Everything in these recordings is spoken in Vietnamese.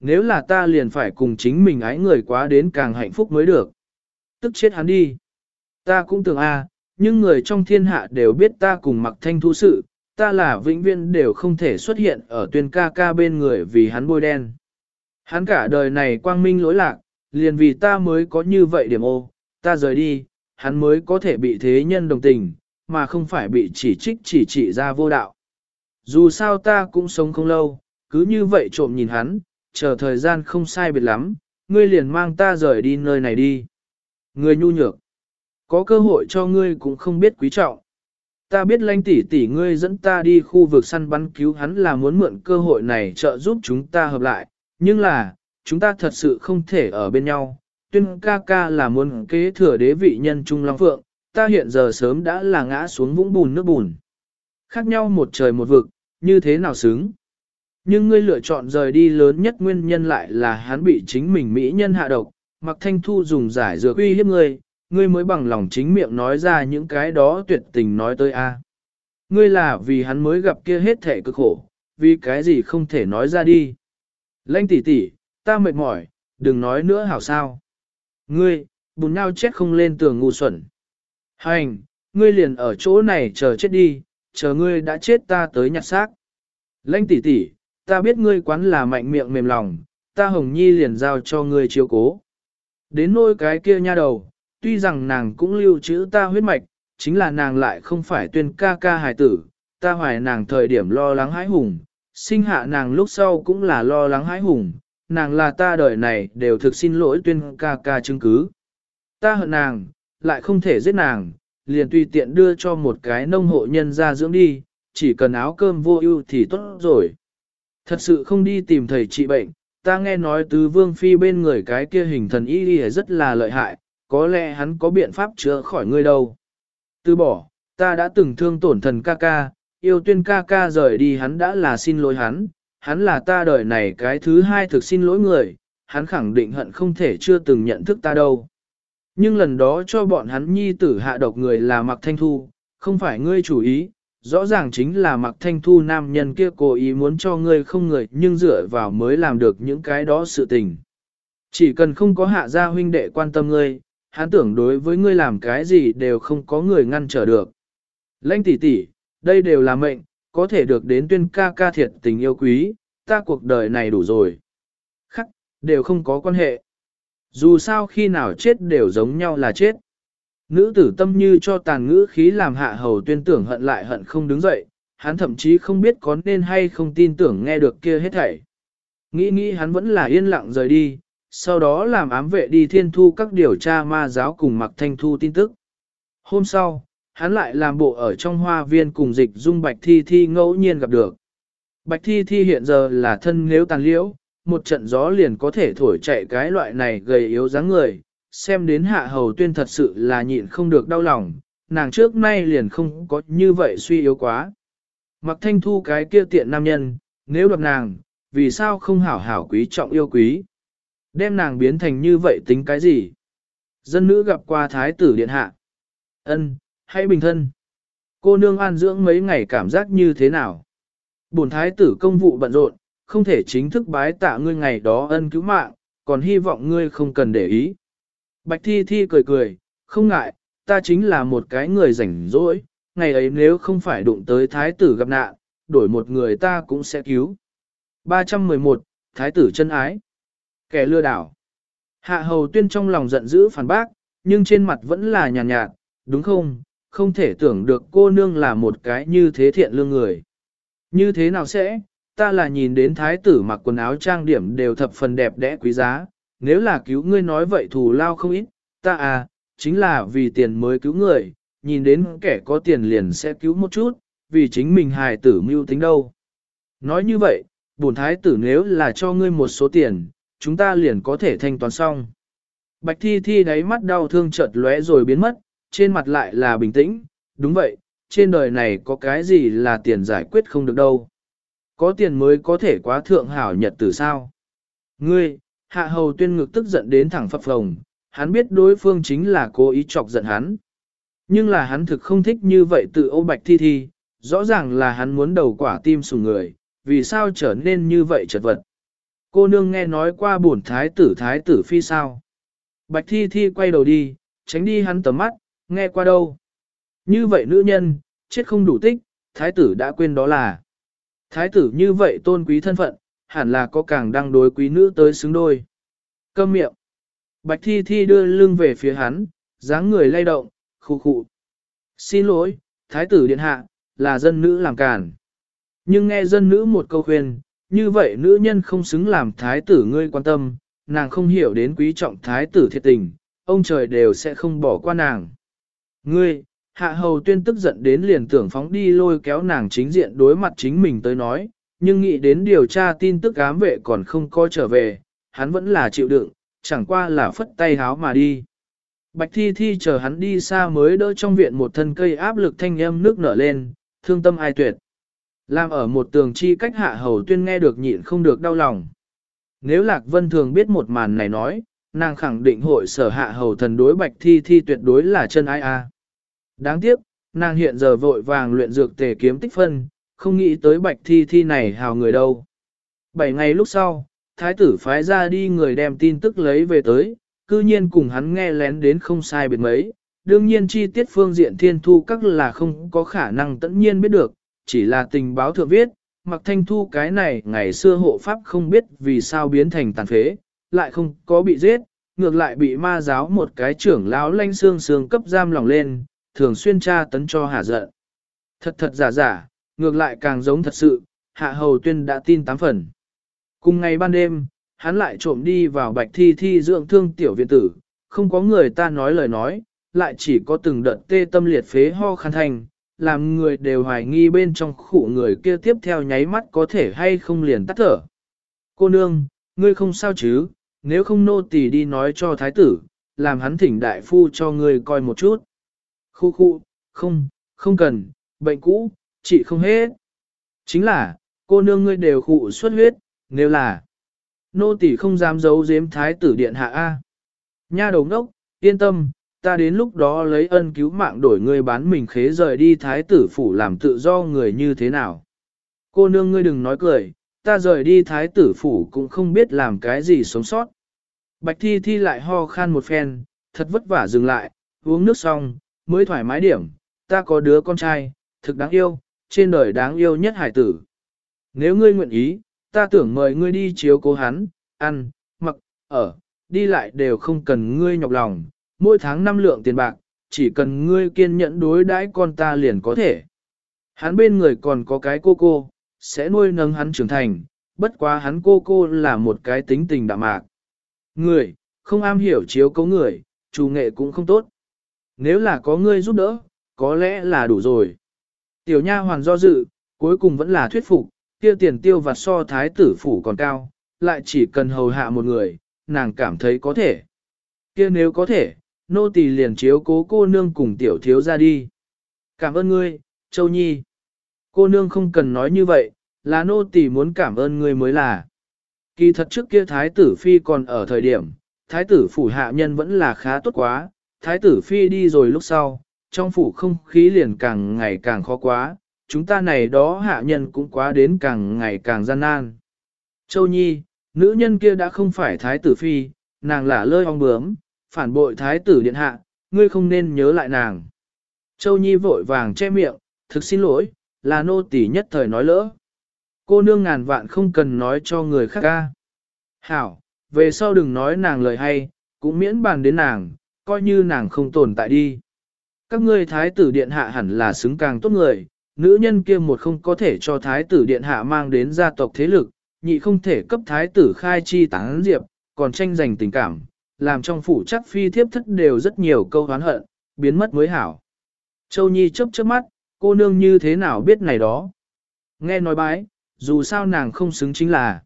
nếu là ta liền phải cùng chính mình ái người quá đến càng hạnh phúc mới được. Tức chết hắn đi. Ta cũng tưởng a, nhưng người trong thiên hạ đều biết ta cùng mặc thanh thu sự, ta là vĩnh viên đều không thể xuất hiện ở tuyên ca ca bên người vì hắn bôi đen. Hắn cả đời này quang minh lỗi lạc, liền vì ta mới có như vậy điểm ô, ta rời đi, hắn mới có thể bị thế nhân đồng tình, mà không phải bị chỉ trích chỉ trị ra vô đạo. Dù sao ta cũng sống không lâu, cứ như vậy trộm nhìn hắn, chờ thời gian không sai biệt lắm, ngươi liền mang ta rời đi nơi này đi. Ngươi nhu nhược, có cơ hội cho ngươi cũng không biết quý trọng. Ta biết lanh tỷ tỷ ngươi dẫn ta đi khu vực săn bắn cứu hắn là muốn mượn cơ hội này trợ giúp chúng ta hợp lại, nhưng là, chúng ta thật sự không thể ở bên nhau. Tuyên ca ca là muốn kế thừa đế vị nhân Trung Long Phượng, ta hiện giờ sớm đã là ngã xuống vũng bùn nước bùn. Khác nhau một trời một vực, như thế nào xứng? Nhưng ngươi lựa chọn rời đi lớn nhất nguyên nhân lại là hắn bị chính mình mỹ nhân hạ độc, mặc thanh thu dùng giải dược uy hiếp ngươi, ngươi mới bằng lòng chính miệng nói ra những cái đó tuyệt tình nói tới a. Ngươi là vì hắn mới gặp kia hết thể cực khổ, vì cái gì không thể nói ra đi. Lanh tỷ tỷ, ta mệt mỏi, đừng nói nữa hảo sao. Ngươi, bùn nhau chết không lên tường ngu xuẩn. Hành, ngươi liền ở chỗ này chờ chết đi, chờ ngươi đã chết ta tới nhặt xác. Lanh tỷ tỷ, ta biết ngươi quán là mạnh miệng mềm lòng, ta hồng nhi liền giao cho ngươi chiếu cố. Đến nôi cái kia nha đầu, tuy rằng nàng cũng lưu trữ ta huyết mạch, chính là nàng lại không phải tuyên ca ca hài tử, ta hoài nàng thời điểm lo lắng hãi hùng, sinh hạ nàng lúc sau cũng là lo lắng hãi hùng, nàng là ta đời này đều thực xin lỗi tuyên ca ca chứng cứ. Ta hận nàng, lại không thể giết nàng, liền tùy tiện đưa cho một cái nông hộ nhân ra dưỡng đi, chỉ cần áo cơm vô ưu thì tốt rồi. Thật sự không đi tìm thầy trị bệnh, ta nghe nói tứ vương phi bên người cái kia hình thần y y rất là lợi hại, có lẽ hắn có biện pháp chữa khỏi ngươi đâu. Từ bỏ, ta đã từng thương tổn thần ca ca, yêu tuyên ca ca rời đi hắn đã là xin lỗi hắn, hắn là ta đời này cái thứ hai thực xin lỗi người, hắn khẳng định hận không thể chưa từng nhận thức ta đâu. Nhưng lần đó cho bọn hắn nhi tử hạ độc người là Mạc Thanh Thu, không phải ngươi chủ ý, rõ ràng chính là mặc Thanh Thu nam nhân kia cố ý muốn cho ngươi không người nhưng dựa vào mới làm được những cái đó sự tình. Chỉ cần không có hạ gia huynh đệ quan tâm ngươi, hắn tưởng đối với ngươi làm cái gì đều không có người ngăn trở được. Lãnh tỷ tỷ, đây đều là mệnh, có thể được đến tuyên ca ca thiệt tình yêu quý, ta cuộc đời này đủ rồi. Khắc, đều không có quan hệ. Dù sao khi nào chết đều giống nhau là chết. Nữ tử tâm như cho tàn ngữ khí làm hạ hầu tuyên tưởng hận lại hận không đứng dậy, hắn thậm chí không biết có nên hay không tin tưởng nghe được kia hết thảy. Nghĩ nghĩ hắn vẫn là yên lặng rời đi, sau đó làm ám vệ đi thiên thu các điều tra ma giáo cùng mặc thanh thu tin tức. Hôm sau, hắn lại làm bộ ở trong hoa viên cùng dịch dung bạch thi thi ngẫu nhiên gặp được. Bạch thi thi hiện giờ là thân nếu tàn liễu, một trận gió liền có thể thổi chạy cái loại này gầy yếu dáng người, xem đến hạ hầu tuyên thật sự là nhịn không được đau lòng, nàng trước nay liền không có như vậy suy yếu quá. Mặc thanh thu cái kia tiện nam nhân, nếu đoạt nàng, vì sao không hảo hảo quý trọng yêu quý? Đem nàng biến thành như vậy tính cái gì? Dân nữ gặp qua thái tử điện hạ. ân hãy bình thân. Cô nương an dưỡng mấy ngày cảm giác như thế nào? Bổn thái tử công vụ bận rộn, không thể chính thức bái tạ ngươi ngày đó ân cứu mạng, còn hy vọng ngươi không cần để ý. Bạch Thi Thi cười cười, không ngại, ta chính là một cái người rảnh rỗi, ngày ấy nếu không phải đụng tới thái tử gặp nạn, đổi một người ta cũng sẽ cứu. 311, Thái tử chân ái. Kẻ lừa đảo. Hạ hầu tuyên trong lòng giận dữ phản bác, nhưng trên mặt vẫn là nhàn nhạt, nhạt, đúng không, không thể tưởng được cô nương là một cái như thế thiện lương người. Như thế nào sẽ, ta là nhìn đến thái tử mặc quần áo trang điểm đều thập phần đẹp đẽ quý giá, nếu là cứu ngươi nói vậy thù lao không ít, ta à, chính là vì tiền mới cứu người, nhìn đến kẻ có tiền liền sẽ cứu một chút, vì chính mình hài tử mưu tính đâu. Nói như vậy, bổn thái tử nếu là cho ngươi một số tiền, chúng ta liền có thể thanh toán xong. Bạch thi thi đáy mắt đau thương chợt lóe rồi biến mất, trên mặt lại là bình tĩnh, đúng vậy, trên đời này có cái gì là tiền giải quyết không được đâu. Có tiền mới có thể quá thượng hảo nhật tử sao. Ngươi, hạ hầu tuyên ngực tức giận đến thẳng phập phồng, hắn biết đối phương chính là cố ý chọc giận hắn. Nhưng là hắn thực không thích như vậy tự ô bạch thi thi, rõ ràng là hắn muốn đầu quả tim sùng người, vì sao trở nên như vậy chật vật. Cô nương nghe nói qua bổn thái tử thái tử phi sao. Bạch thi thi quay đầu đi, tránh đi hắn tầm mắt, nghe qua đâu. Như vậy nữ nhân, chết không đủ tích, thái tử đã quên đó là. Thái tử như vậy tôn quý thân phận, hẳn là có càng đăng đối quý nữ tới xứng đôi. Câm miệng. Bạch thi thi đưa lưng về phía hắn, dáng người lay động, khu khụ. Xin lỗi, thái tử điện hạ, là dân nữ làm cản. Nhưng nghe dân nữ một câu khuyên, như vậy nữ nhân không xứng làm thái tử ngươi quan tâm, nàng không hiểu đến quý trọng thái tử thiệt tình, ông trời đều sẽ không bỏ qua nàng. Ngươi, hạ hầu tuyên tức giận đến liền tưởng phóng đi lôi kéo nàng chính diện đối mặt chính mình tới nói, nhưng nghĩ đến điều tra tin tức ám vệ còn không coi trở về, hắn vẫn là chịu đựng, chẳng qua là phất tay háo mà đi. Bạch thi thi chờ hắn đi xa mới đỡ trong viện một thân cây áp lực thanh âm nước nở lên, thương tâm ai tuyệt. Làm ở một tường chi cách hạ hầu tuyên nghe được nhịn không được đau lòng. Nếu Lạc Vân thường biết một màn này nói, nàng khẳng định hội sở hạ hầu thần đối bạch thi thi tuyệt đối là chân ai a. Đáng tiếc, nàng hiện giờ vội vàng luyện dược tề kiếm tích phân, không nghĩ tới bạch thi thi này hào người đâu. Bảy ngày lúc sau, thái tử phái ra đi người đem tin tức lấy về tới, cư nhiên cùng hắn nghe lén đến không sai biệt mấy. Đương nhiên chi tiết phương diện thiên thu các là không có khả năng tẫn nhiên biết được, chỉ là tình báo thượng viết, mặc thanh thu cái này ngày xưa hộ pháp không biết vì sao biến thành tàn phế, lại không có bị giết, ngược lại bị ma giáo một cái trưởng lão lanh xương xương cấp giam lòng lên, thường xuyên tra tấn cho hạ giận. Thật thật giả giả, ngược lại càng giống thật sự, hạ hầu tuyên đã tin tám phần. Cùng ngày ban đêm, hắn lại trộm đi vào bạch thi thi dưỡng thương tiểu viện tử, không có người ta nói lời nói, lại chỉ có từng đợt tê tâm liệt phế ho khăn thành, làm người đều hoài nghi bên trong khủ người kia tiếp theo nháy mắt có thể hay không liền tắt thở. Cô nương, ngươi không sao chứ, nếu không nô tỳ đi nói cho thái tử, làm hắn thỉnh đại phu cho ngươi coi một chút. Khu khu, không, không cần, bệnh cũ, chị không hết. Chính là, cô nương ngươi đều khụ xuất huyết, nếu là nô tỳ không dám giấu giếm thái tử điện hạ A. Nha đầu ngốc, yên tâm, ta đến lúc đó lấy ân cứu mạng đổi ngươi bán mình khế rời đi thái tử phủ làm tự do người như thế nào. Cô nương ngươi đừng nói cười, ta rời đi thái tử phủ cũng không biết làm cái gì sống sót. Bạch thi thi lại ho khan một phen, thật vất vả dừng lại, uống nước xong, mới thoải mái điểm, ta có đứa con trai, thực đáng yêu, trên đời đáng yêu nhất hải tử. Nếu ngươi nguyện ý, ta tưởng mời ngươi đi chiếu cố hắn, ăn, mặc, ở, đi lại đều không cần ngươi nhọc lòng, mỗi tháng năm lượng tiền bạc, chỉ cần ngươi kiên nhẫn đối đãi con ta liền có thể. Hắn bên người còn có cái cô cô, sẽ nuôi nâng hắn trưởng thành, bất quá hắn cô cô là một cái tính tình đạm mạc. Người, không am hiểu chiếu cố người, chủ nghệ cũng không tốt. Nếu là có ngươi giúp đỡ, có lẽ là đủ rồi. Tiểu nha hoàn do dự, cuối cùng vẫn là thuyết phục, tiêu tiền tiêu vặt so thái tử phủ còn cao, lại chỉ cần hầu hạ một người, nàng cảm thấy có thể. kia nếu có thể, nô tỳ liền chiếu cố cô nương cùng tiểu thiếu ra đi. Cảm ơn ngươi, Châu Nhi. Cô nương không cần nói như vậy, là nô tỳ muốn cảm ơn ngươi mới là. Kỳ thật trước kia thái tử phi còn ở thời điểm, thái tử phủ hạ nhân vẫn là khá tốt quá, thái tử phi đi rồi lúc sau, trong phủ không khí liền càng ngày càng khó quá, chúng ta này đó hạ nhân cũng quá đến càng ngày càng gian nan. Châu Nhi, nữ nhân kia đã không phải thái tử phi, nàng là lơi ong bướm, phản bội thái tử điện hạ, ngươi không nên nhớ lại nàng. Châu Nhi vội vàng che miệng, thực xin lỗi, là nô tỳ nhất thời nói lỡ. Cô nương ngàn vạn không cần nói cho người khác ca. Hảo, về sau đừng nói nàng lời hay, cũng miễn bàn đến nàng, coi như nàng không tồn tại đi. Các ngươi thái tử điện hạ hẳn là xứng càng tốt người, nữ nhân kia một không có thể cho thái tử điện hạ mang đến gia tộc thế lực, nhị không thể cấp thái tử khai chi tán diệp, còn tranh giành tình cảm, làm trong phủ chắc phi thiếp thất đều rất nhiều câu hoán hận, biến mất mới hảo. Châu Nhi chớp chớp mắt, cô nương như thế nào biết này đó. Nghe nói bái, dù sao nàng không xứng chính là.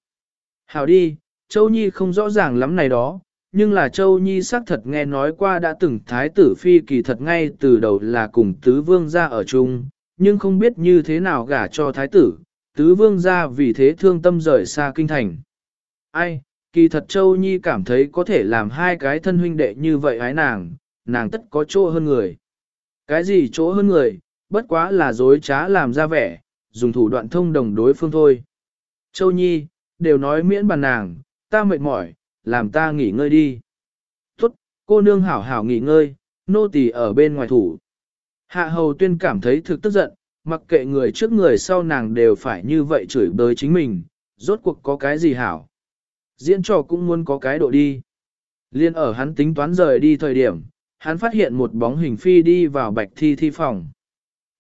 Hảo đi, Châu Nhi không rõ ràng lắm này đó, nhưng là Châu Nhi xác thật nghe nói qua đã từng thái tử phi kỳ thật ngay từ đầu là cùng tứ vương gia ở chung, nhưng không biết như thế nào gả cho thái tử, tứ vương gia vì thế thương tâm rời xa kinh thành. Ai, kỳ thật Châu Nhi cảm thấy có thể làm hai cái thân huynh đệ như vậy ái nàng, nàng tất có chỗ hơn người. Cái gì chỗ hơn người, bất quá là dối trá làm ra vẻ, dùng thủ đoạn thông đồng đối phương thôi. Châu Nhi, đều nói miễn bàn nàng, ta mệt mỏi, làm ta nghỉ ngơi đi. Tốt, cô nương hảo hảo nghỉ ngơi, nô tỳ ở bên ngoài thủ. Hạ hầu tuyên cảm thấy thực tức giận, mặc kệ người trước người sau nàng đều phải như vậy chửi bới chính mình, rốt cuộc có cái gì hảo. Diễn trò cũng muốn có cái độ đi. Liên ở hắn tính toán rời đi thời điểm, hắn phát hiện một bóng hình phi đi vào bạch thi thi phòng.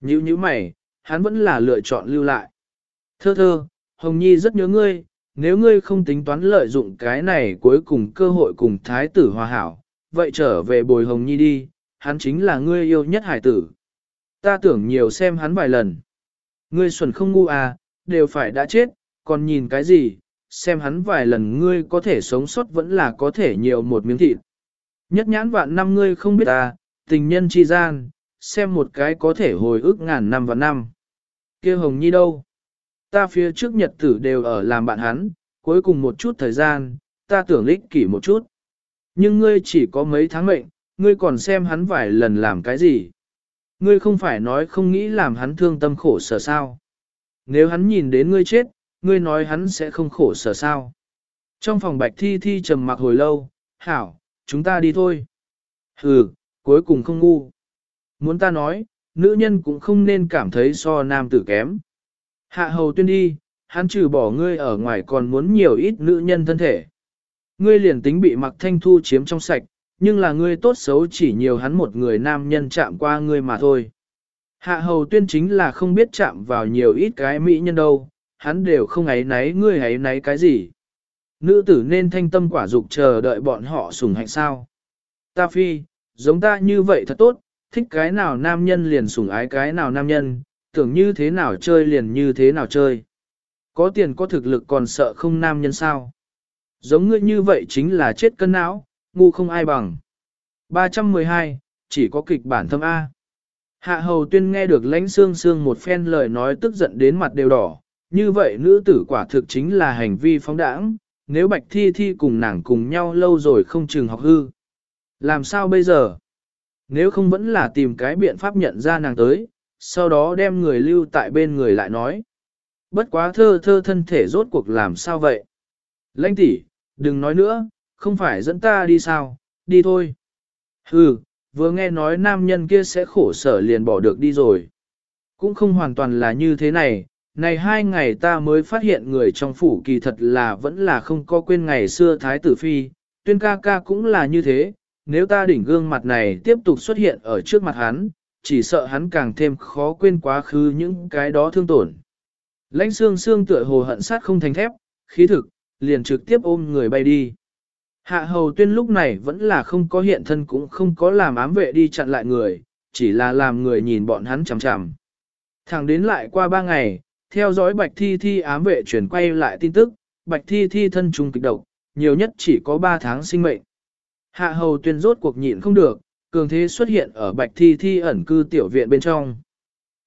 Như như mày, hắn vẫn là lựa chọn lưu lại. Thơ thơ, Hồng Nhi rất nhớ ngươi, nếu ngươi không tính toán lợi dụng cái này cuối cùng cơ hội cùng thái tử hòa hảo, vậy trở về bồi Hồng Nhi đi, hắn chính là ngươi yêu nhất hải tử. Ta tưởng nhiều xem hắn vài lần. Ngươi xuẩn không ngu à, đều phải đã chết, còn nhìn cái gì, xem hắn vài lần ngươi có thể sống sót vẫn là có thể nhiều một miếng thịt. Nhất nhãn vạn năm ngươi không biết ta, tình nhân chi gian, xem một cái có thể hồi ức ngàn năm và năm. kia Hồng Nhi đâu? Ta phía trước nhật tử đều ở làm bạn hắn, cuối cùng một chút thời gian, ta tưởng lích kỷ một chút. Nhưng ngươi chỉ có mấy tháng mệnh, ngươi còn xem hắn vài lần làm cái gì. Ngươi không phải nói không nghĩ làm hắn thương tâm khổ sở sao. Nếu hắn nhìn đến ngươi chết, ngươi nói hắn sẽ không khổ sở sao. Trong phòng bạch thi thi trầm mặc hồi lâu, hảo, chúng ta đi thôi. Hừ, cuối cùng không ngu. Muốn ta nói, nữ nhân cũng không nên cảm thấy so nam tử kém. Hạ hầu tuyên đi, hắn trừ bỏ ngươi ở ngoài còn muốn nhiều ít nữ nhân thân thể. Ngươi liền tính bị mặc thanh thu chiếm trong sạch, nhưng là ngươi tốt xấu chỉ nhiều hắn một người nam nhân chạm qua ngươi mà thôi. Hạ hầu tuyên chính là không biết chạm vào nhiều ít cái mỹ nhân đâu, hắn đều không ấy náy ngươi ấy náy cái gì. Nữ tử nên thanh tâm quả dục chờ đợi bọn họ sủng hạnh sao. Ta phi, giống ta như vậy thật tốt, thích cái nào nam nhân liền sủng ái cái nào nam nhân, tưởng như thế nào chơi liền như thế nào chơi. Có tiền có thực lực còn sợ không nam nhân sao. Giống ngươi như vậy chính là chết cân não, ngu không ai bằng. 312, chỉ có kịch bản thâm A. Hạ hầu tuyên nghe được lãnh xương xương một phen lời nói tức giận đến mặt đều đỏ, như vậy nữ tử quả thực chính là hành vi phóng đãng, nếu bạch thi thi cùng nàng cùng nhau lâu rồi không chừng học hư. Làm sao bây giờ? Nếu không vẫn là tìm cái biện pháp nhận ra nàng tới, sau đó đem người lưu tại bên người lại nói. Bất quá thơ thơ thân thể rốt cuộc làm sao vậy? Lãnh tỷ, đừng nói nữa, không phải dẫn ta đi sao, đi thôi. Hừ, vừa nghe nói nam nhân kia sẽ khổ sở liền bỏ được đi rồi. Cũng không hoàn toàn là như thế này, này hai ngày ta mới phát hiện người trong phủ kỳ thật là vẫn là không có quên ngày xưa Thái tử Phi, tuyên ca ca cũng là như thế, nếu ta đỉnh gương mặt này tiếp tục xuất hiện ở trước mặt hắn, chỉ sợ hắn càng thêm khó quên quá khứ những cái đó thương tổn. Lãnh xương xương tựa hồ hận sát không thành thép, khí thực, liền trực tiếp ôm người bay đi. Hạ hầu tuyên lúc này vẫn là không có hiện thân cũng không có làm ám vệ đi chặn lại người, chỉ là làm người nhìn bọn hắn chằm chằm. Thẳng đến lại qua ba ngày, theo dõi bạch thi thi ám vệ chuyển quay lại tin tức, bạch thi thi thân trùng kịch độc, nhiều nhất chỉ có ba tháng sinh mệnh. Hạ hầu tuyên rốt cuộc nhịn không được, cường thế xuất hiện ở bạch thi thi ẩn cư tiểu viện bên trong.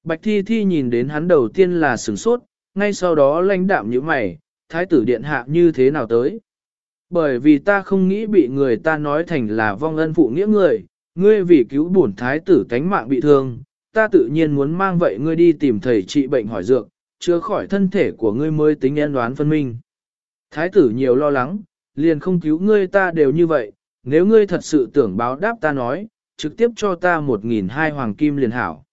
Bạch thi thi nhìn đến hắn đầu tiên là sửng sốt, ngay sau đó lãnh đạm như mày, thái tử điện hạ như thế nào tới. Bởi vì ta không nghĩ bị người ta nói thành là vong ân phụ nghĩa người, ngươi vì cứu bổn thái tử cánh mạng bị thương, ta tự nhiên muốn mang vậy ngươi đi tìm thầy trị bệnh hỏi dược, chữa khỏi thân thể của ngươi mới tính en đoán phân minh. Thái tử nhiều lo lắng, liền không cứu ngươi ta đều như vậy, nếu ngươi thật sự tưởng báo đáp ta nói, trực tiếp cho ta một nghìn hai hoàng kim liền hảo.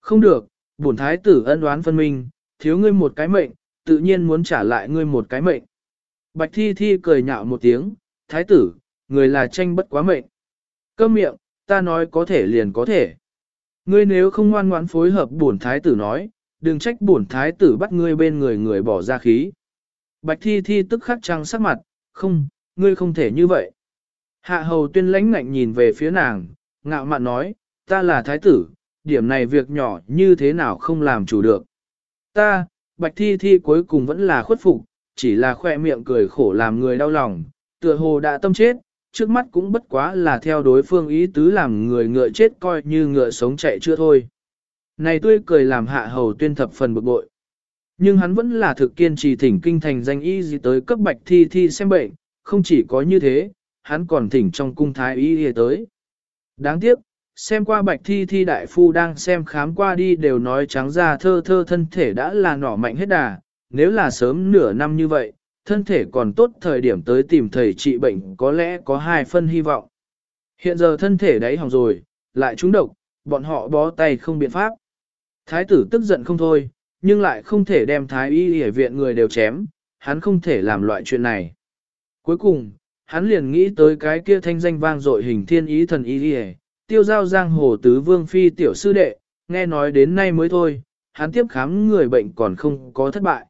Không được, bổn thái tử ân đoán phân minh, thiếu ngươi một cái mệnh, tự nhiên muốn trả lại ngươi một cái mệnh. Bạch thi thi cười nhạo một tiếng, thái tử, người là tranh bất quá mệnh. Câm miệng, ta nói có thể liền có thể. Ngươi nếu không ngoan ngoãn phối hợp bổn thái tử nói, đừng trách bổn thái tử bắt ngươi bên người người bỏ ra khí. Bạch thi thi tức khắc trăng sắc mặt, không, ngươi không thể như vậy. Hạ hầu tuyên lãnh ngạnh nhìn về phía nàng, ngạo mạn nói, ta là thái tử, điểm này việc nhỏ như thế nào không làm chủ được. Ta, bạch thi thi cuối cùng vẫn là khuất phục, chỉ là khoe miệng cười khổ làm người đau lòng, tựa hồ đã tâm chết, trước mắt cũng bất quá là theo đối phương ý tứ làm người ngựa chết coi như ngựa sống chạy chưa thôi. Này tươi cười làm hạ hầu tuyên thập phần bực bội. Nhưng hắn vẫn là thực kiên trì thỉnh kinh thành danh y gì tới cấp bạch thi thi xem bệnh, không chỉ có như thế, hắn còn thỉnh trong cung thái y gì tới. Đáng tiếc, xem qua bạch thi thi đại phu đang xem khám qua đi đều nói trắng ra thơ thơ thân thể đã là nỏ mạnh hết đà, nếu là sớm nửa năm như vậy, thân thể còn tốt thời điểm tới tìm thầy trị bệnh có lẽ có hai phân hy vọng. Hiện giờ thân thể đáy hỏng rồi, lại trúng độc, bọn họ bó tay không biện pháp. Thái tử tức giận không thôi, nhưng lại không thể đem thái y y viện người đều chém, hắn không thể làm loại chuyện này. Cuối cùng, hắn liền nghĩ tới cái kia thanh danh vang dội hình thiên ý thần ý y, tiêu giao giang hồ tứ vương phi tiểu sư đệ, nghe nói đến nay mới thôi, hắn tiếp khám người bệnh còn không có thất bại.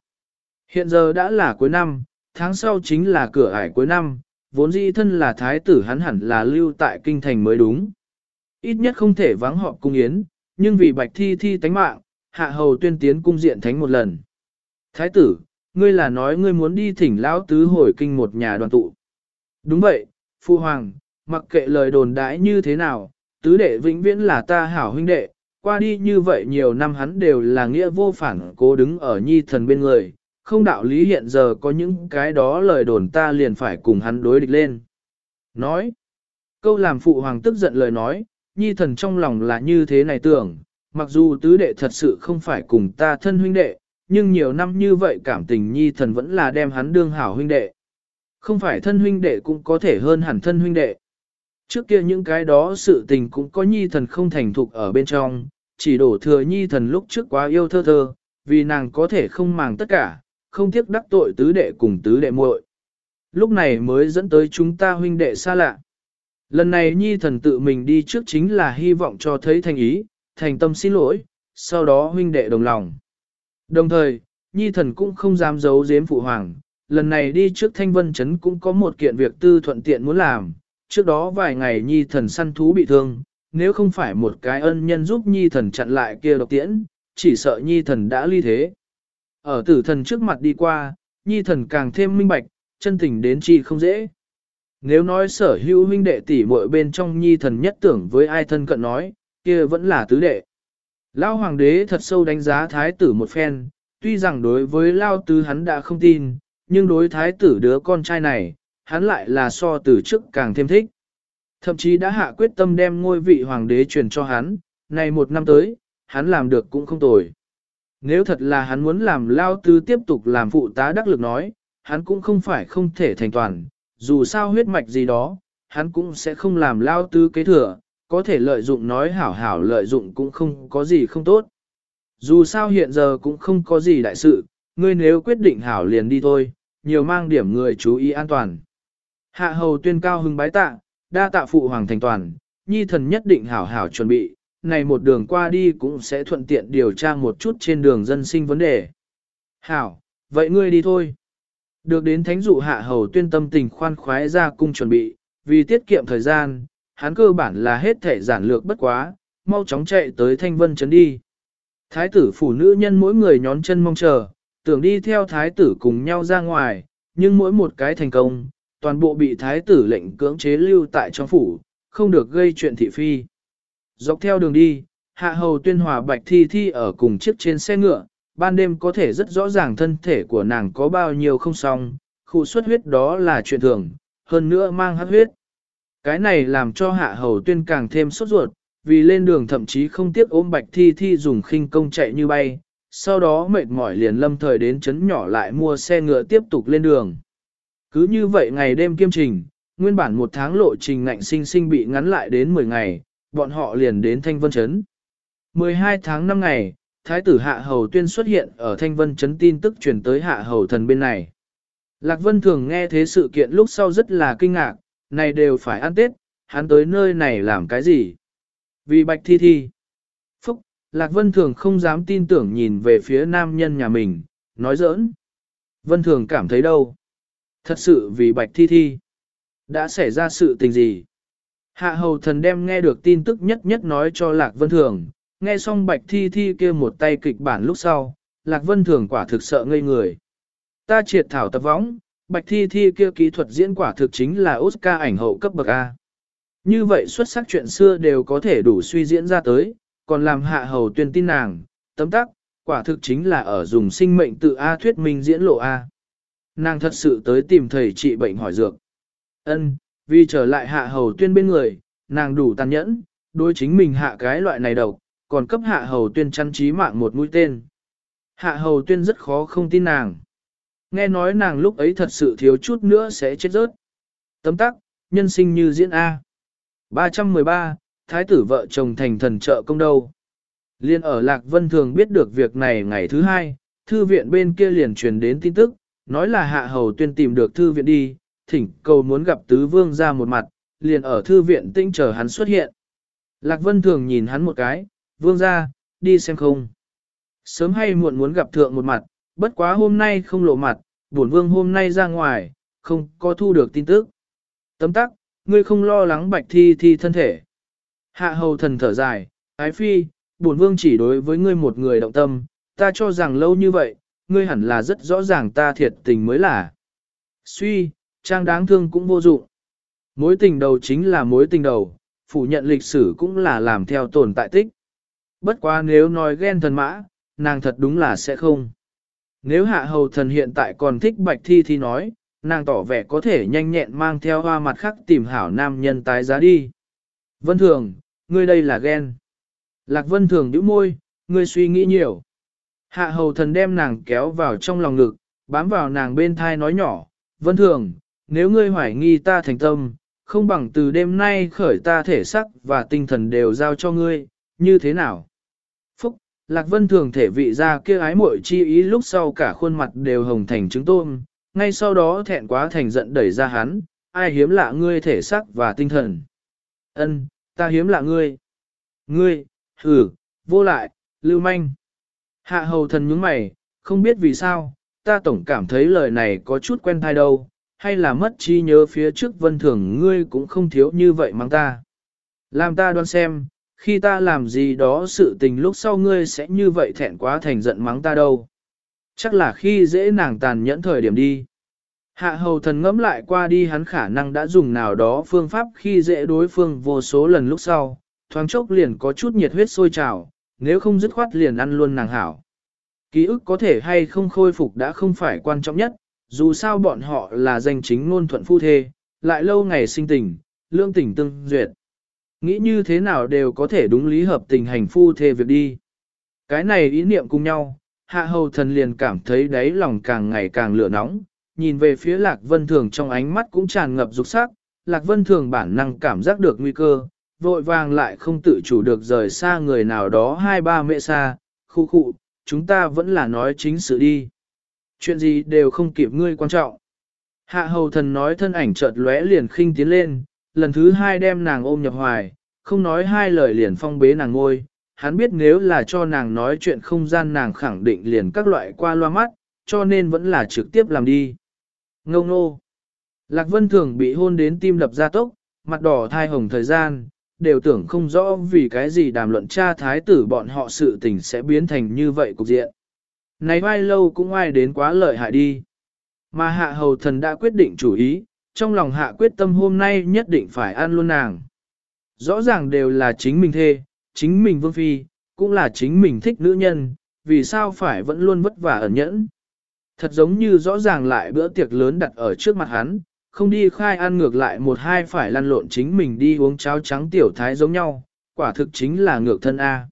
Hiện giờ đã là cuối năm, tháng sau chính là cửa ải cuối năm, vốn dĩ thân là thái tử hắn hẳn là lưu tại kinh thành mới đúng. Ít nhất không thể vắng họ cung yến, nhưng vì bạch thi thi tánh mạng, hạ hầu tuyên tiến cung diện thánh một lần. Thái tử, ngươi là nói ngươi muốn đi thỉnh lão tứ hồi kinh một nhà đoàn tụ. Đúng vậy, phu hoàng, mặc kệ lời đồn đãi như thế nào, tứ đệ vĩnh viễn là ta hảo huynh đệ, qua đi như vậy nhiều năm hắn đều là nghĩa vô phản cố đứng ở nhi thần bên người, không đạo lý hiện giờ có những cái đó lời đồn ta liền phải cùng hắn đối địch lên. Nói, câu làm phụ hoàng tức giận lời nói, nhi thần trong lòng là như thế này tưởng, mặc dù tứ đệ thật sự không phải cùng ta thân huynh đệ, nhưng nhiều năm như vậy cảm tình nhi thần vẫn là đem hắn đương hảo huynh đệ. Không phải thân huynh đệ cũng có thể hơn hẳn thân huynh đệ. Trước kia những cái đó sự tình cũng có nhi thần không thành thục ở bên trong, chỉ đổ thừa nhi thần lúc trước quá yêu thơ thơ, vì nàng có thể không màng tất cả, không tiếc đắc tội tứ đệ cùng tứ đệ muội. Lúc này mới dẫn tới chúng ta huynh đệ xa lạ. Lần này nhi thần tự mình đi trước chính là hy vọng cho thấy thành ý, thành tâm xin lỗi, sau đó huynh đệ đồng lòng. Đồng thời, nhi thần cũng không dám giấu giếm phụ hoàng, lần này đi trước thanh vân chấn cũng có một kiện việc tư thuận tiện muốn làm, trước đó vài ngày nhi thần săn thú bị thương, nếu không phải một cái ân nhân giúp nhi thần chặn lại kia độc tiễn, chỉ sợ nhi thần đã ly thế. Ở tử thần trước mặt đi qua, nhi thần càng thêm minh bạch, chân tình đến chi không dễ. Nếu nói sở hữu huynh đệ tỷ muội bên trong nhi thần nhất tưởng với ai thân cận nói, kia vẫn là tứ đệ. Lao hoàng đế thật sâu đánh giá thái tử một phen, tuy rằng đối với Lao tứ hắn đã không tin, nhưng đối thái tử đứa con trai này, hắn lại là so từ trước càng thêm thích. Thậm chí đã hạ quyết tâm đem ngôi vị hoàng đế truyền cho hắn, này một năm tới, hắn làm được cũng không tồi. Nếu thật là hắn muốn làm Lao tư tiếp tục làm phụ tá đắc lực nói, hắn cũng không phải không thể thành toàn, dù sao huyết mạch gì đó, hắn cũng sẽ không làm Lao tư kế thừa, có thể lợi dụng nói hảo hảo lợi dụng cũng không có gì không tốt. Dù sao hiện giờ cũng không có gì đại sự, ngươi nếu quyết định hảo liền đi thôi, nhiều mang điểm người chú ý an toàn. Hạ hầu tuyên cao hưng bái tạ, đa tạ phụ hoàng thành toàn, nhi thần nhất định hảo hảo chuẩn bị, này một đường qua đi cũng sẽ thuận tiện điều tra một chút trên đường dân sinh vấn đề. Hảo, vậy ngươi đi thôi. Được đến thánh dụ hạ hầu tuyên tâm tình khoan khoái ra cung chuẩn bị, vì tiết kiệm thời gian, hắn cơ bản là hết thể giản lược bất quá, mau chóng chạy tới thanh vân chấn đi. Thái tử phụ nữ nhân mỗi người nhón chân mong chờ, tưởng đi theo thái tử cùng nhau ra ngoài, nhưng mỗi một cái thành công, toàn bộ bị thái tử lệnh cưỡng chế lưu tại trong phủ, không được gây chuyện thị phi. Dọc theo đường đi, hạ hầu tuyên hòa bạch thi thi ở cùng chiếc trên xe ngựa, ban đêm có thể rất rõ ràng thân thể của nàng có bao nhiêu không xong, khu xuất huyết đó là chuyện thường, hơn nữa mang hát huyết. Cái này làm cho hạ hầu tuyên càng thêm sốt ruột, vì lên đường thậm chí không tiếc ôm bạch thi thi dùng khinh công chạy như bay, sau đó mệt mỏi liền lâm thời đến chấn nhỏ lại mua xe ngựa tiếp tục lên đường. Cứ như vậy ngày đêm kiêm trình, nguyên bản một tháng lộ trình ngạnh sinh sinh bị ngắn lại đến 10 ngày, bọn họ liền đến Thanh Vân Trấn. 12 tháng 5 ngày, Thái tử Hạ Hầu Tuyên xuất hiện ở Thanh Vân Trấn tin tức truyền tới Hạ Hầu Thần bên này. Lạc Vân thường nghe thế sự kiện lúc sau rất là kinh ngạc, này đều phải ăn Tết, hắn tới nơi này làm cái gì? Vì bạch thi thi. Lạc Vân Thường không dám tin tưởng nhìn về phía nam nhân nhà mình, nói giỡn. Vân Thường cảm thấy đâu? Thật sự vì bạch thi thi. Đã xảy ra sự tình gì? Hạ hầu thần đem nghe được tin tức nhất nhất nói cho Lạc Vân Thường, nghe xong bạch thi thi kia một tay kịch bản lúc sau, Lạc Vân Thường quả thực sợ ngây người. Ta triệt thảo tập võng, bạch thi thi kia kỹ thuật diễn quả thực chính là Oscar ảnh hậu cấp bậc A. Như vậy xuất sắc chuyện xưa đều có thể đủ suy diễn ra tới, còn làm hạ hầu tuyên tin nàng, tấm tắc, quả thực chính là ở dùng sinh mệnh tự A thuyết minh diễn lộ A. Nàng thật sự tới tìm thầy trị bệnh hỏi dược. Ân, vì trở lại hạ hầu tuyên bên người, nàng đủ tàn nhẫn, đối chính mình hạ cái loại này độc, còn cấp hạ hầu tuyên chăn trí mạng một mũi tên. Hạ hầu tuyên rất khó không tin nàng. nghe nói nàng lúc ấy thật sự thiếu chút nữa sẽ chết rớt. Tấm tắc, nhân sinh như diễn A. 313, Thái tử vợ chồng thành thần trợ công đâu. Liên ở Lạc Vân Thường biết được việc này ngày thứ hai, thư viện bên kia liền truyền đến tin tức, nói là hạ hầu tuyên tìm được thư viện đi, thỉnh cầu muốn gặp tứ vương ra một mặt, liền ở thư viện tinh chờ hắn xuất hiện. Lạc Vân Thường nhìn hắn một cái, vương ra, đi xem không. Sớm hay muộn muốn gặp thượng một mặt, bất quá hôm nay không lộ mặt, bổn vương hôm nay ra ngoài, không có thu được tin tức. Tấm tắc, ngươi không lo lắng bạch thi thi thân thể. Hạ hầu thần thở dài, ái phi, bổn vương chỉ đối với ngươi một người động tâm, ta cho rằng lâu như vậy, ngươi hẳn là rất rõ ràng ta thiệt tình mới là. Suy, trang đáng thương cũng vô dụng. Mối tình đầu chính là mối tình đầu, phủ nhận lịch sử cũng là làm theo tồn tại tích. Bất quá nếu nói ghen thần mã, nàng thật đúng là sẽ không. Nếu hạ hầu thần hiện tại còn thích bạch thi thì nói, nàng tỏ vẻ có thể nhanh nhẹn mang theo hoa mặt khác tìm hảo nam nhân tái giá đi. Vân Thường, ngươi đây là ghen. Lạc Vân Thường nhíu môi, ngươi suy nghĩ nhiều. Hạ hầu thần đem nàng kéo vào trong lòng ngực, bám vào nàng bên thai nói nhỏ, Vân Thường, nếu ngươi hoài nghi ta thành tâm, không bằng từ đêm nay khởi ta thể sắc và tinh thần đều giao cho ngươi, như thế nào? Phúc, Lạc Vân Thường thể vị ra kia ái muội chi ý lúc sau cả khuôn mặt đều hồng thành trứng tôm, ngay sau đó thẹn quá thành giận đẩy ra hắn, ai hiếm lạ ngươi thể sắc và tinh thần. Ân, ta hiếm lạ ngươi. Ngươi, hử, vô lại, lưu manh. Hạ hầu thần nhướng mày, không biết vì sao, ta tổng cảm thấy lời này có chút quen thai đâu, hay là mất trí nhớ phía trước vân thường ngươi cũng không thiếu như vậy mang ta. Làm ta đoán xem, khi ta làm gì đó sự tình lúc sau ngươi sẽ như vậy thẹn quá thành giận mắng ta đâu. Chắc là khi dễ nàng tàn nhẫn thời điểm đi. Hạ hầu thần ngẫm lại qua đi hắn khả năng đã dùng nào đó phương pháp khi dễ đối phương vô số lần lúc sau, thoáng chốc liền có chút nhiệt huyết sôi trào, nếu không dứt khoát liền ăn luôn nàng hảo. Ký ức có thể hay không khôi phục đã không phải quan trọng nhất, dù sao bọn họ là danh chính ngôn thuận phu thê, lại lâu ngày sinh tình, lương tình tương duyệt. Nghĩ như thế nào đều có thể đúng lý hợp tình hành phu thê việc đi. Cái này ý niệm cùng nhau, hạ hầu thần liền cảm thấy đáy lòng càng ngày càng lửa nóng, nhìn về phía lạc vân thường trong ánh mắt cũng tràn ngập dục sắc, lạc vân thường bản năng cảm giác được nguy cơ, vội vàng lại không tự chủ được rời xa người nào đó hai ba mẹ xa, khu khu, chúng ta vẫn là nói chính sự đi. Chuyện gì đều không kịp ngươi quan trọng. Hạ hầu thần nói thân ảnh chợt lóe liền khinh tiến lên, lần thứ hai đem nàng ôm nhập hoài, không nói hai lời liền phong bế nàng ngôi. Hắn biết nếu là cho nàng nói chuyện không gian nàng khẳng định liền các loại qua loa mắt, cho nên vẫn là trực tiếp làm đi. Ngô ngô. Lạc Vân Thường bị hôn đến tim đập ra tốc, mặt đỏ thai hồng thời gian, đều tưởng không rõ vì cái gì đàm luận cha thái tử bọn họ sự tình sẽ biến thành như vậy cục diện. Này vai lâu cũng ai đến quá lợi hại đi. Mà hạ hầu thần đã quyết định chủ ý, trong lòng hạ quyết tâm hôm nay nhất định phải ăn luôn nàng. Rõ ràng đều là chính mình thê, chính mình vương phi, cũng là chính mình thích nữ nhân, vì sao phải vẫn luôn vất vả ẩn nhẫn. Thật giống như rõ ràng lại bữa tiệc lớn đặt ở trước mặt hắn, không đi khai ăn ngược lại một hai phải lăn lộn chính mình đi uống cháo trắng tiểu thái giống nhau, quả thực chính là ngược thân A.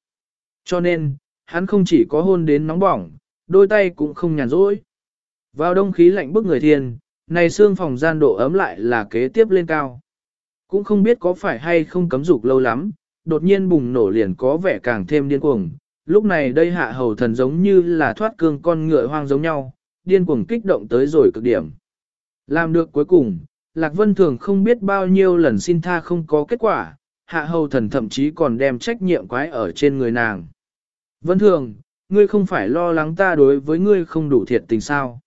Cho nên, hắn không chỉ có hôn đến nóng bỏng, đôi tay cũng không nhàn rỗi. Vào đông khí lạnh bức người thiên, này xương phòng gian độ ấm lại là kế tiếp lên cao. Cũng không biết có phải hay không cấm dục lâu lắm, đột nhiên bùng nổ liền có vẻ càng thêm điên cuồng. Lúc này đây hạ hầu thần giống như là thoát cương con ngựa hoang giống nhau, điên cuồng kích động tới rồi cực điểm. Làm được cuối cùng, Lạc Vân Thường không biết bao nhiêu lần xin tha không có kết quả, hạ hầu thần thậm chí còn đem trách nhiệm quái ở trên người nàng. Vân Thường, ngươi không phải lo lắng ta đối với ngươi không đủ thiệt tình sao.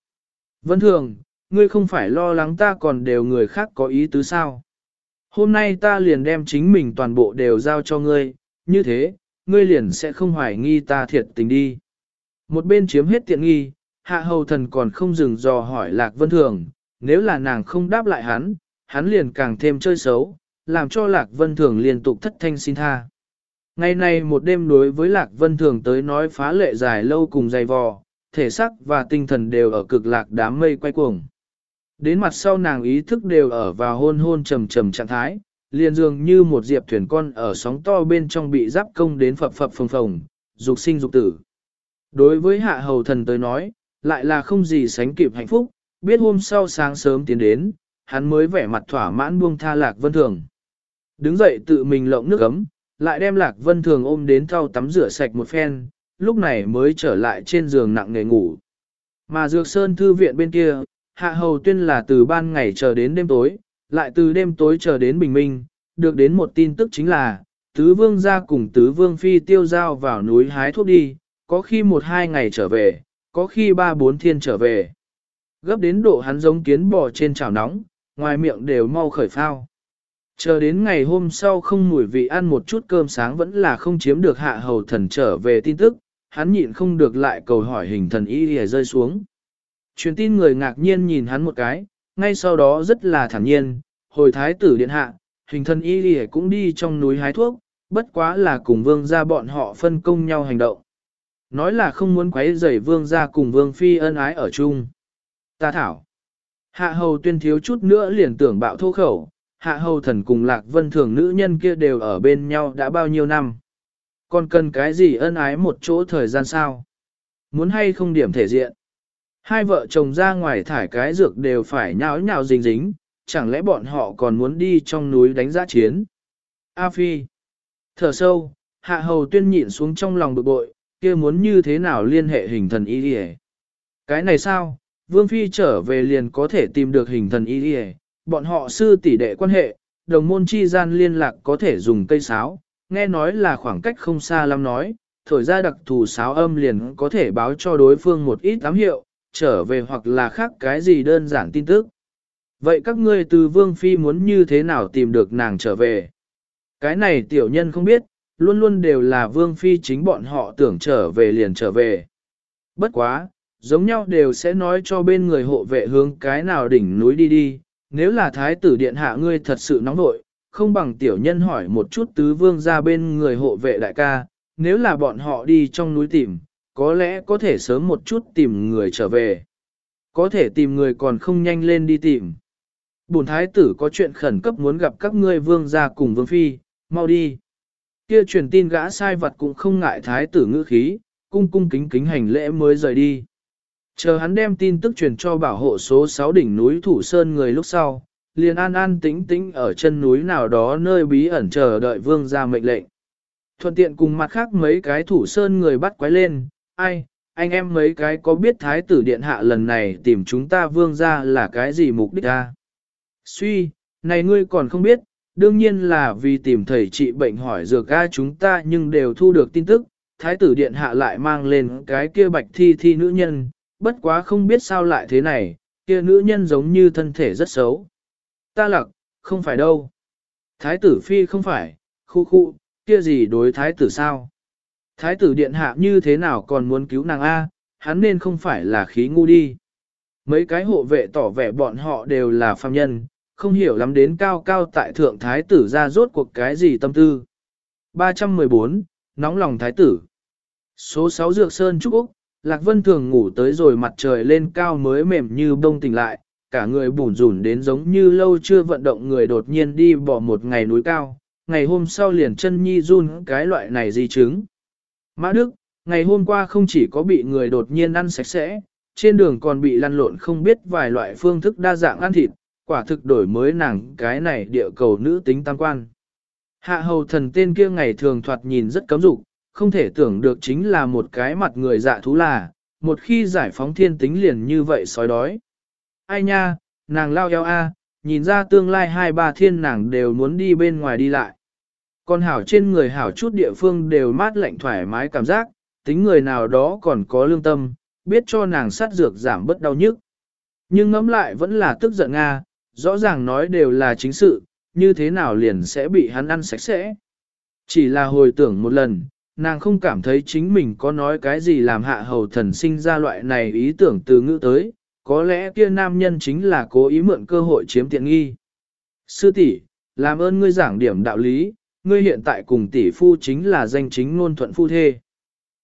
Vân Thường, ngươi không phải lo lắng ta còn đều người khác có ý tứ sao. Hôm nay ta liền đem chính mình toàn bộ đều giao cho ngươi, như thế, ngươi liền sẽ không hoài nghi ta thiệt tình đi. Một bên chiếm hết tiện nghi, hạ hầu thần còn không dừng dò hỏi Lạc Vân Thường, nếu là nàng không đáp lại hắn, hắn liền càng thêm chơi xấu, làm cho Lạc Vân Thường liên tục thất thanh xin tha. Ngày này một đêm đối với Lạc Vân Thường tới nói phá lệ dài lâu cùng dày vò, thể sắc và tinh thần đều ở cực lạc đám mây quay cuồng. Đến mặt sau nàng ý thức đều ở vào hôn hôn trầm trầm trạng thái, liền dường như một diệp thuyền con ở sóng to bên trong bị giáp công đến phập phập phồng phồng, dục sinh dục tử. Đối với hạ hầu thần tới nói, lại là không gì sánh kịp hạnh phúc, biết hôm sau sáng sớm tiến đến, hắn mới vẻ mặt thỏa mãn buông tha Lạc Vân Thường. Đứng dậy tự mình lộng nước ấm, lại đem Lạc Vân Thường ôm đến thau tắm rửa sạch một phen, lúc này mới trở lại trên giường nặng nề ngủ. Mà Dược Sơn Thư viện bên kia, Hạ Hầu Tuyên là từ ban ngày chờ đến đêm tối, lại từ đêm tối chờ đến bình minh, được đến một tin tức chính là, Tứ Vương ra cùng Tứ Vương Phi tiêu giao vào núi hái thuốc đi, có khi một hai ngày trở về, có khi ba bốn thiên trở về. Gấp đến độ hắn giống kiến bò trên chảo nóng, ngoài miệng đều mau khởi phao. Chờ đến ngày hôm sau không mùi vị ăn một chút cơm sáng vẫn là không chiếm được hạ hầu thần trở về tin tức, hắn nhịn không được lại cầu hỏi hình thần y lìa rơi xuống. Truyền tin người ngạc nhiên nhìn hắn một cái, ngay sau đó rất là thản nhiên, hồi thái tử điện hạ, hình thần y lìa cũng đi trong núi hái thuốc, bất quá là cùng vương gia bọn họ phân công nhau hành động. Nói là không muốn quấy rầy vương gia cùng vương phi ân ái ở chung. Ta thảo. Hạ hầu tuyên thiếu chút nữa liền tưởng bạo thô khẩu, hạ hầu thần cùng lạc vân thường nữ nhân kia đều ở bên nhau đã bao nhiêu năm. Còn cần cái gì ân ái một chỗ thời gian sao? Muốn hay không điểm thể diện? Hai vợ chồng ra ngoài thải cái dược đều phải nháo nhào dính dính, chẳng lẽ bọn họ còn muốn đi trong núi đánh giá chiến? A Phi. Thở sâu, hạ hầu tuyên nhịn xuống trong lòng bực bội, kia muốn như thế nào liên hệ hình thần y đi Cái này sao? Vương Phi trở về liền có thể tìm được hình thần y đi bọn họ sư tỷ đệ quan hệ, đồng môn chi gian liên lạc có thể dùng cây sáo, nghe nói là khoảng cách không xa lắm nói, thổi ra đặc thù sáo âm liền có thể báo cho đối phương một ít ám hiệu, trở về hoặc là khác cái gì đơn giản tin tức. Vậy các ngươi từ Vương Phi muốn như thế nào tìm được nàng trở về? Cái này tiểu nhân không biết, luôn luôn đều là Vương Phi chính bọn họ tưởng trở về liền trở về. Bất quá, giống nhau đều sẽ nói cho bên người hộ vệ hướng cái nào đỉnh núi đi đi, nếu là thái tử điện hạ ngươi thật sự nóng nội, không bằng tiểu nhân hỏi một chút tứ vương ra bên người hộ vệ đại ca, nếu là bọn họ đi trong núi tìm, có lẽ có thể sớm một chút tìm người trở về. Có thể tìm người còn không nhanh lên đi tìm. Bùn thái tử có chuyện khẩn cấp muốn gặp các ngươi vương gia cùng vương phi, mau đi. Kia truyền tin gã sai vật cũng không ngại thái tử ngữ khí, cung cung kính kính hành lễ mới rời đi. Chờ hắn đem tin tức truyền cho bảo hộ số 6 đỉnh núi Thủ Sơn người lúc sau, liền an an tĩnh tĩnh ở chân núi nào đó nơi bí ẩn chờ đợi vương ra mệnh lệnh. Thuận tiện cùng mặt khác mấy cái Thủ Sơn người bắt quái lên, ai, anh em mấy cái có biết Thái tử Điện Hạ lần này tìm chúng ta vương ra là cái gì mục đích ta? Suy, này ngươi còn không biết, đương nhiên là vì tìm thầy trị bệnh hỏi dược ga chúng ta nhưng đều thu được tin tức, Thái tử Điện Hạ lại mang lên cái kia bạch thi thi nữ nhân, bất quá không biết sao lại thế này, kia nữ nhân giống như thân thể rất xấu. Ta lặc, không phải đâu. Thái tử phi không phải, khu khu, kia gì đối thái tử sao? Thái tử điện hạ như thế nào còn muốn cứu nàng A, hắn nên không phải là khí ngu đi. Mấy cái hộ vệ tỏ vẻ bọn họ đều là phàm nhân, không hiểu lắm đến cao cao tại thượng thái tử ra rốt cuộc cái gì tâm tư. 314, nóng lòng thái tử. Số 6 Dược Sơn Trúc Úc, Lạc Vân thường ngủ tới rồi mặt trời lên cao mới mềm như bông tỉnh lại, cả người bủn rủn đến giống như lâu chưa vận động người đột nhiên đi bỏ một ngày núi cao, ngày hôm sau liền chân nhi run cái loại này di chứng. Mã Đức, ngày hôm qua không chỉ có bị người đột nhiên ăn sạch sẽ, trên đường còn bị lăn lộn không biết vài loại phương thức đa dạng ăn thịt, quả thực đổi mới nàng cái này địa cầu nữ tính tam quan. Hạ hầu thần tên kia ngày thường thoạt nhìn rất cấm dục không thể tưởng được chính là một cái mặt người dạ thú là, một khi giải phóng thiên tính liền như vậy sói đói. Ai nha, nàng lao eo a, nhìn ra tương lai hai ba thiên nàng đều muốn đi bên ngoài đi lại. Còn hảo trên người hảo chút địa phương đều mát lạnh thoải mái cảm giác, tính người nào đó còn có lương tâm, biết cho nàng sát dược giảm bớt đau nhức. Nhưng ngẫm lại vẫn là tức giận Nga, rõ ràng nói đều là chính sự, như thế nào liền sẽ bị hắn ăn sạch sẽ. Chỉ là hồi tưởng một lần, nàng không cảm thấy chính mình có nói cái gì làm hạ hầu thần sinh ra loại này ý tưởng từ ngữ tới, có lẽ kia nam nhân chính là cố ý mượn cơ hội chiếm tiện nghi. Sư tỷ, làm ơn ngươi giảng điểm đạo lý, ngươi hiện tại cùng tỷ phu chính là danh chính ngôn thuận phu thê.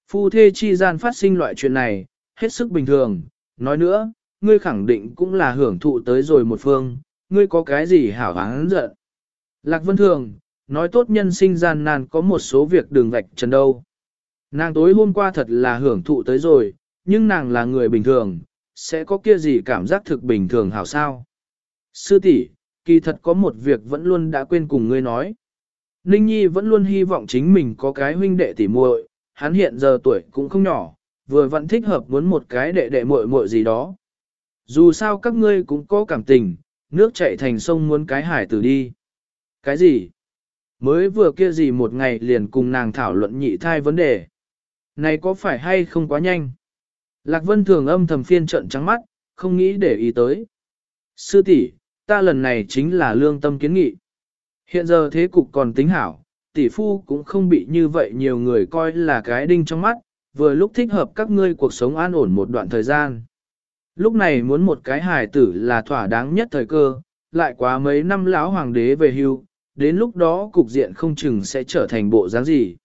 Phu thê chi gian phát sinh loại chuyện này, hết sức bình thường, nói nữa, ngươi khẳng định cũng là hưởng thụ tới rồi một phương, ngươi có cái gì hảo hán giận. Lạc Vân Thường, nói tốt nhân sinh gian nan có một số việc đường vạch trần đâu. Nàng tối hôm qua thật là hưởng thụ tới rồi, nhưng nàng là người bình thường, sẽ có kia gì cảm giác thực bình thường hảo sao. Sư tỷ, kỳ thật có một việc vẫn luôn đã quên cùng ngươi nói. Ninh Nhi vẫn luôn hy vọng chính mình có cái huynh đệ tỷ muội, hắn hiện giờ tuổi cũng không nhỏ, vừa vẫn thích hợp muốn một cái đệ đệ muội muội gì đó. Dù sao các ngươi cũng có cảm tình, nước chảy thành sông muốn cái hải tử đi. Cái gì? Mới vừa kia gì một ngày liền cùng nàng thảo luận nhị thai vấn đề. Này có phải hay không quá nhanh? Lạc Vân thường âm thầm phiên trận trắng mắt, không nghĩ để ý tới. Sư tỷ, ta lần này chính là lương tâm kiến nghị. Hiện giờ thế cục còn tính hảo, tỷ phu cũng không bị như vậy nhiều người coi là cái đinh trong mắt, vừa lúc thích hợp các ngươi cuộc sống an ổn một đoạn thời gian. Lúc này muốn một cái hài tử là thỏa đáng nhất thời cơ, lại quá mấy năm lão hoàng đế về hưu, đến lúc đó cục diện không chừng sẽ trở thành bộ dáng gì.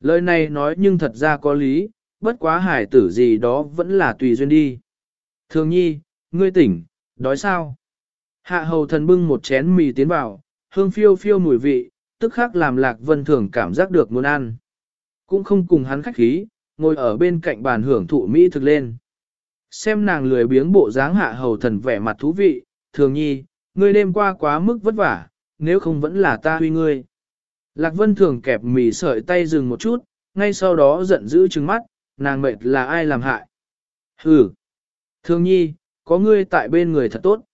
Lời này nói nhưng thật ra có lý, bất quá hài tử gì đó vẫn là tùy duyên đi. Thường nhi, ngươi tỉnh, đói sao? Hạ hầu thần bưng một chén mì tiến vào, hương phiêu phiêu mùi vị, tức khắc làm lạc vân thường cảm giác được muốn ăn. Cũng không cùng hắn khách khí, ngồi ở bên cạnh bàn hưởng thụ mỹ thực lên. Xem nàng lười biếng bộ dáng hạ hầu thần vẻ mặt thú vị, thường nhi, ngươi đêm qua quá mức vất vả, nếu không vẫn là ta huy ngươi. Lạc vân thường kẹp mì sợi tay dừng một chút, ngay sau đó giận dữ trừng mắt, nàng mệt là ai làm hại. Hừ, thường nhi, có ngươi tại bên người thật tốt.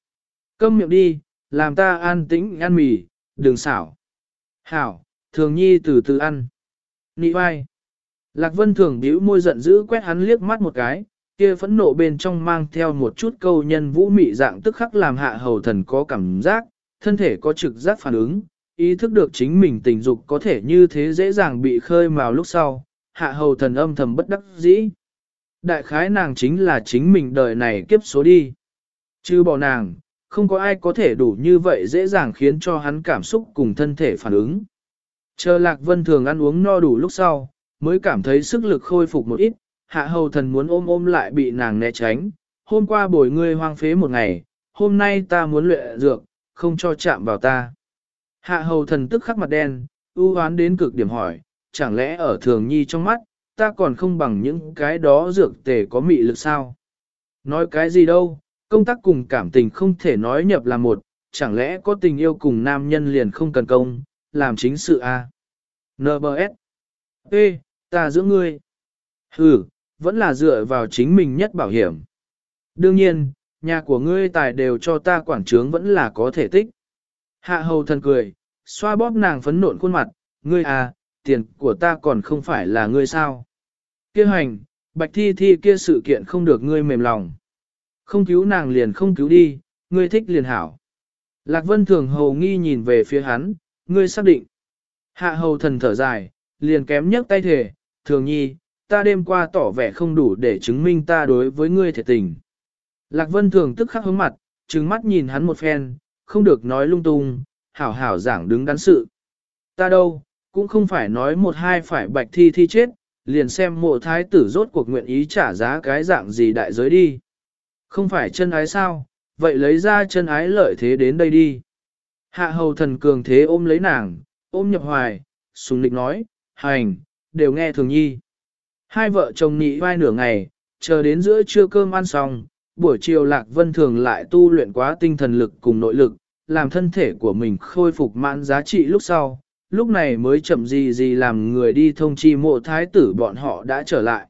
Câm miệng đi, làm ta an tĩnh ăn mì, đừng xảo. Hảo, thường nhi từ từ ăn. Nị vai. Lạc vân thường bĩu môi giận dữ quét hắn liếc mắt một cái, kia phẫn nộ bên trong mang theo một chút câu nhân vũ mị dạng tức khắc làm hạ hầu thần có cảm giác, thân thể có trực giác phản ứng, ý thức được chính mình tình dục có thể như thế dễ dàng bị khơi mào lúc sau, hạ hầu thần âm thầm bất đắc dĩ. Đại khái nàng chính là chính mình đời này kiếp số đi. Chứ bỏ nàng, không có ai có thể đủ như vậy dễ dàng khiến cho hắn cảm xúc cùng thân thể phản ứng. Chờ lạc vân thường ăn uống no đủ lúc sau, mới cảm thấy sức lực khôi phục một ít, hạ hầu thần muốn ôm ôm lại bị nàng né tránh. Hôm qua bồi ngươi hoang phế một ngày, hôm nay ta muốn luyện dược, không cho chạm vào ta. Hạ hầu thần tức khắc mặt đen, ưu hoán đến cực điểm hỏi, chẳng lẽ ở thường nhi trong mắt, ta còn không bằng những cái đó dược tề có mị lực sao? Nói cái gì đâu, công tác cùng cảm tình không thể nói nhập là một, chẳng lẽ có tình yêu cùng nam nhân liền không cần công, làm chính sự a à? NBS Ê, ta giữa ngươi. Ừ, vẫn là dựa vào chính mình nhất bảo hiểm. Đương nhiên, nhà của ngươi tài đều cho ta quản trướng vẫn là có thể tích. Hạ hầu thần cười, xoa bóp nàng phấn nộn khuôn mặt, ngươi à, tiền của ta còn không phải là ngươi sao. Kia hành, bạch thi thi kia sự kiện không được ngươi mềm lòng. Không cứu nàng liền không cứu đi, ngươi thích liền hảo. Lạc vân thường hầu nghi nhìn về phía hắn, ngươi xác định. Hạ hầu thần thở dài, liền kém nhấc tay thể, thường nhi, ta đêm qua tỏ vẻ không đủ để chứng minh ta đối với ngươi thể tình. Lạc vân thường tức khắc hướng mặt, trừng mắt nhìn hắn một phen, không được nói lung tung, hảo hảo giảng đứng đắn sự. Ta đâu, cũng không phải nói một hai phải bạch thi thi chết, liền xem mộ thái tử rốt cuộc nguyện ý trả giá cái dạng gì đại giới đi. Không phải chân ái sao, vậy lấy ra chân ái lợi thế đến đây đi. Hạ hầu thần cường thế ôm lấy nàng, ôm nhập hoài, sùng lịch nói, hành, đều nghe thường nhi. Hai vợ chồng nị vai nửa ngày, chờ đến giữa trưa cơm ăn xong, buổi chiều Lạc Vân thường lại tu luyện quá tinh thần lực cùng nội lực, làm thân thể của mình khôi phục mãn giá trị lúc sau, lúc này mới chậm gì gì làm người đi thông chi mộ thái tử bọn họ đã trở lại.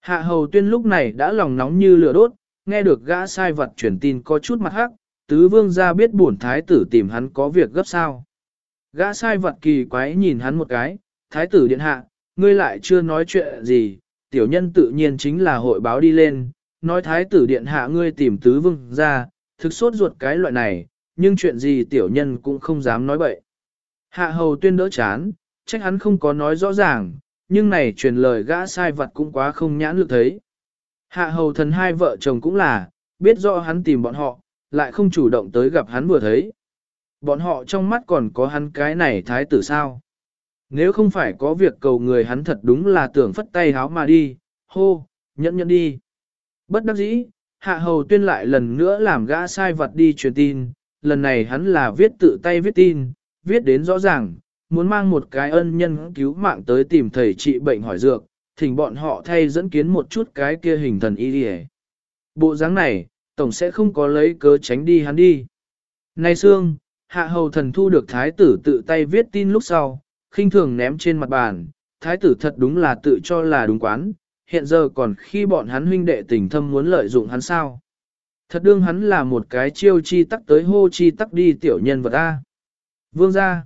Hạ hầu tuyên lúc này đã lòng nóng như lửa đốt, nghe được gã sai vật truyền tin có chút mặt hắc, tứ vương ra biết bổn thái tử tìm hắn có việc gấp sao. Gã sai vật kỳ quái nhìn hắn một cái, thái tử điện hạ, ngươi lại chưa nói chuyện gì, tiểu nhân tự nhiên chính là hội báo đi lên, nói thái tử điện hạ ngươi tìm tứ vương ra, thực sốt ruột cái loại này, nhưng chuyện gì tiểu nhân cũng không dám nói bậy. Hạ hầu tuyên đỡ chán, trách hắn không có nói rõ ràng, nhưng này truyền lời gã sai vật cũng quá không nhãn lực thấy. Hạ hầu thần hai vợ chồng cũng là, biết rõ hắn tìm bọn họ, lại không chủ động tới gặp hắn vừa thấy. Bọn họ trong mắt còn có hắn cái này thái tử sao. Nếu không phải có việc cầu người hắn thật đúng là tưởng phất tay háo mà đi, hô, nhẫn nhẫn đi. Bất đắc dĩ, hạ hầu tuyên lại lần nữa làm gã sai vật đi truyền tin, lần này hắn là viết tự tay viết tin, viết đến rõ ràng, muốn mang một cái ân nhân cứu mạng tới tìm thầy trị bệnh hỏi dược, thỉnh bọn họ thay dẫn kiến một chút cái kia hình thần y đi Bộ dáng này, tổng sẽ không có lấy cớ tránh đi hắn đi. Nay xương, hạ hầu thần thu được thái tử tự tay viết tin lúc sau, khinh thường ném trên mặt bàn, thái tử thật đúng là tự cho là đúng quán, hiện giờ còn khi bọn hắn huynh đệ tình thâm muốn lợi dụng hắn sao. Thật đương hắn là một cái chiêu chi tắc tới hô chi tắc đi tiểu nhân vật A. Vương gia.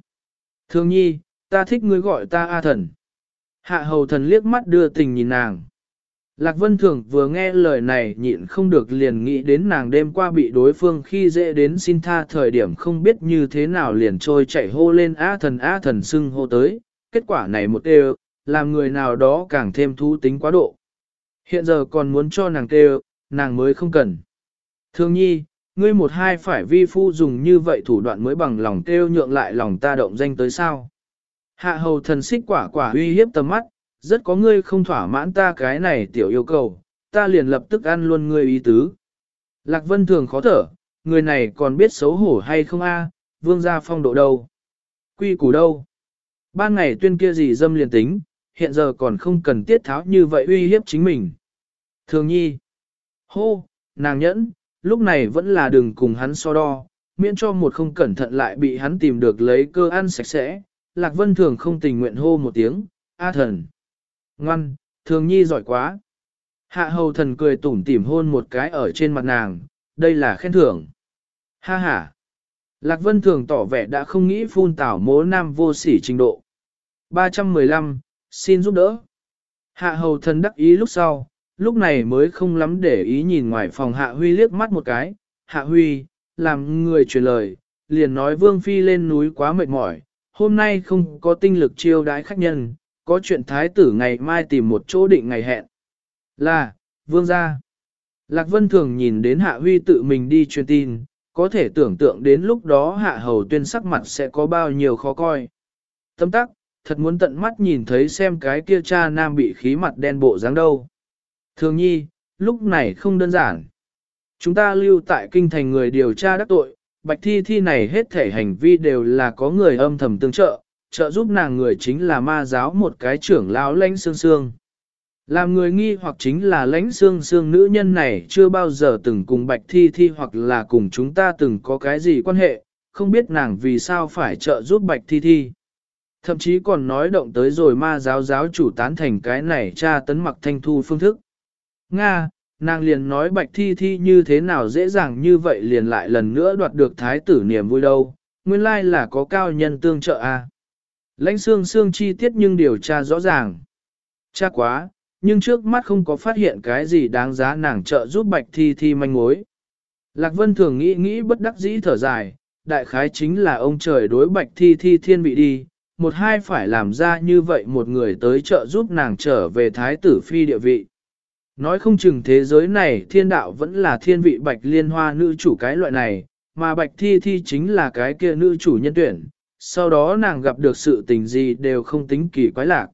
Thương nhi, ta thích ngươi gọi ta A thần. Hạ hầu thần liếc mắt đưa tình nhìn nàng. Lạc Vân Thường vừa nghe lời này nhịn không được liền nghĩ đến nàng đêm qua bị đối phương khi dễ đến xin tha thời điểm không biết như thế nào liền trôi chạy hô lên á thần á thần xưng hô tới, kết quả này một đều, làm người nào đó càng thêm thú tính quá độ. Hiện giờ còn muốn cho nàng kêu, nàng mới không cần. Thương nhi, ngươi một hai phải vi phu dùng như vậy thủ đoạn mới bằng lòng kêu nhượng lại lòng ta động danh tới sao. Hạ hầu thần xích quả quả uy hiếp tầm mắt, rất có ngươi không thỏa mãn ta cái này tiểu yêu cầu, ta liền lập tức ăn luôn ngươi ý tứ. Lạc Vân thường khó thở, người này còn biết xấu hổ hay không a? vương gia phong độ đâu? Quy củ đâu? Ban ngày tuyên kia gì dâm liền tính, hiện giờ còn không cần tiết tháo như vậy uy hiếp chính mình. Thường nhi. Hô, nàng nhẫn, lúc này vẫn là đừng cùng hắn so đo, miễn cho một không cẩn thận lại bị hắn tìm được lấy cơ ăn sạch sẽ. Lạc Vân thường không tình nguyện hô một tiếng, A thần. Ngoan, thường nhi giỏi quá. Hạ hầu thần cười tủm tỉm hôn một cái ở trên mặt nàng, đây là khen thưởng. Ha ha. Lạc Vân thường tỏ vẻ đã không nghĩ phun tảo mố nam vô sỉ trình độ. 315, xin giúp đỡ. Hạ hầu thần đắc ý lúc sau, lúc này mới không lắm để ý nhìn ngoài phòng Hạ Huy liếc mắt một cái. Hạ Huy, làm người truyền lời, liền nói Vương Phi lên núi quá mệt mỏi, hôm nay không có tinh lực chiêu đái khách nhân, có chuyện thái tử ngày mai tìm một chỗ định ngày hẹn. Là, vương gia. Lạc Vân thường nhìn đến Hạ Huy tự mình đi truyền tin, có thể tưởng tượng đến lúc đó Hạ Hầu tuyên sắc mặt sẽ có bao nhiêu khó coi. Tâm tắc, thật muốn tận mắt nhìn thấy xem cái kia cha nam bị khí mặt đen bộ dáng đâu. Thường nhi, lúc này không đơn giản. Chúng ta lưu tại kinh thành người điều tra đắc tội, bạch thi thi này hết thể hành vi đều là có người âm thầm tương trợ, trợ giúp nàng người chính là ma giáo một cái trưởng lão lãnh xương xương. Làm người nghi hoặc chính là lãnh xương xương nữ nhân này chưa bao giờ từng cùng bạch thi thi hoặc là cùng chúng ta từng có cái gì quan hệ, không biết nàng vì sao phải trợ giúp bạch thi thi. Thậm chí còn nói động tới rồi ma giáo giáo chủ tán thành cái này tra tấn mặc thanh thu phương thức. Nga, nàng liền nói bạch thi thi như thế nào dễ dàng như vậy liền lại lần nữa đoạt được thái tử niềm vui đâu, nguyên lai là có cao nhân tương trợ a. À. Lãnh xương xương chi tiết nhưng điều tra rõ ràng. Cha quá, nhưng trước mắt không có phát hiện cái gì đáng giá nàng trợ giúp bạch thi thi manh mối. Lạc Vân thường nghĩ nghĩ bất đắc dĩ thở dài, đại khái chính là ông trời đối bạch thi thi thiên vị đi, một hai phải làm ra như vậy một người tới trợ giúp nàng trở về thái tử phi địa vị. Nói không chừng thế giới này thiên đạo vẫn là thiên vị bạch liên hoa nữ chủ cái loại này, mà bạch thi thi chính là cái kia nữ chủ nhân tuyển, sau đó nàng gặp được sự tình gì đều không tính kỳ quái lạc.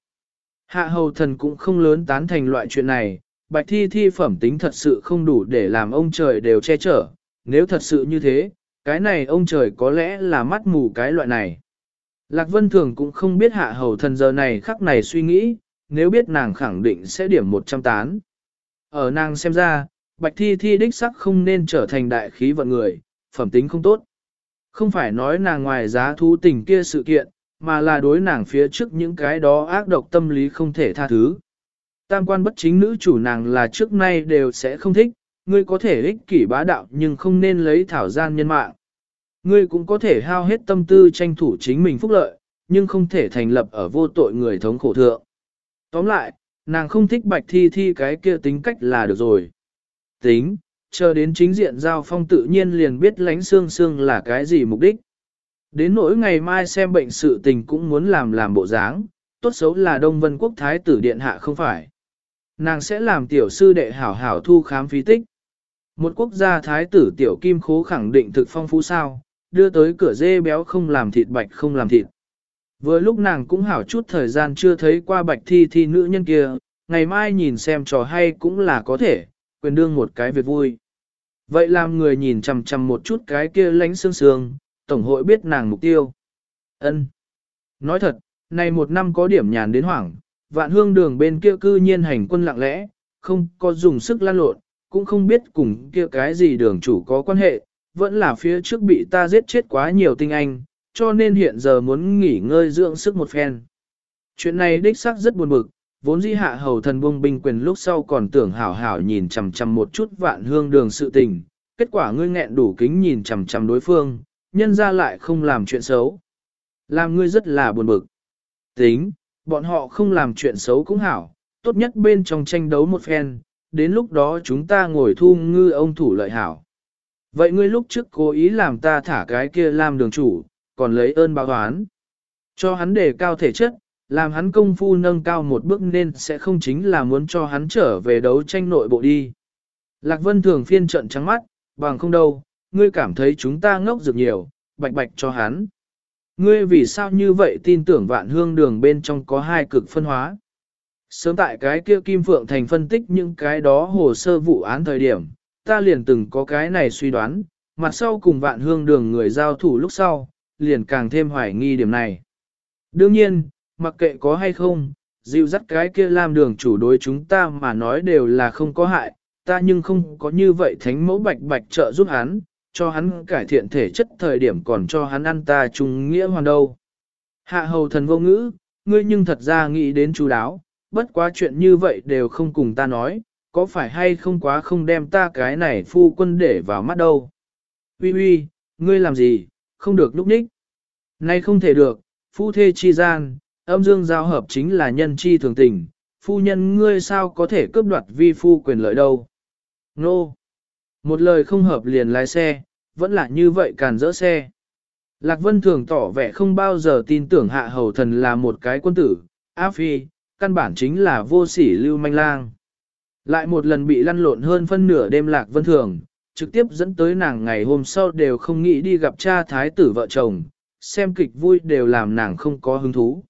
Hạ hầu thần cũng không lớn tán thành loại chuyện này, bạch thi thi phẩm tính thật sự không đủ để làm ông trời đều che chở, nếu thật sự như thế, cái này ông trời có lẽ là mắt mù cái loại này. Lạc Vân Thường cũng không biết hạ hầu thần giờ này khắc này suy nghĩ, nếu biết nàng khẳng định sẽ điểm 100 tán. Ở nàng xem ra, bạch thi thi đích sắc không nên trở thành đại khí vận người, phẩm tính không tốt. Không phải nói nàng ngoài giá thú tình kia sự kiện, mà là đối nàng phía trước những cái đó ác độc tâm lý không thể tha thứ. Tam quan bất chính nữ chủ nàng là trước nay đều sẽ không thích, ngươi có thể ích kỷ bá đạo nhưng không nên lấy thảo gian nhân mạng. Ngươi cũng có thể hao hết tâm tư tranh thủ chính mình phúc lợi, nhưng không thể thành lập ở vô tội người thống khổ thượng. Tóm lại, nàng không thích bạch thi thi cái kia tính cách là được rồi. Tính, chờ đến chính diện giao phong tự nhiên liền biết lánh xương xương là cái gì mục đích. Đến nỗi ngày mai xem bệnh sự tình cũng muốn làm làm bộ dáng, tốt xấu là Đông Vân Quốc Thái tử Điện Hạ không phải. Nàng sẽ làm tiểu sư đệ hảo hảo thu khám phí tích. Một quốc gia Thái tử Tiểu Kim Khố khẳng định thực phong phú sao, đưa tới cửa dê béo không làm thịt bạch không làm thịt. Vừa lúc nàng cũng hảo chút thời gian chưa thấy qua bạch thi thi nữ nhân kia, ngày mai nhìn xem trò hay cũng là có thể, quyền đương một cái việc vui. Vậy làm người nhìn chằm chằm một chút cái kia lánh xương sương, tổng hội biết nàng mục tiêu. Ân. Nói thật, này một năm có điểm nhàn đến hoảng, vạn hương đường bên kia cư nhiên hành quân lặng lẽ, không có dùng sức lan lộn, cũng không biết cùng kia cái gì đường chủ có quan hệ, vẫn là phía trước bị ta giết chết quá nhiều tinh anh, cho nên hiện giờ muốn nghỉ ngơi dưỡng sức một phen. Chuyện này đích xác rất buồn bực, vốn di hạ hầu thần buông binh quyền lúc sau còn tưởng hảo hảo nhìn chằm chằm một chút vạn hương đường sự tình, kết quả ngươi nghẹn đủ kính nhìn chằm chằm đối phương, nhân ra lại không làm chuyện xấu. Làm ngươi rất là buồn bực. Tính, bọn họ không làm chuyện xấu cũng hảo, tốt nhất bên trong tranh đấu một phen, đến lúc đó chúng ta ngồi thu ngư ông thủ lợi hảo. Vậy ngươi lúc trước cố ý làm ta thả cái kia làm đường chủ, còn lấy ơn báo oán. Cho hắn đề cao thể chất, làm hắn công phu nâng cao một bước nên sẽ không chính là muốn cho hắn trở về đấu tranh nội bộ đi. Lạc Vân thường phiên trận trắng mắt, bằng không đâu, ngươi cảm thấy chúng ta ngốc dược nhiều, bạch bạch cho hắn. Ngươi vì sao như vậy tin tưởng vạn hương đường bên trong có hai cực phân hóa? Sớm tại cái kia Kim Phượng Thành phân tích những cái đó hồ sơ vụ án thời điểm, ta liền từng có cái này suy đoán, mặt sau cùng vạn hương đường người giao thủ lúc sau, liền càng thêm hoài nghi điểm này. Đương nhiên, mặc kệ có hay không, dịu dắt cái kia làm đường chủ đối chúng ta mà nói đều là không có hại, ta nhưng không có như vậy thánh mẫu bạch bạch trợ giúp hắn, cho hắn cải thiện thể chất thời điểm còn cho hắn ăn ta trùng nghĩa hoàn đâu. Hạ hầu thần vô ngữ, ngươi nhưng thật ra nghĩ đến chú đáo, bất quá chuyện như vậy đều không cùng ta nói, có phải hay không quá không đem ta cái này phu quân để vào mắt đâu. Uy uy, ngươi làm gì, không được lúc ních. Nay không thể được, phu thê chi gian, âm dương giao hợp chính là nhân chi thường tình, phu nhân ngươi sao có thể cướp đoạt vi phu quyền lợi đâu. Nô! Một lời không hợp liền lái xe, vẫn là như vậy càn dỡ xe. Lạc Vân thường tỏ vẻ không bao giờ tin tưởng hạ hầu thần là một cái quân tử, áp phi, căn bản chính là vô sỉ lưu manh lang. Lại một lần bị lăn lộn hơn phân nửa đêm Lạc Vân thường, trực tiếp dẫn tới nàng ngày hôm sau đều không nghĩ đi gặp cha thái tử vợ chồng, xem kịch vui đều làm nàng không có hứng thú.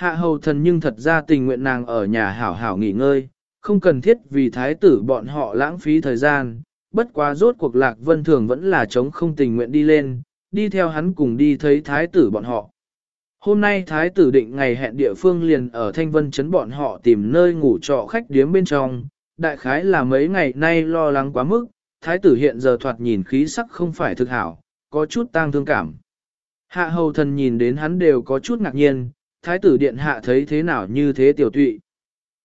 Hạ hầu thần nhưng thật ra tình nguyện nàng ở nhà hảo hảo nghỉ ngơi, không cần thiết vì thái tử bọn họ lãng phí thời gian, bất quá rốt cuộc lạc vân thường vẫn là chống không tình nguyện đi lên, đi theo hắn cùng đi thấy thái tử bọn họ. Hôm nay thái tử định ngày hẹn địa phương liền ở thanh vân chấn bọn họ tìm nơi ngủ trọ khách điếm bên trong, đại khái là mấy ngày nay lo lắng quá mức, thái tử hiện giờ thoạt nhìn khí sắc không phải thực hảo, có chút tang thương cảm. Hạ hầu thần nhìn đến hắn đều có chút ngạc nhiên, thái tử điện hạ thấy thế nào như thế tiểu tụy.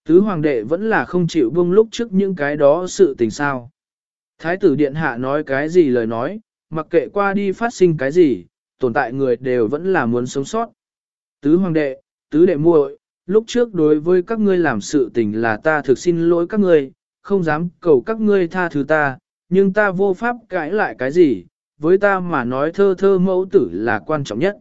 Tứ hoàng đệ vẫn là không chịu buông lúc trước những cái đó sự tình sao. Thái tử điện hạ nói cái gì lời nói, mặc kệ qua đi phát sinh cái gì, tồn tại người đều vẫn là muốn sống sót. Tứ hoàng đệ, tứ đệ muội, lúc trước đối với các ngươi làm sự tình là ta thực xin lỗi các ngươi, không dám cầu các ngươi tha thứ ta, nhưng ta vô pháp cãi lại cái gì, với ta mà nói thơ thơ mẫu tử là quan trọng nhất.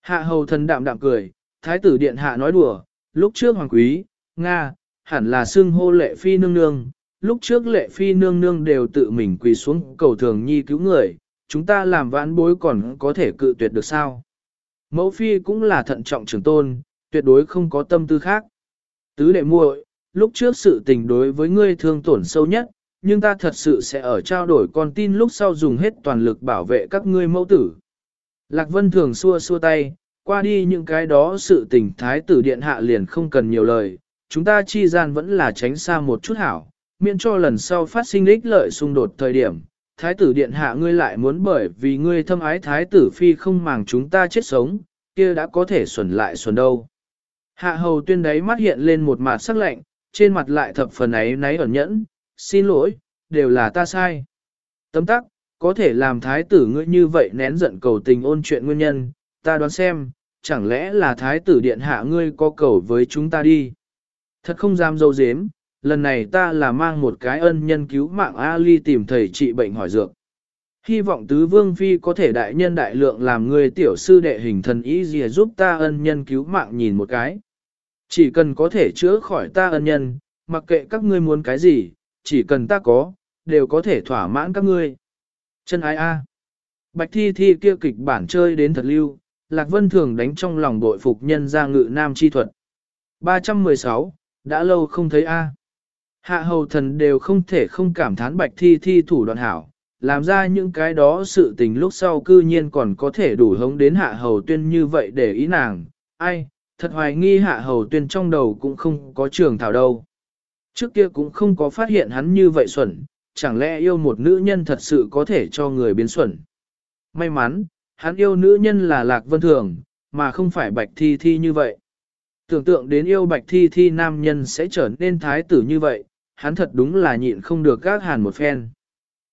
Hạ hầu thần đạm đạm cười, thái tử điện hạ nói đùa, lúc trước hoàng quý, Nga, hẳn là xưng hô lệ phi nương nương, lúc trước lệ phi nương nương đều tự mình quỳ xuống cầu thường nhi cứu người, chúng ta làm vãn bối còn có thể cự tuyệt được sao. Mẫu phi cũng là thận trọng trưởng tôn, tuyệt đối không có tâm tư khác. Tứ đệ muội, lúc trước sự tình đối với ngươi thương tổn sâu nhất, nhưng ta thật sự sẽ ở trao đổi con tin lúc sau dùng hết toàn lực bảo vệ các ngươi mẫu tử. Lạc Vân thường xua xua tay, qua đi những cái đó sự tình thái tử điện hạ liền không cần nhiều lời, chúng ta chi gian vẫn là tránh xa một chút hảo, miễn cho lần sau phát sinh ích lợi xung đột thời điểm. Thái tử điện hạ ngươi lại muốn bởi vì ngươi thâm ái thái tử phi không màng chúng ta chết sống, kia đã có thể xuẩn lại xuẩn đâu. Hạ hầu tuyên đấy mắt hiện lên một mặt sắc lạnh, trên mặt lại thập phần ấy náy ẩn nhẫn, xin lỗi, đều là ta sai. Tấm tắc, có thể làm thái tử ngươi như vậy nén giận cầu tình ôn chuyện nguyên nhân, ta đoán xem, chẳng lẽ là thái tử điện hạ ngươi có cầu với chúng ta đi. Thật không dám dâu dếm, lần này ta là mang một cái ân nhân cứu mạng Ali tìm thầy trị bệnh hỏi dược. Hy vọng tứ vương phi có thể đại nhân đại lượng làm người tiểu sư đệ hình thần ý gì giúp ta ân nhân cứu mạng nhìn một cái. Chỉ cần có thể chữa khỏi ta ân nhân, mặc kệ các ngươi muốn cái gì, chỉ cần ta có, đều có thể thỏa mãn các ngươi. Chân ai a? Bạch thi thi kia kịch bản chơi đến thật lưu, Lạc Vân thường đánh trong lòng bội phục nhân ra ngự nam chi thuật. 316, đã lâu không thấy a. Hạ hầu thần đều không thể không cảm thán bạch thi thi thủ đoạn hảo, làm ra những cái đó sự tình lúc sau cư nhiên còn có thể đủ hống đến hạ hầu tuyên như vậy để ý nàng, ai, thật hoài nghi hạ hầu tuyên trong đầu cũng không có trường thảo đâu. Trước kia cũng không có phát hiện hắn như vậy xuẩn, chẳng lẽ yêu một nữ nhân thật sự có thể cho người biến xuẩn. May mắn, hắn yêu nữ nhân là Lạc Vân Thường, mà không phải Bạch Thi Thi như vậy. Tưởng tượng đến yêu Bạch Thi Thi nam nhân sẽ trở nên thái tử như vậy, hắn thật đúng là nhịn không được gác hàn một phen.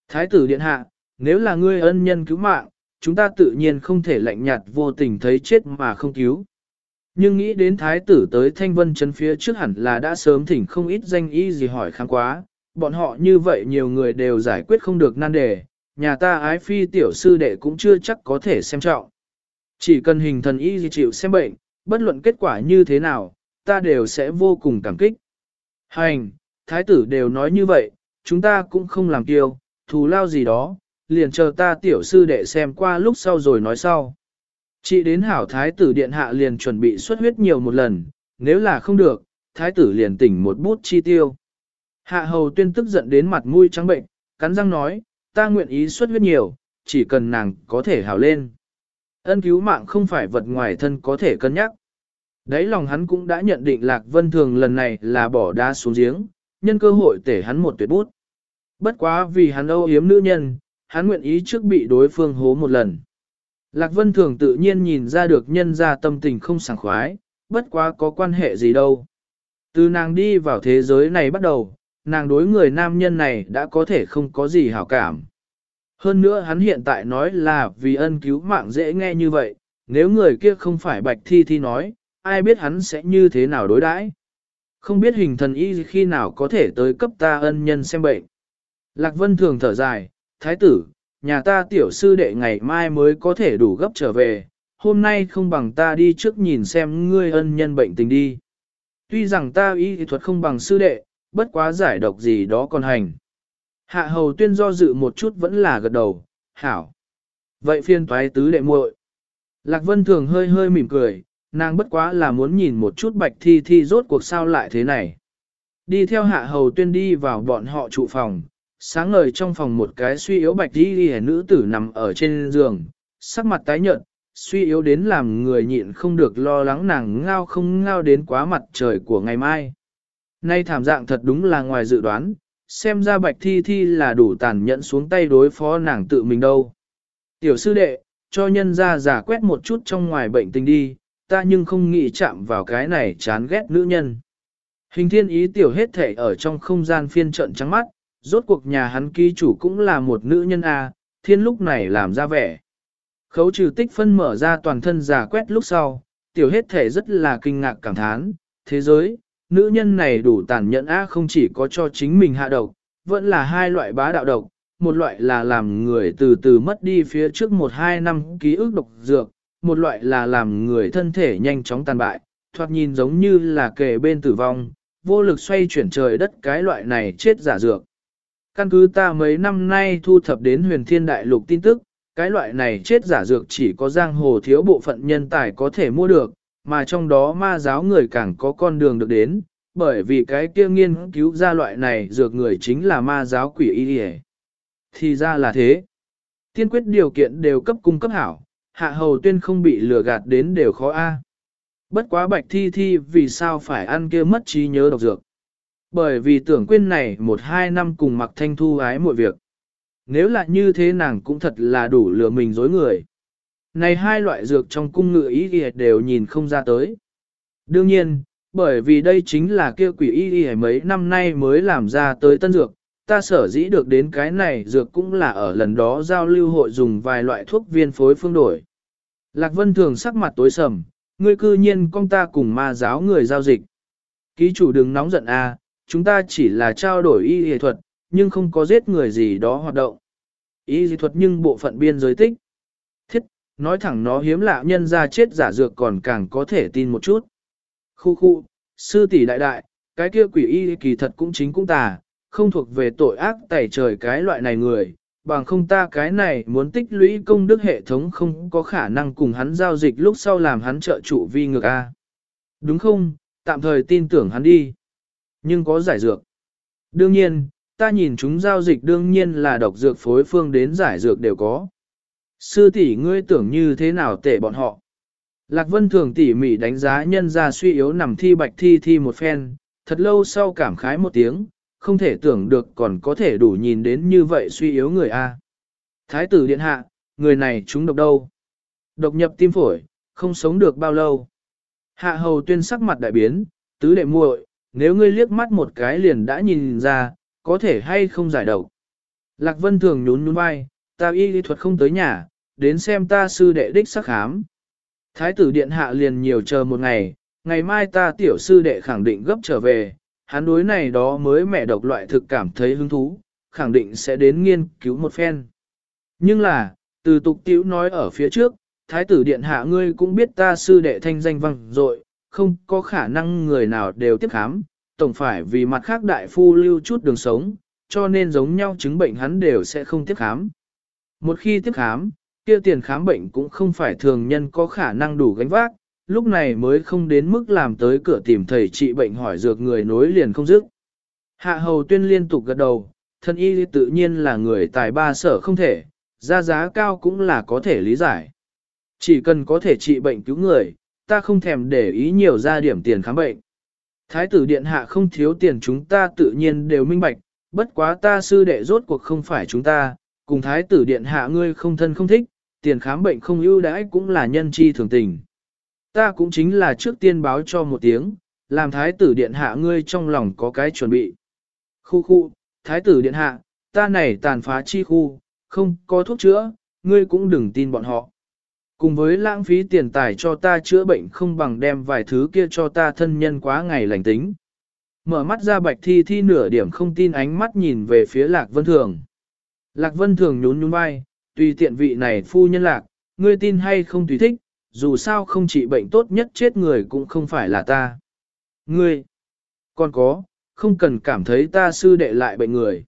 Thái tử điện hạ, nếu là ngươi ân nhân cứu mạng, chúng ta tự nhiên không thể lạnh nhạt vô tình thấy chết mà không cứu. Nhưng nghĩ đến thái tử tới thanh vân chân phía trước hẳn là đã sớm thỉnh không ít danh y gì hỏi kháng quá, bọn họ như vậy nhiều người đều giải quyết không được nan đề, nhà ta ái phi tiểu sư đệ cũng chưa chắc có thể xem trọng. Chỉ cần hình thần y gì chịu xem bệnh, bất luận kết quả như thế nào, ta đều sẽ vô cùng cảm kích. Hành, thái tử đều nói như vậy, chúng ta cũng không làm kiêu, thù lao gì đó, liền chờ ta tiểu sư đệ xem qua lúc sau rồi nói sau. Chị đến hảo thái tử điện hạ liền chuẩn bị xuất huyết nhiều một lần, nếu là không được, thái tử liền tỉnh một bút chi tiêu. Hạ hầu tuyên tức giận đến mặt mũi trắng bệnh, cắn răng nói, ta nguyện ý xuất huyết nhiều, chỉ cần nàng có thể hảo lên. Ân cứu mạng không phải vật ngoài thân có thể cân nhắc. Đấy lòng hắn cũng đã nhận định Lạc Vân Thường lần này là bỏ đá xuống giếng, nhân cơ hội tể hắn một tuyệt bút. Bất quá vì hắn âu yếm nữ nhân, hắn nguyện ý trước bị đối phương hố một lần. Lạc Vân Thường tự nhiên nhìn ra được nhân ra tâm tình không sảng khoái, bất quá có quan hệ gì đâu. Từ nàng đi vào thế giới này bắt đầu, nàng đối người nam nhân này đã có thể không có gì hảo cảm. Hơn nữa hắn hiện tại nói là vì ân cứu mạng dễ nghe như vậy, nếu người kia không phải bạch thi thi nói, ai biết hắn sẽ như thế nào đối đãi. Không biết hình thần y khi nào có thể tới cấp ta ân nhân xem bệnh. Lạc Vân thường thở dài, thái tử, nhà ta tiểu sư đệ ngày mai mới có thể đủ gấp trở về, hôm nay không bằng ta đi trước nhìn xem ngươi ân nhân bệnh tình đi. Tuy rằng ta y thuật không bằng sư đệ, bất quá giải độc gì đó còn hành. Hạ hầu tuyên do dự một chút vẫn là gật đầu, hảo. Vậy phiên toái tứ đệ muội. Lạc Vân Thường hơi hơi mỉm cười, nàng bất quá là muốn nhìn một chút bạch thi thi rốt cuộc sao lại thế này. Đi theo hạ hầu tuyên đi vào bọn họ trụ phòng, sáng ngời trong phòng một cái suy yếu bạch thi ghi nữ tử nằm ở trên giường, sắc mặt tái nhợt, suy yếu đến làm người nhịn không được lo lắng nàng ngao không ngao đến quá mặt trời của ngày mai. Nay thảm dạng thật đúng là ngoài dự đoán, xem ra bạch thi thi là đủ tàn nhẫn xuống tay đối phó nàng tự mình đâu. Tiểu sư đệ, cho nhân ra giả quét một chút trong ngoài bệnh tình đi, ta nhưng không nghĩ chạm vào cái này chán ghét nữ nhân. Hình thiên ý tiểu hết thể ở trong không gian phiên trận trắng mắt, rốt cuộc nhà hắn ký chủ cũng là một nữ nhân a, à, thiên lúc này làm ra vẻ. Khấu trừ tích phân mở ra toàn thân giả quét lúc sau, tiểu hết thể rất là kinh ngạc cảm thán, thế giới, nữ nhân này đủ tàn nhẫn á không chỉ có cho chính mình hạ độc, vẫn là hai loại bá đạo độc, một loại là làm người từ từ mất đi phía trước một hai năm ký ức độc dược, một loại là làm người thân thể nhanh chóng tàn bại, thoạt nhìn giống như là kề bên tử vong, vô lực xoay chuyển trời đất cái loại này chết giả dược. Căn cứ ta mấy năm nay thu thập đến huyền thiên đại lục tin tức, cái loại này chết giả dược chỉ có giang hồ thiếu bộ phận nhân tài có thể mua được, mà trong đó ma giáo người càng có con đường được đến, bởi vì cái kia nghiên cứu ra loại này dược người chính là ma giáo quỷ y đi Thì ra là thế. Tiên quyết điều kiện đều cấp cung cấp hảo, hạ hầu tuyên không bị lừa gạt đến đều khó a. Bất quá bạch thi thi vì sao phải ăn kia mất trí nhớ độc dược. Bởi vì tưởng quên này một hai năm cùng mặc thanh thu ái mọi việc. Nếu là như thế nàng cũng thật là đủ lừa mình dối người. Này hai loại dược trong cung ngự ý kìa đều nhìn không ra tới. Đương nhiên, bởi vì đây chính là kia quỷ y y mấy năm nay mới làm ra tới tân dược, ta sở dĩ được đến cái này dược cũng là ở lần đó giao lưu hội dùng vài loại thuốc viên phối phương đổi. Lạc Vân thường sắc mặt tối sầm, ngươi cư nhiên con ta cùng ma giáo người giao dịch. Ký chủ đừng nóng giận a, chúng ta chỉ là trao đổi y y thuật, nhưng không có giết người gì đó hoạt động. Y y thuật nhưng bộ phận biên giới tích. Nói thẳng nó hiếm lạ nhân ra chết giả dược còn càng có thể tin một chút. Khu khu, sư tỷ đại đại, cái kia quỷ y kỳ thật cũng chính cũng tà, không thuộc về tội ác tẩy trời cái loại này người, bằng không ta cái này muốn tích lũy công đức hệ thống không có khả năng cùng hắn giao dịch lúc sau làm hắn trợ trụ vi ngược A. Đúng không, tạm thời tin tưởng hắn đi. Nhưng có giải dược. Đương nhiên, ta nhìn chúng giao dịch đương nhiên là độc dược phối phương đến giải dược đều có. Sư tỷ ngươi tưởng như thế nào tệ bọn họ. Lạc Vân thường tỉ mỉ đánh giá nhân ra suy yếu nằm thi bạch thi thi một phen, thật lâu sau cảm khái một tiếng, không thể tưởng được còn có thể đủ nhìn đến như vậy suy yếu người A. Thái tử điện hạ, người này chúng độc đâu? Độc nhập tim phổi, không sống được bao lâu. Hạ hầu tuyên sắc mặt đại biến, tứ đệ muội, nếu ngươi liếc mắt một cái liền đã nhìn ra, có thể hay không giải độc. Lạc Vân thường nhún nhún vai, ta y lý thuật không tới nhà, đến xem ta sư đệ đích sắc khám. Thái tử điện hạ liền nhiều chờ một ngày, ngày mai ta tiểu sư đệ khẳng định gấp trở về, hắn đối này đó mới mẹ độc loại thực cảm thấy hứng thú, khẳng định sẽ đến nghiên cứu một phen. Nhưng là, từ tục tiểu nói ở phía trước, thái tử điện hạ ngươi cũng biết ta sư đệ thanh danh vang rồi không có khả năng người nào đều tiếp khám, tổng phải vì mặt khác đại phu lưu chút đường sống, cho nên giống nhau chứng bệnh hắn đều sẽ không tiếp khám. Một khi tiếp khám, kia tiền khám bệnh cũng không phải thường nhân có khả năng đủ gánh vác, lúc này mới không đến mức làm tới cửa tìm thầy trị bệnh hỏi dược người nối liền không dứt. Hạ hầu tuyên liên tục gật đầu, thân y tự nhiên là người tài ba sở không thể, ra giá cao cũng là có thể lý giải. Chỉ cần có thể trị bệnh cứu người, ta không thèm để ý nhiều ra điểm tiền khám bệnh. Thái tử điện hạ không thiếu tiền chúng ta tự nhiên đều minh bạch, bất quá ta sư đệ rốt cuộc không phải chúng ta, cùng thái tử điện hạ ngươi không thân không thích, tiền khám bệnh không ưu đãi cũng là nhân chi thường tình. Ta cũng chính là trước tiên báo cho một tiếng, làm thái tử điện hạ ngươi trong lòng có cái chuẩn bị. Khu khu, thái tử điện hạ, ta này tàn phá chi khu, không có thuốc chữa, ngươi cũng đừng tin bọn họ. Cùng với lãng phí tiền tài cho ta chữa bệnh không bằng đem vài thứ kia cho ta thân nhân quá ngày lành tính. Mở mắt ra bạch thi thi nửa điểm không tin ánh mắt nhìn về phía lạc vân thường. Lạc vân thường nhún nhún vai, tùy tiện vị này phu nhân lạc, ngươi tin hay không tùy thích, dù sao không trị bệnh tốt nhất chết người cũng không phải là ta. Ngươi, còn có, không cần cảm thấy ta sư đệ lại bệnh người.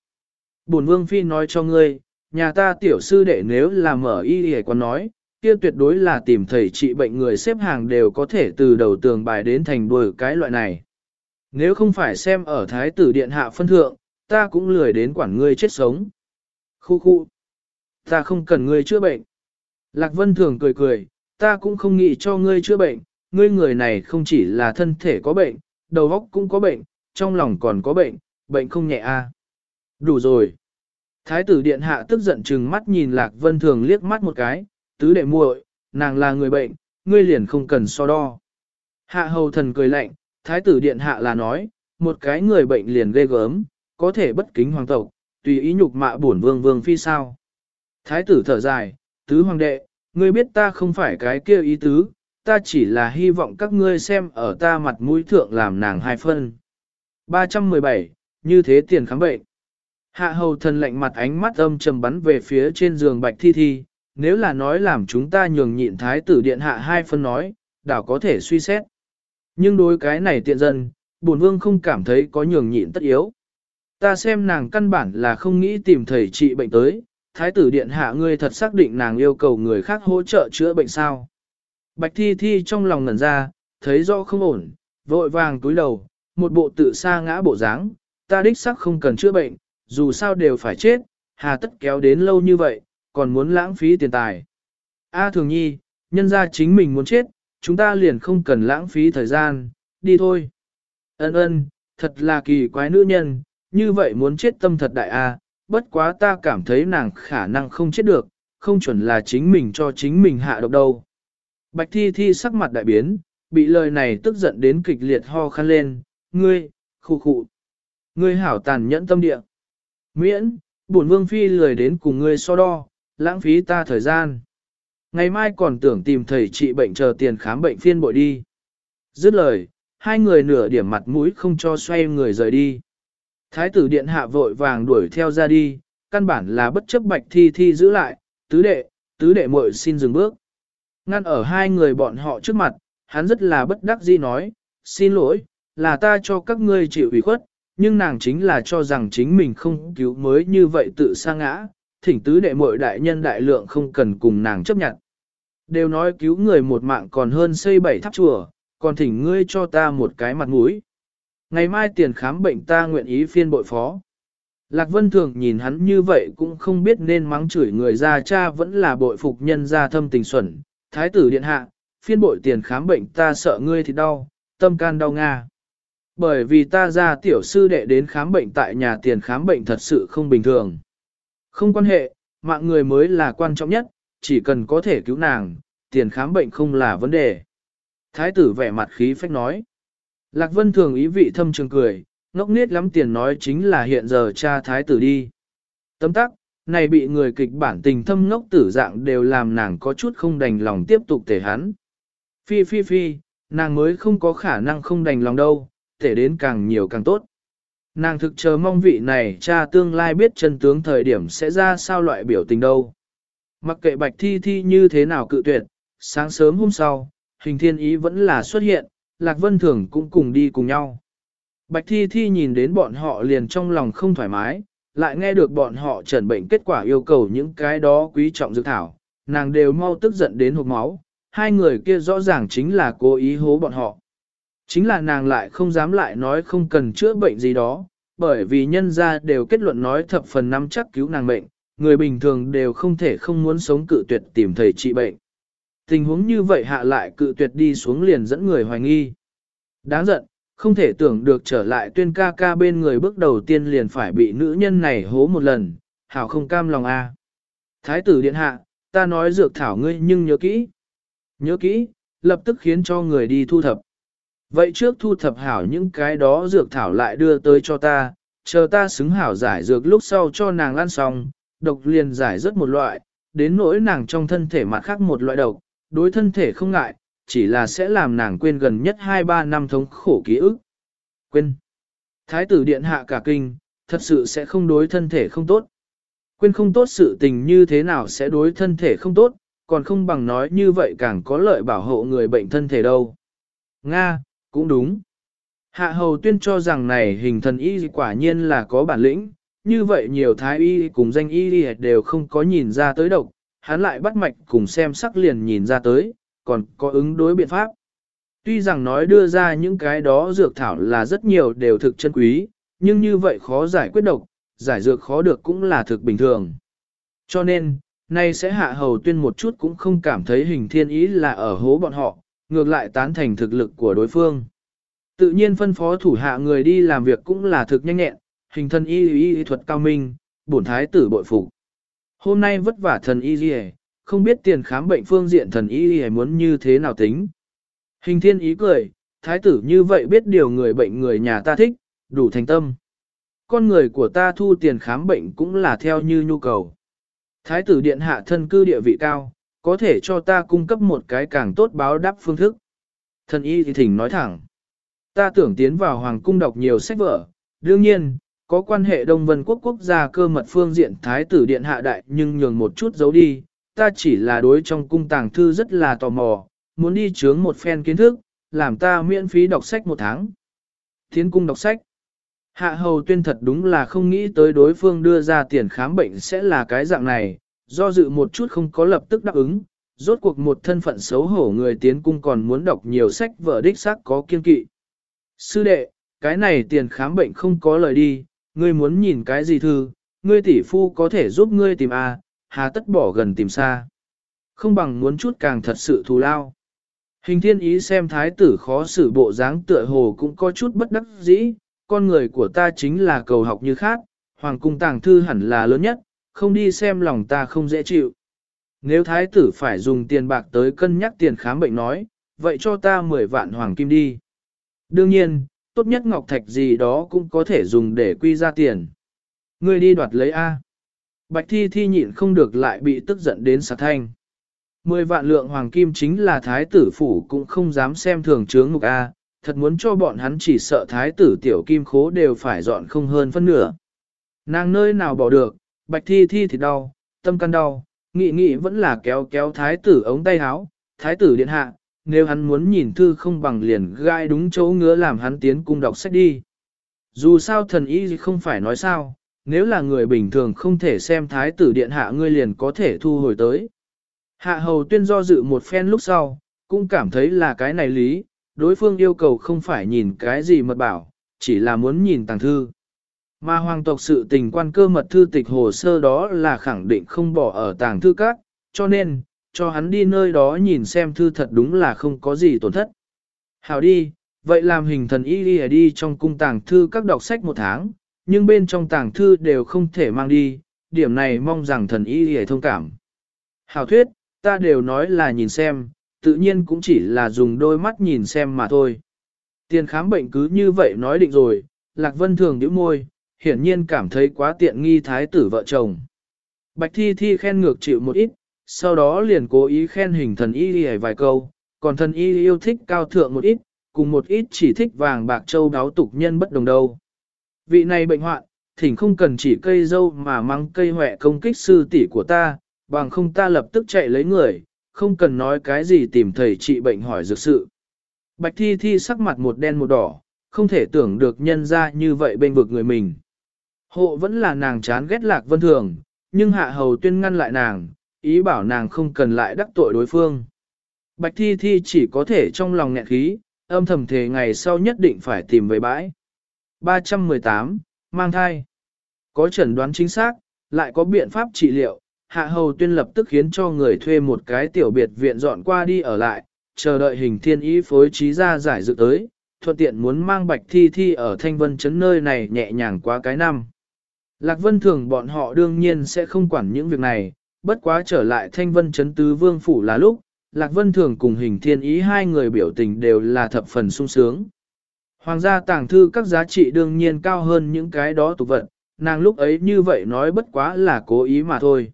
Bổn vương phi nói cho ngươi, nhà ta tiểu sư đệ nếu là mở y y còn nói, kia tuyệt đối là tìm thầy trị bệnh người xếp hàng đều có thể từ đầu tường bài đến thành đuôi cái loại này. Nếu không phải xem ở thái tử điện hạ phân thượng, ta cũng lười đến quản ngươi chết sống. Khu khu. Ta không cần ngươi chữa bệnh. Lạc Vân thường cười cười, ta cũng không nghĩ cho ngươi chữa bệnh, ngươi người này không chỉ là thân thể có bệnh, đầu óc cũng có bệnh, trong lòng còn có bệnh, bệnh không nhẹ a. À. Đủ rồi. Thái tử điện hạ tức giận chừng mắt nhìn Lạc Vân thường liếc mắt một cái, tứ đệ muội, nàng là người bệnh, ngươi liền không cần so đo. Hạ hầu thần cười lạnh, thái tử điện hạ là nói, một cái người bệnh liền ghê gớm, có thể bất kính hoàng tộc, tùy ý nhục mạ bổn vương vương phi sao. Thái tử thở dài, tứ hoàng đệ, ngươi biết ta không phải cái kia ý tứ, ta chỉ là hy vọng các ngươi xem ở ta mặt mũi thượng làm nàng hai phân. 317, như thế tiền khám bệnh. Hạ hầu thần lạnh mặt ánh mắt âm trầm bắn về phía trên giường bạch thi thi, nếu là nói làm chúng ta nhường nhịn thái tử điện hạ hai phân nói, đảo có thể suy xét. Nhưng đối cái này tiện dân, bổn vương không cảm thấy có nhường nhịn tất yếu. Ta xem nàng căn bản là không nghĩ tìm thầy trị bệnh tới, thái tử điện hạ ngươi thật xác định nàng yêu cầu người khác hỗ trợ chữa bệnh sao. Bạch thi thi trong lòng ngẩn ra, thấy rõ không ổn, vội vàng túi đầu, một bộ tự sa ngã bộ dáng, ta đích xác không cần chữa bệnh, dù sao đều phải chết, hà tất kéo đến lâu như vậy, còn muốn lãng phí tiền tài. A à, thường nhi, nhân ra chính mình muốn chết, chúng ta liền không cần lãng phí thời gian, đi thôi. Ân ân, thật là kỳ quái nữ nhân, như vậy muốn chết tâm thật đại a, bất quá ta cảm thấy nàng khả năng không chết được, không chuẩn là chính mình cho chính mình hạ độc đâu. Bạch thi thi sắc mặt đại biến, bị lời này tức giận đến kịch liệt ho khăn lên, ngươi, khu khụ, ngươi hảo tàn nhẫn tâm địa. Miễn, bổn vương phi lười đến cùng ngươi so đo, lãng phí ta thời gian. Ngày mai còn tưởng tìm thầy trị bệnh chờ tiền khám bệnh phiên bội đi. Dứt lời, hai người nửa điểm mặt mũi không cho xoay người rời đi. Thái tử điện hạ vội vàng đuổi theo ra đi, căn bản là bất chấp bạch thi thi giữ lại, tứ đệ, tứ đệ muội xin dừng bước. Ngăn ở hai người bọn họ trước mặt, hắn rất là bất đắc dĩ nói, xin lỗi, là ta cho các ngươi chịu ủy khuất, nhưng nàng chính là cho rằng chính mình không cứu mới như vậy tự sa ngã, thỉnh tứ đệ muội đại nhân đại lượng không cần cùng nàng chấp nhận. Đều nói cứu người một mạng còn hơn xây bảy tháp chùa, còn thỉnh ngươi cho ta một cái mặt mũi. Ngày mai tiền khám bệnh ta nguyện ý phiên bội phó. Lạc Vân Thường nhìn hắn như vậy cũng không biết nên mắng chửi người ra cha vẫn là bội phục nhân ra thâm tình xuẩn. Thái tử điện hạ, phiên bội tiền khám bệnh ta sợ ngươi thì đau, tâm can đau nga. Bởi vì ta ra tiểu sư đệ đến khám bệnh tại nhà tiền khám bệnh thật sự không bình thường. Không quan hệ, mạng người mới là quan trọng nhất, chỉ cần có thể cứu nàng, tiền khám bệnh không là vấn đề. Thái tử vẻ mặt khí phách nói. Lạc Vân thường ý vị thâm trường cười, ngốc nết lắm tiền nói chính là hiện giờ cha thái tử đi. Tấm tắc, này bị người kịch bản tình thâm ngốc tử dạng đều làm nàng có chút không đành lòng tiếp tục tể hắn. Phi phi phi, nàng mới không có khả năng không đành lòng đâu, tể đến càng nhiều càng tốt. Nàng thực chờ mong vị này cha tương lai biết chân tướng thời điểm sẽ ra sao loại biểu tình đâu. Mặc kệ bạch thi thi như thế nào cự tuyệt, sáng sớm hôm sau, hình thiên ý vẫn là xuất hiện, Lạc Vân Thường cũng cùng đi cùng nhau. Bạch thi thi nhìn đến bọn họ liền trong lòng không thoải mái, lại nghe được bọn họ trần bệnh kết quả yêu cầu những cái đó quý trọng dược thảo, nàng đều mau tức giận đến hộp máu, hai người kia rõ ràng chính là cố ý hố bọn họ. Chính là nàng lại không dám lại nói không cần chữa bệnh gì đó, bởi vì nhân gia đều kết luận nói thập phần năm chắc cứu nàng bệnh, người bình thường đều không thể không muốn sống cự tuyệt tìm thầy trị bệnh. Tình huống như vậy hạ lại cự tuyệt đi xuống liền dẫn người hoài nghi. Đáng giận, không thể tưởng được trở lại tuyên ca ca bên người bước đầu tiên liền phải bị nữ nhân này hố một lần, hảo không cam lòng a. Thái tử điện hạ, ta nói dược thảo ngươi nhưng nhớ kỹ. Nhớ kỹ, lập tức khiến cho người đi thu thập. Vậy trước thu thập hảo những cái đó dược thảo lại đưa tới cho ta, chờ ta xứng hảo giải dược lúc sau cho nàng lan xong, độc liền giải rất một loại, đến nỗi nàng trong thân thể mặt khác một loại độc, đối thân thể không ngại, chỉ là sẽ làm nàng quên gần nhất 2-3 năm thống khổ ký ức. Quên. Thái tử điện hạ cả kinh, thật sự sẽ không đối thân thể không tốt. Quên không tốt sự tình như thế nào sẽ đối thân thể không tốt, còn không bằng nói như vậy càng có lợi bảo hộ người bệnh thân thể đâu. Nga, cũng đúng. Hạ hầu tuyên cho rằng này hình thần y quả nhiên là có bản lĩnh, như vậy nhiều thái y cùng danh y đều không có nhìn ra tới độc, hắn lại bắt mạch cùng xem sắc liền nhìn ra tới, còn có ứng đối biện pháp. Tuy rằng nói đưa ra những cái đó dược thảo là rất nhiều đều thực chân quý, nhưng như vậy khó giải quyết độc, giải dược khó được cũng là thực bình thường. Cho nên, nay sẽ hạ hầu tuyên một chút cũng không cảm thấy hình thiên ý là ở hố bọn họ, ngược lại tán thành thực lực của đối phương. Tự nhiên phân phó thủ hạ người đi làm việc cũng là thực nhanh nhẹn, hình thân y y, thuật cao minh, bổn thái tử bội phục. Hôm nay vất vả thần y y, không biết tiền khám bệnh phương diện thần y y muốn như thế nào tính. Hình thiên ý cười, thái tử như vậy biết điều người bệnh người nhà ta thích, đủ thành tâm. Con người của ta thu tiền khám bệnh cũng là theo như nhu cầu. Thái tử điện hạ thân cư địa vị cao, có thể cho ta cung cấp một cái càng tốt báo đáp phương thức. Thần y thì thỉnh nói thẳng. Ta tưởng tiến vào hoàng cung đọc nhiều sách vở, đương nhiên, có quan hệ Đông Vân Quốc quốc gia cơ mật phương diện thái tử điện hạ đại nhưng nhường một chút giấu đi, ta chỉ là đối trong cung tàng thư rất là tò mò, muốn đi chướng một phen kiến thức, làm ta miễn phí đọc sách một tháng. Tiến cung đọc sách. Hạ hầu tuyên thật đúng là không nghĩ tới đối phương đưa ra tiền khám bệnh sẽ là cái dạng này, do dự một chút không có lập tức đáp ứng, rốt cuộc một thân phận xấu hổ người tiến cung còn muốn đọc nhiều sách vở đích xác có kiên kỵ. Sư đệ, cái này tiền khám bệnh không có lời đi, ngươi muốn nhìn cái gì thư, ngươi tỷ phu có thể giúp ngươi tìm A, hà tất bỏ gần tìm xa. Không bằng muốn chút càng thật sự thù lao. Hình thiên ý xem thái tử khó xử bộ dáng tựa hồ cũng có chút bất đắc dĩ, con người của ta chính là cầu học như khác, hoàng cung tàng thư hẳn là lớn nhất, không đi xem lòng ta không dễ chịu. Nếu thái tử phải dùng tiền bạc tới cân nhắc tiền khám bệnh nói, vậy cho ta 10 vạn hoàng kim đi. Đương nhiên, tốt nhất ngọc thạch gì đó cũng có thể dùng để quy ra tiền. Ngươi đi đoạt lấy A. Bạch thi thi nhịn không được lại bị tức giận đến sạc thanh. Mười vạn lượng hoàng kim chính là thái tử phủ cũng không dám xem thường chướng ngục A, thật muốn cho bọn hắn chỉ sợ thái tử tiểu kim khố đều phải dọn không hơn phân nửa. Nàng nơi nào bỏ được, bạch thi thi thì đau, tâm căn đau, nghị nghị vẫn là kéo kéo thái tử ống tay áo, thái tử điện hạ, nếu hắn muốn nhìn thư không bằng liền gai đúng chỗ ngứa làm hắn tiến cung đọc sách đi. Dù sao thần y không phải nói sao, nếu là người bình thường không thể xem thái tử điện hạ ngươi liền có thể thu hồi tới. Hạ hầu tuyên do dự một phen lúc sau, cũng cảm thấy là cái này lý, đối phương yêu cầu không phải nhìn cái gì mật bảo, chỉ là muốn nhìn tàng thư. Mà hoàng tộc sự tình quan cơ mật thư tịch hồ sơ đó là khẳng định không bỏ ở tàng thư các, cho nên, cho hắn đi nơi đó nhìn xem thư thật đúng là không có gì tổn thất. Hảo đi, vậy làm hình thần y đi, đi trong cung tàng thư các đọc sách một tháng, nhưng bên trong tàng thư đều không thể mang đi, điểm này mong rằng thần y đi thông cảm. Hảo thuyết, ta đều nói là nhìn xem, tự nhiên cũng chỉ là dùng đôi mắt nhìn xem mà thôi. Tiền khám bệnh cứ như vậy nói định rồi, Lạc Vân thường nhíu môi, hiển nhiên cảm thấy quá tiện nghi thái tử vợ chồng. Bạch Thi Thi khen ngược chịu một ít, sau đó liền cố ý khen hình thần y hề vài câu, còn thần y yêu thích cao thượng một ít, cùng một ít chỉ thích vàng bạc châu đáo tục nhân bất đồng đâu. Vị này bệnh hoạn, thỉnh không cần chỉ cây dâu mà mang cây hỏe công kích sư tỷ của ta, bằng không ta lập tức chạy lấy người, không cần nói cái gì tìm thầy trị bệnh hỏi dược sự. Bạch thi thi sắc mặt một đen một đỏ, không thể tưởng được nhân ra như vậy bên vực người mình. Hộ vẫn là nàng chán ghét lạc vân thường, nhưng hạ hầu tuyên ngăn lại nàng, ý bảo nàng không cần lại đắc tội đối phương. Bạch thi thi chỉ có thể trong lòng nghẹn khí, âm thầm thề ngày sau nhất định phải tìm về bãi. 318. Mang thai. Có chẩn đoán chính xác, lại có biện pháp trị liệu, hạ hầu tuyên lập tức khiến cho người thuê một cái tiểu biệt viện dọn qua đi ở lại, chờ đợi hình thiên ý phối trí ra giải dự tới, thuận tiện muốn mang bạch thi thi ở thanh vân chấn nơi này nhẹ nhàng qua cái năm. Lạc vân thường bọn họ đương nhiên sẽ không quản những việc này, bất quá trở lại thanh vân chấn tứ vương phủ là lúc, Lạc vân thường cùng hình thiên ý hai người biểu tình đều là thập phần sung sướng. Hoàng gia tàng thư các giá trị đương nhiên cao hơn những cái đó tục vật, nàng lúc ấy như vậy nói bất quá là cố ý mà thôi.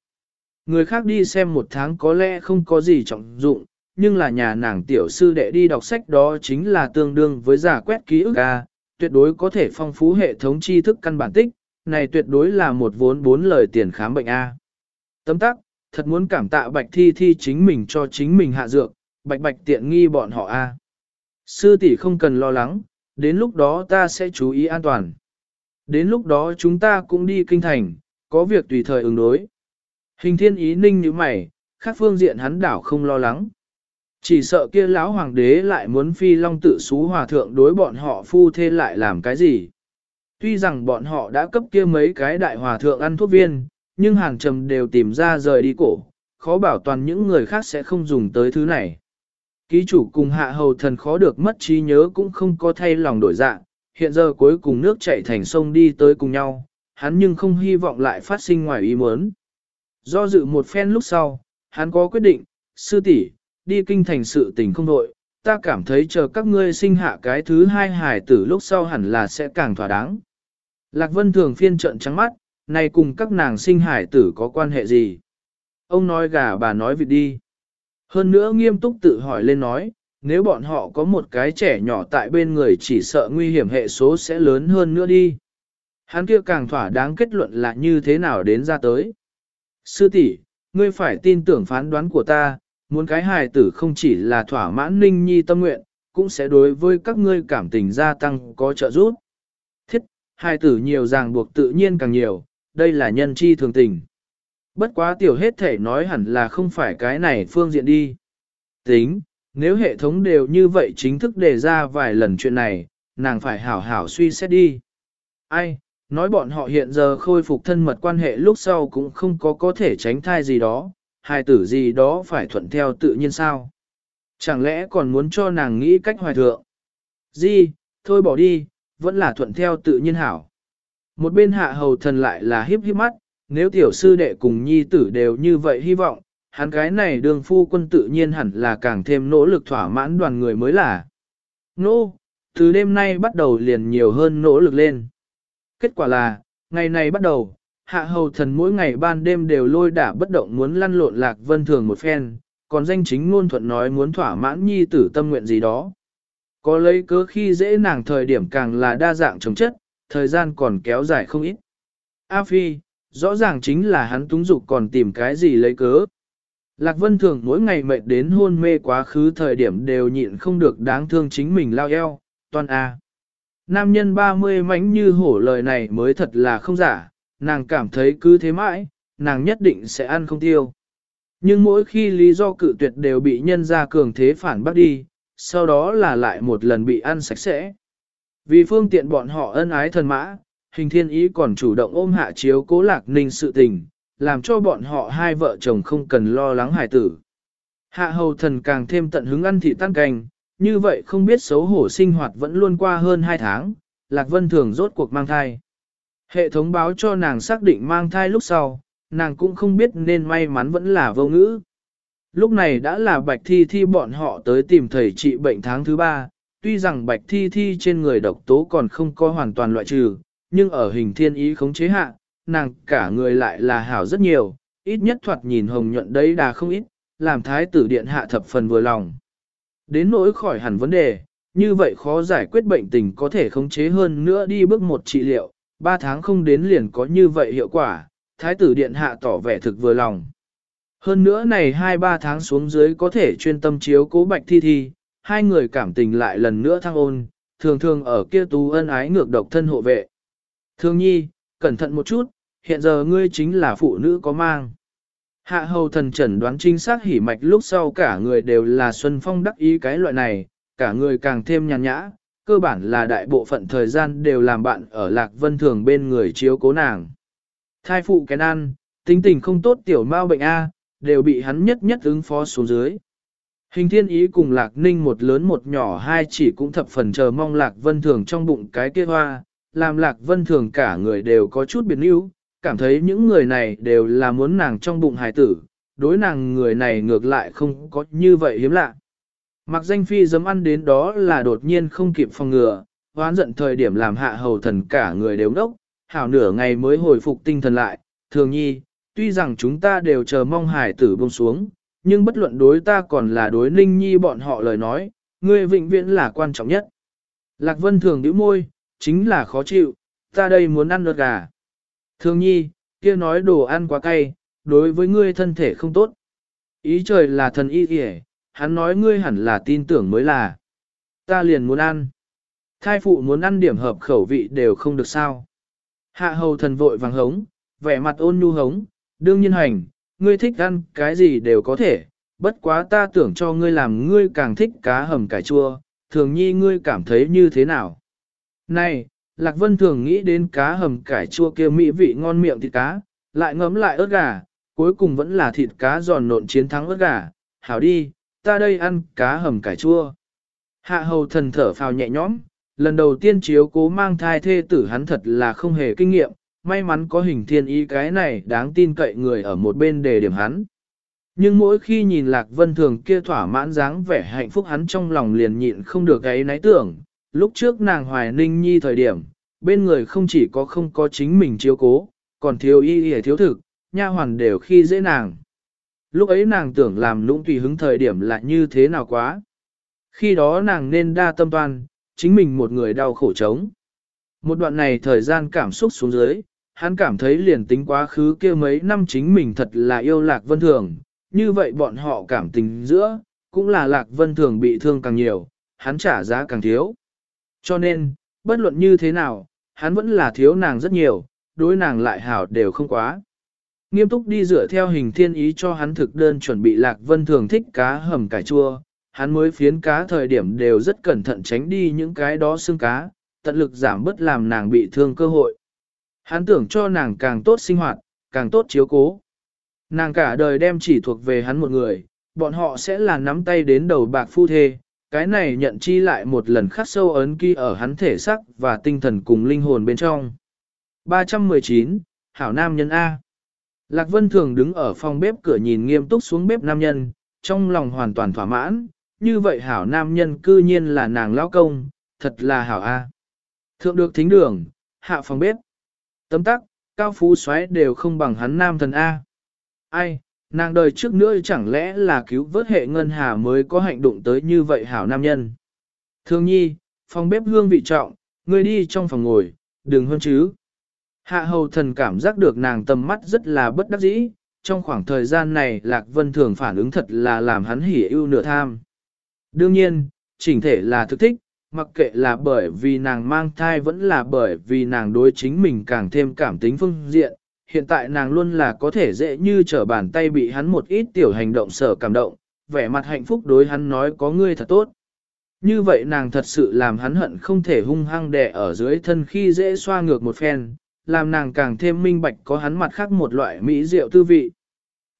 Người khác đi xem một tháng có lẽ không có gì trọng dụng, nhưng là nhà nàng tiểu sư đệ đi đọc sách đó chính là tương đương với giả quét ký ức A, tuyệt đối có thể phong phú hệ thống tri thức căn bản tích, này tuyệt đối là một vốn bốn lời tiền khám bệnh A. Tấm tắc, thật muốn cảm tạ bạch thi thi chính mình cho chính mình hạ dược, bạch bạch tiện nghi bọn họ A. Sư tỷ không cần lo lắng, đến lúc đó ta sẽ chú ý an toàn. Đến lúc đó chúng ta cũng đi kinh thành, có việc tùy thời ứng đối. Hình thiên ý ninh như mày, khác phương diện hắn đảo không lo lắng. Chỉ sợ kia lão hoàng đế lại muốn phi long tự xú hòa thượng đối bọn họ phu thê lại làm cái gì. Tuy rằng bọn họ đã cấp kia mấy cái đại hòa thượng ăn thuốc viên, nhưng hàng trầm đều tìm ra rời đi cổ, khó bảo toàn những người khác sẽ không dùng tới thứ này. Ký chủ cùng hạ hầu thần khó được mất trí nhớ cũng không có thay lòng đổi dạng, hiện giờ cuối cùng nước chảy thành sông đi tới cùng nhau, hắn nhưng không hy vọng lại phát sinh ngoài ý muốn. Do dự một phen lúc sau, hắn có quyết định, sư tỷ đi kinh thành sự tình không đội, ta cảm thấy chờ các ngươi sinh hạ cái thứ hai hài tử lúc sau hẳn là sẽ càng thỏa đáng. Lạc Vân thường phiên trận trắng mắt, này cùng các nàng sinh hải tử có quan hệ gì? Ông nói gà bà nói vịt đi. Hơn nữa nghiêm túc tự hỏi lên nói, nếu bọn họ có một cái trẻ nhỏ tại bên người chỉ sợ nguy hiểm hệ số sẽ lớn hơn nữa đi. Hắn kia càng thỏa đáng kết luận là như thế nào đến ra tới. Sư tỷ, ngươi phải tin tưởng phán đoán của ta, muốn cái hài tử không chỉ là thỏa mãn ninh nhi tâm nguyện, cũng sẽ đối với các ngươi cảm tình gia tăng có trợ giúp. Thiết, hài tử nhiều ràng buộc tự nhiên càng nhiều, đây là nhân chi thường tình. Bất quá tiểu hết thể nói hẳn là không phải cái này phương diện đi. Tính, nếu hệ thống đều như vậy chính thức đề ra vài lần chuyện này, nàng phải hảo hảo suy xét đi. Ai, nói bọn họ hiện giờ khôi phục thân mật quan hệ lúc sau cũng không có có thể tránh thai gì đó, hài tử gì đó phải thuận theo tự nhiên sao. Chẳng lẽ còn muốn cho nàng nghĩ cách hoài thượng? Di, thôi bỏ đi, vẫn là thuận theo tự nhiên hảo. Một bên hạ hầu thần lại là hiếp hiếp mắt, nếu tiểu sư đệ cùng nhi tử đều như vậy hy vọng, hắn cái này đường phu quân tự nhiên hẳn là càng thêm nỗ lực thỏa mãn đoàn người mới là. Nô, từ đêm nay bắt đầu liền nhiều hơn nỗ lực lên. Kết quả là, ngày này bắt đầu, hạ hầu thần mỗi ngày ban đêm đều lôi đả bất động muốn lăn lộn lạc vân thường một phen, còn danh chính ngôn thuận nói muốn thỏa mãn nhi tử tâm nguyện gì đó. Có lấy cớ khi dễ nàng thời điểm càng là đa dạng chống chất, thời gian còn kéo dài không ít. A Phi, rõ ràng chính là hắn túng dục còn tìm cái gì lấy cớ. Lạc Vân Thường mỗi ngày mệt đến hôn mê quá khứ thời điểm đều nhịn không được đáng thương chính mình lao eo, toàn A. Nam nhân 30 mánh như hổ lời này mới thật là không giả, nàng cảm thấy cứ thế mãi, nàng nhất định sẽ ăn không tiêu. Nhưng mỗi khi lý do cự tuyệt đều bị nhân ra cường thế phản bắt đi, sau đó là lại một lần bị ăn sạch sẽ. Vì phương tiện bọn họ ân ái thần mã, hình thiên ý còn chủ động ôm hạ chiếu cố lạc ninh sự tình, làm cho bọn họ hai vợ chồng không cần lo lắng hài tử. Hạ hầu thần càng thêm tận hứng ăn thị tan canh, như vậy không biết xấu hổ sinh hoạt vẫn luôn qua hơn 2 tháng, Lạc Vân Thường rốt cuộc mang thai. Hệ thống báo cho nàng xác định mang thai lúc sau, nàng cũng không biết nên may mắn vẫn là vô ngữ. Lúc này đã là bạch thi thi bọn họ tới tìm thầy trị bệnh tháng thứ ba, tuy rằng bạch thi thi trên người độc tố còn không có hoàn toàn loại trừ, nhưng ở hình thiên ý khống chế hạ, nàng cả người lại là hảo rất nhiều, ít nhất thoạt nhìn hồng nhuận đấy đà không ít, làm thái tử điện hạ thập phần vừa lòng. Đến nỗi khỏi hẳn vấn đề, như vậy khó giải quyết bệnh tình có thể khống chế hơn nữa đi bước một trị liệu, 3 tháng không đến liền có như vậy hiệu quả, thái tử điện hạ tỏ vẻ thực vừa lòng. Hơn nữa này 2-3 tháng xuống dưới có thể chuyên tâm chiếu cố bạch thi thi, hai người cảm tình lại lần nữa thăng ôn, thường thường ở kia tú ân ái ngược độc thân hộ vệ. Thương nhi, cẩn thận một chút, hiện giờ ngươi chính là phụ nữ có mang. Hạ hầu thần chẩn đoán chính xác hỉ mạch lúc sau cả người đều là Xuân Phong đắc ý cái loại này, cả người càng thêm nhàn nhã, cơ bản là đại bộ phận thời gian đều làm bạn ở Lạc Vân Thường bên người chiếu cố nàng. Thai phụ cái ăn, tính tình không tốt tiểu mau bệnh A, đều bị hắn nhất nhất ứng phó xuống dưới. Hình thiên ý cùng Lạc Ninh một lớn một nhỏ hai chỉ cũng thập phần chờ mong Lạc Vân Thường trong bụng cái kia hoa, làm Lạc Vân Thường cả người đều có chút biệt níu, cảm thấy những người này đều là muốn nàng trong bụng hài tử, đối nàng người này ngược lại không có như vậy hiếm lạ. Mặc danh phi dấm ăn đến đó là đột nhiên không kịp phòng ngừa, hoán giận thời điểm làm hạ hầu thần cả người đều đốc, hảo nửa ngày mới hồi phục tinh thần lại, thường nhi, tuy rằng chúng ta đều chờ mong hải tử buông xuống, nhưng bất luận đối ta còn là đối ninh nhi bọn họ lời nói, ngươi vĩnh viễn là quan trọng nhất. Lạc vân thường nhíu môi, chính là khó chịu, ta đây muốn ăn lợt gà. Thường nhi, kia nói đồ ăn quá cay, đối với ngươi thân thể không tốt. Ý trời là thần y kìa, hắn nói ngươi hẳn là tin tưởng mới là. Ta liền muốn ăn. Thai phụ muốn ăn điểm hợp khẩu vị đều không được sao. Hạ hầu thần vội vàng hống, vẻ mặt ôn nhu hống, đương nhiên hành, ngươi thích ăn cái gì đều có thể, bất quá ta tưởng cho ngươi làm ngươi càng thích cá hầm cải chua, thường nhi ngươi cảm thấy như thế nào. Này, Lạc Vân thường nghĩ đến cá hầm cải chua kia mỹ vị ngon miệng thịt cá, lại ngấm lại ớt gà, cuối cùng vẫn là thịt cá giòn nộn chiến thắng ớt gà, hảo đi, ta đây ăn cá hầm cải chua. Hạ hầu thần thở phào nhẹ nhõm, lần đầu tiên chiếu cố mang thai thê tử hắn thật là không hề kinh nghiệm, may mắn có hình thiên ý cái này đáng tin cậy người ở một bên để điểm hắn. Nhưng mỗi khi nhìn Lạc Vân Thường kia thỏa mãn dáng vẻ hạnh phúc hắn trong lòng liền nhịn không được cái náy tưởng, lúc trước nàng hoài ninh nhi thời điểm, bên người không chỉ có không có chính mình chiếu cố, còn thiếu y y thiếu thực, nha hoàn đều khi dễ nàng. Lúc ấy nàng tưởng làm lũng tùy hứng thời điểm là như thế nào quá. Khi đó nàng nên đa tâm toan, chính mình một người đau khổ trống. Một đoạn này thời gian cảm xúc xuống dưới, hắn cảm thấy liền tính quá khứ kia mấy năm chính mình thật là yêu lạc vân thường, như vậy bọn họ cảm tình giữa, cũng là lạc vân thường bị thương càng nhiều, hắn trả giá càng thiếu. Cho nên, bất luận như thế nào, hắn vẫn là thiếu nàng rất nhiều, đối nàng lại hảo đều không quá. Nghiêm túc đi dựa theo hình thiên ý cho hắn thực đơn chuẩn bị lạc vân thường thích cá hầm cải chua, hắn mới phiến cá thời điểm đều rất cẩn thận tránh đi những cái đó xương cá, tận lực giảm bớt làm nàng bị thương cơ hội. Hắn tưởng cho nàng càng tốt sinh hoạt, càng tốt chiếu cố. Nàng cả đời đem chỉ thuộc về hắn một người, bọn họ sẽ là nắm tay đến đầu bạc phu thê, cái này nhận chi lại một lần khắc sâu ấn ký ở hắn thể sắc và tinh thần cùng linh hồn bên trong. 319, Hảo Nam Nhân A Lạc Vân thường đứng ở phòng bếp cửa nhìn nghiêm túc xuống bếp nam nhân, trong lòng hoàn toàn thỏa mãn, như vậy hảo nam nhân cư nhiên là nàng lão công, thật là hảo A. Thượng được thính đường, hạ phòng bếp. Tấm tắc, cao phú xoáy đều không bằng hắn nam thần A. Ai, nàng đời trước nữa chẳng lẽ là cứu vớt hệ ngân hà mới có hạnh đụng tới như vậy hảo nam nhân. Thương nhi, phòng bếp hương vị trọng, ngươi đi trong phòng ngồi, đừng hơn chứ. Hạ hầu thần cảm giác được nàng tầm mắt rất là bất đắc dĩ, trong khoảng thời gian này Lạc Vân thường phản ứng thật là làm hắn hỉ ưu nửa tham. Đương nhiên, chỉnh thể là thực thích, mặc kệ là bởi vì nàng mang thai vẫn là bởi vì nàng đối chính mình càng thêm cảm tính phương diện, hiện tại nàng luôn là có thể dễ như trở bàn tay bị hắn một ít tiểu hành động sở cảm động, vẻ mặt hạnh phúc đối hắn nói có ngươi thật tốt. Như vậy nàng thật sự làm hắn hận không thể hung hăng đè ở dưới thân khi dễ xoa ngược một phen, làm nàng càng thêm minh bạch có hắn mặt khác một loại mỹ rượu tư vị.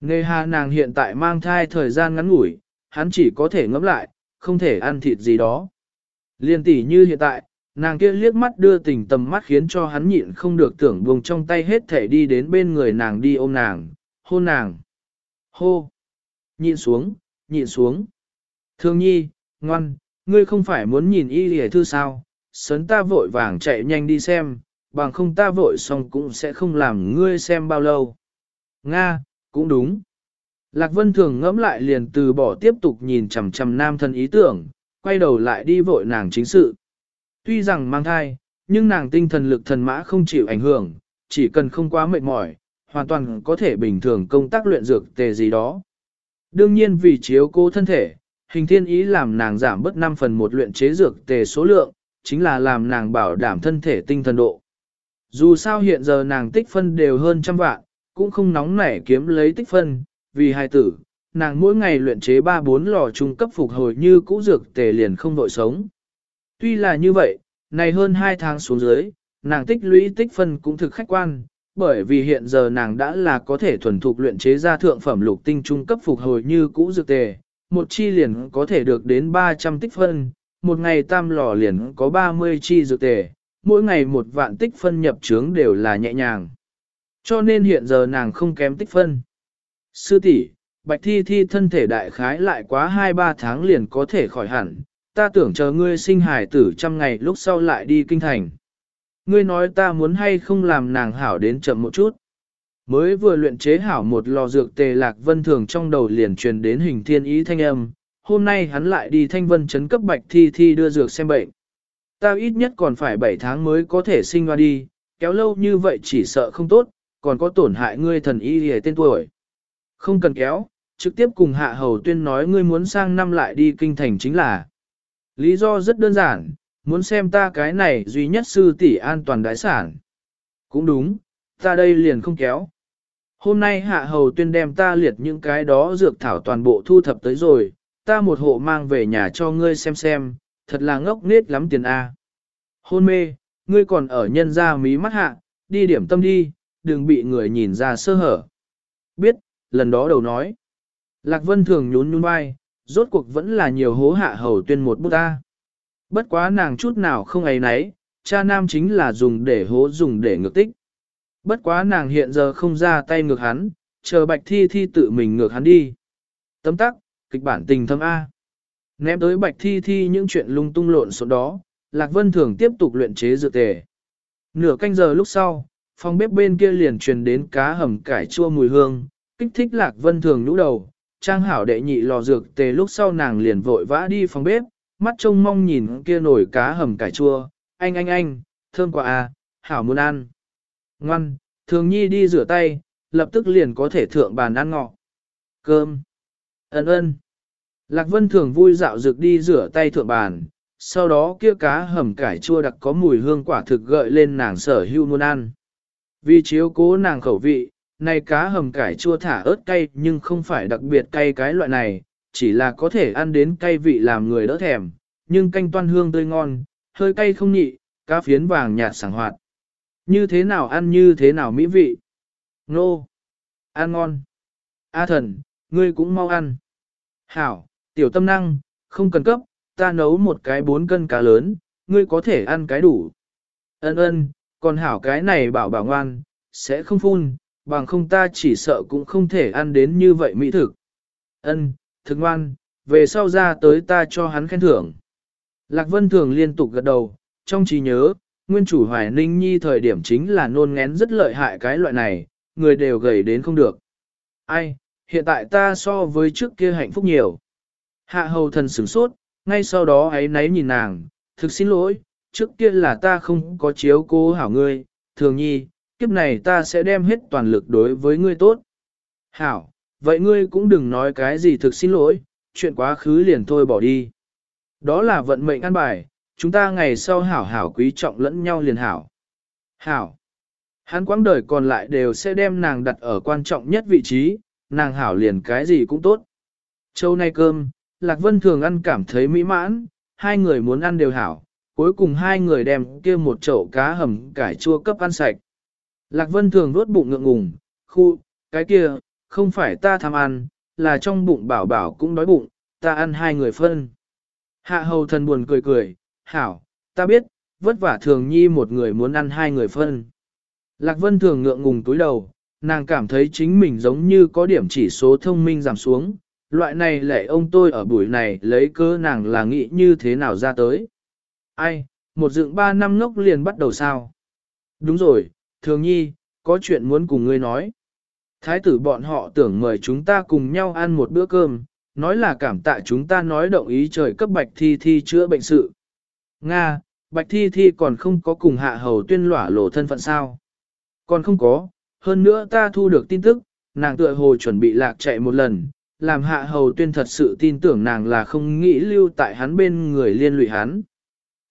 Nề hà nàng hiện tại mang thai thời gian ngắn ngủi, hắn chỉ có thể ngẫm lại, không thể ăn thịt gì đó. Liên tỷ như hiện tại, nàng kia liếc mắt đưa tình tầm mắt khiến cho hắn nhịn không được tưởng buông trong tay hết thể đi đến bên người nàng đi ôm nàng, hôn nàng. Hô! Nhịn xuống, nhịn xuống. Thương nhi, ngoan, ngươi không phải muốn nhìn y hề thư sao, sớn ta vội vàng chạy nhanh đi xem, bằng không ta vội xong cũng sẽ không làm ngươi xem bao lâu. Nga, cũng đúng. Lạc Vân Thường ngẫm lại liền từ bỏ tiếp tục nhìn chằm chằm nam thân ý tưởng, quay đầu lại đi vội nàng chính sự. Tuy rằng mang thai, nhưng nàng tinh thần lực thần mã không chịu ảnh hưởng, chỉ cần không quá mệt mỏi, hoàn toàn có thể bình thường công tác luyện dược tề gì đó. Đương nhiên vì chiếu cố thân thể, hình thiên ý làm nàng giảm bớt 5 phần một luyện chế dược tề số lượng, chính là làm nàng bảo đảm thân thể tinh thần độ. Dù sao hiện giờ nàng tích phân đều hơn trăm vạn, cũng không nóng nảy kiếm lấy tích phân, vì hai tử, nàng mỗi ngày luyện chế 3-4 lò trung cấp phục hồi như cũ dược tề liền không đội sống. Tuy là như vậy, này hơn 2 tháng xuống dưới, nàng tích lũy tích phân cũng thực khách quan, bởi vì hiện giờ nàng đã là có thể thuần thục luyện chế ra thượng phẩm lục tinh trung cấp phục hồi như cũ dược tề, một chi liền có thể được đến 300 tích phân, một ngày tam lò liền có 30 chi dược tề, mỗi ngày một vạn tích phân nhập trướng đều là nhẹ nhàng. Cho nên hiện giờ nàng không kém tích phân. Sư tỷ, Bạch Thi Thi thân thể đại khái lại quá 2-3 tháng liền có thể khỏi hẳn, ta tưởng chờ ngươi sinh hài tử trăm ngày lúc sau lại đi kinh thành. Ngươi nói ta muốn hay không làm nàng hảo đến chậm một chút. Mới vừa luyện chế hảo một lò dược tề lạc vân thường trong đầu liền truyền đến hình thiên ý thanh âm, hôm nay hắn lại đi thanh vân chấn cấp bạch thi thi đưa dược xem bệnh. Ta ít nhất còn phải 7 tháng mới có thể sinh hoa đi, kéo lâu như vậy chỉ sợ không tốt, còn có tổn hại ngươi thần y hề tên tuổi. Không cần kéo, trực tiếp cùng hạ hầu tuyên nói ngươi muốn sang năm lại đi kinh thành chính là. Lý do rất đơn giản, muốn xem ta cái này duy nhất sư tỷ an toàn đại sản. Cũng đúng, ta đây liền không kéo. Hôm nay hạ hầu tuyên đem ta liệt những cái đó dược thảo toàn bộ thu thập tới rồi, ta một hộ mang về nhà cho ngươi xem xem, thật là ngốc nết lắm tiền A. Hôn mê, ngươi còn ở nhân ra mí mắt hạ, đi điểm tâm đi, đừng bị người nhìn ra sơ hở. Biết, lần đó đầu nói. Lạc Vân thường nhún nhún vai, rốt cuộc vẫn là nhiều hố hạ hầu tuyên một bút ta. Bất quá nàng chút nào không ấy nấy, cha nam chính là dùng để hố dùng để ngược tích. Bất quá nàng hiện giờ không ra tay ngược hắn, chờ bạch thi thi tự mình ngược hắn đi. Tấm tắc, kịch bản tình thâm A. Ném tới bạch thi thi những chuyện lung tung lộn số đó, Lạc Vân thường tiếp tục luyện chế dược tề. Nửa canh giờ lúc sau, phòng bếp bên kia liền truyền đến cá hầm cải chua mùi hương, kích thích Lạc Vân thường nhũ đầu. Trang hảo đệ nhị lò dược tề lúc sau nàng liền vội vã đi phòng bếp, mắt trông mong nhìn kia nổi cá hầm cải chua, anh anh anh, thơm quá à, hảo muốn ăn. Ngoan, thường nhi đi rửa tay, lập tức liền có thể thượng bàn ăn ngọ. Cơm. Ấn ơn. Lạc Vân thường vui dạo dược đi rửa tay thượng bàn, sau đó kia cá hầm cải chua đặc có mùi hương quả thực gợi lên nàng sở hưu muốn ăn. Vì chiếu cố nàng khẩu vị, này cá hầm cải chua thả ớt cay nhưng không phải đặc biệt cay cái loại này, chỉ là có thể ăn đến cay vị làm người đỡ thèm, nhưng canh toan hương tươi ngon, hơi cay không nhị, cá phiến vàng nhạt sảng hoạt. Như thế nào ăn như thế nào mỹ vị? Nô! Ăn ngon! A thần, ngươi cũng mau ăn. Hảo, tiểu tâm năng, không cần cấp, ta nấu một cái bốn cân cá lớn, ngươi có thể ăn cái đủ. Ân ân, còn hảo cái này bảo bảo ngoan, sẽ không phun, bằng không ta chỉ sợ cũng không thể ăn đến như vậy mỹ thực. Ân, thực ngoan, về sau ra tới ta cho hắn khen thưởng. Lạc Vân Thường liên tục gật đầu, trong trí nhớ, nguyên chủ Hoài Ninh Nhi thời điểm chính là nôn ngén rất lợi hại cái loại này, người đều gầy đến không được. Ai, hiện tại ta so với trước kia hạnh phúc nhiều. Hạ hầu thần sửng sốt, ngay sau đó ấy náy nhìn nàng, thực xin lỗi, trước kia là ta không có chiếu cố hảo ngươi, thường nhi, kiếp này ta sẽ đem hết toàn lực đối với ngươi tốt. Hảo, vậy ngươi cũng đừng nói cái gì thực xin lỗi, chuyện quá khứ liền thôi bỏ đi. Đó là vận mệnh ăn bài, chúng ta ngày sau hảo hảo quý trọng lẫn nhau liền hảo. Hảo. Hắn quãng đời còn lại đều sẽ đem nàng đặt ở quan trọng nhất vị trí, nàng hảo liền cái gì cũng tốt. Châu nay cơm, Lạc Vân thường ăn cảm thấy mỹ mãn, hai người muốn ăn đều hảo, cuối cùng hai người đem kia một chậu cá hầm cải chua cấp ăn sạch. Lạc Vân thường nuốt bụng ngượng ngùng, khu, cái kia, không phải ta tham ăn, là trong bụng bảo bảo cũng đói bụng, ta ăn hai người phân. Hạ hầu thần buồn cười cười, hảo, ta biết, vất vả thường nhi một người muốn ăn hai người phân. Lạc Vân thường ngượng ngùng túi đầu, nàng cảm thấy chính mình giống như có điểm chỉ số thông minh giảm xuống, loại này lệ ông tôi ở buổi này lấy cơ nàng là nghĩ như thế nào ra tới. Ai, một dựng ba năm ngốc liền bắt đầu sao? Đúng rồi, thường nhi, có chuyện muốn cùng ngươi nói. Thái tử bọn họ tưởng mời chúng ta cùng nhau ăn một bữa cơm, nói là cảm tạ chúng ta nói động ý trời cấp bạch thi thi chữa bệnh sự. Nga, bạch thi thi còn không có cùng hạ hầu tuyên lỏa lộ thân phận sao? Còn không có, hơn nữa ta thu được tin tức, nàng tựa hồ chuẩn bị lạc chạy một lần, làm hạ hầu tuyên thật sự tin tưởng nàng là không nghĩ lưu tại hắn bên người liên lụy hắn.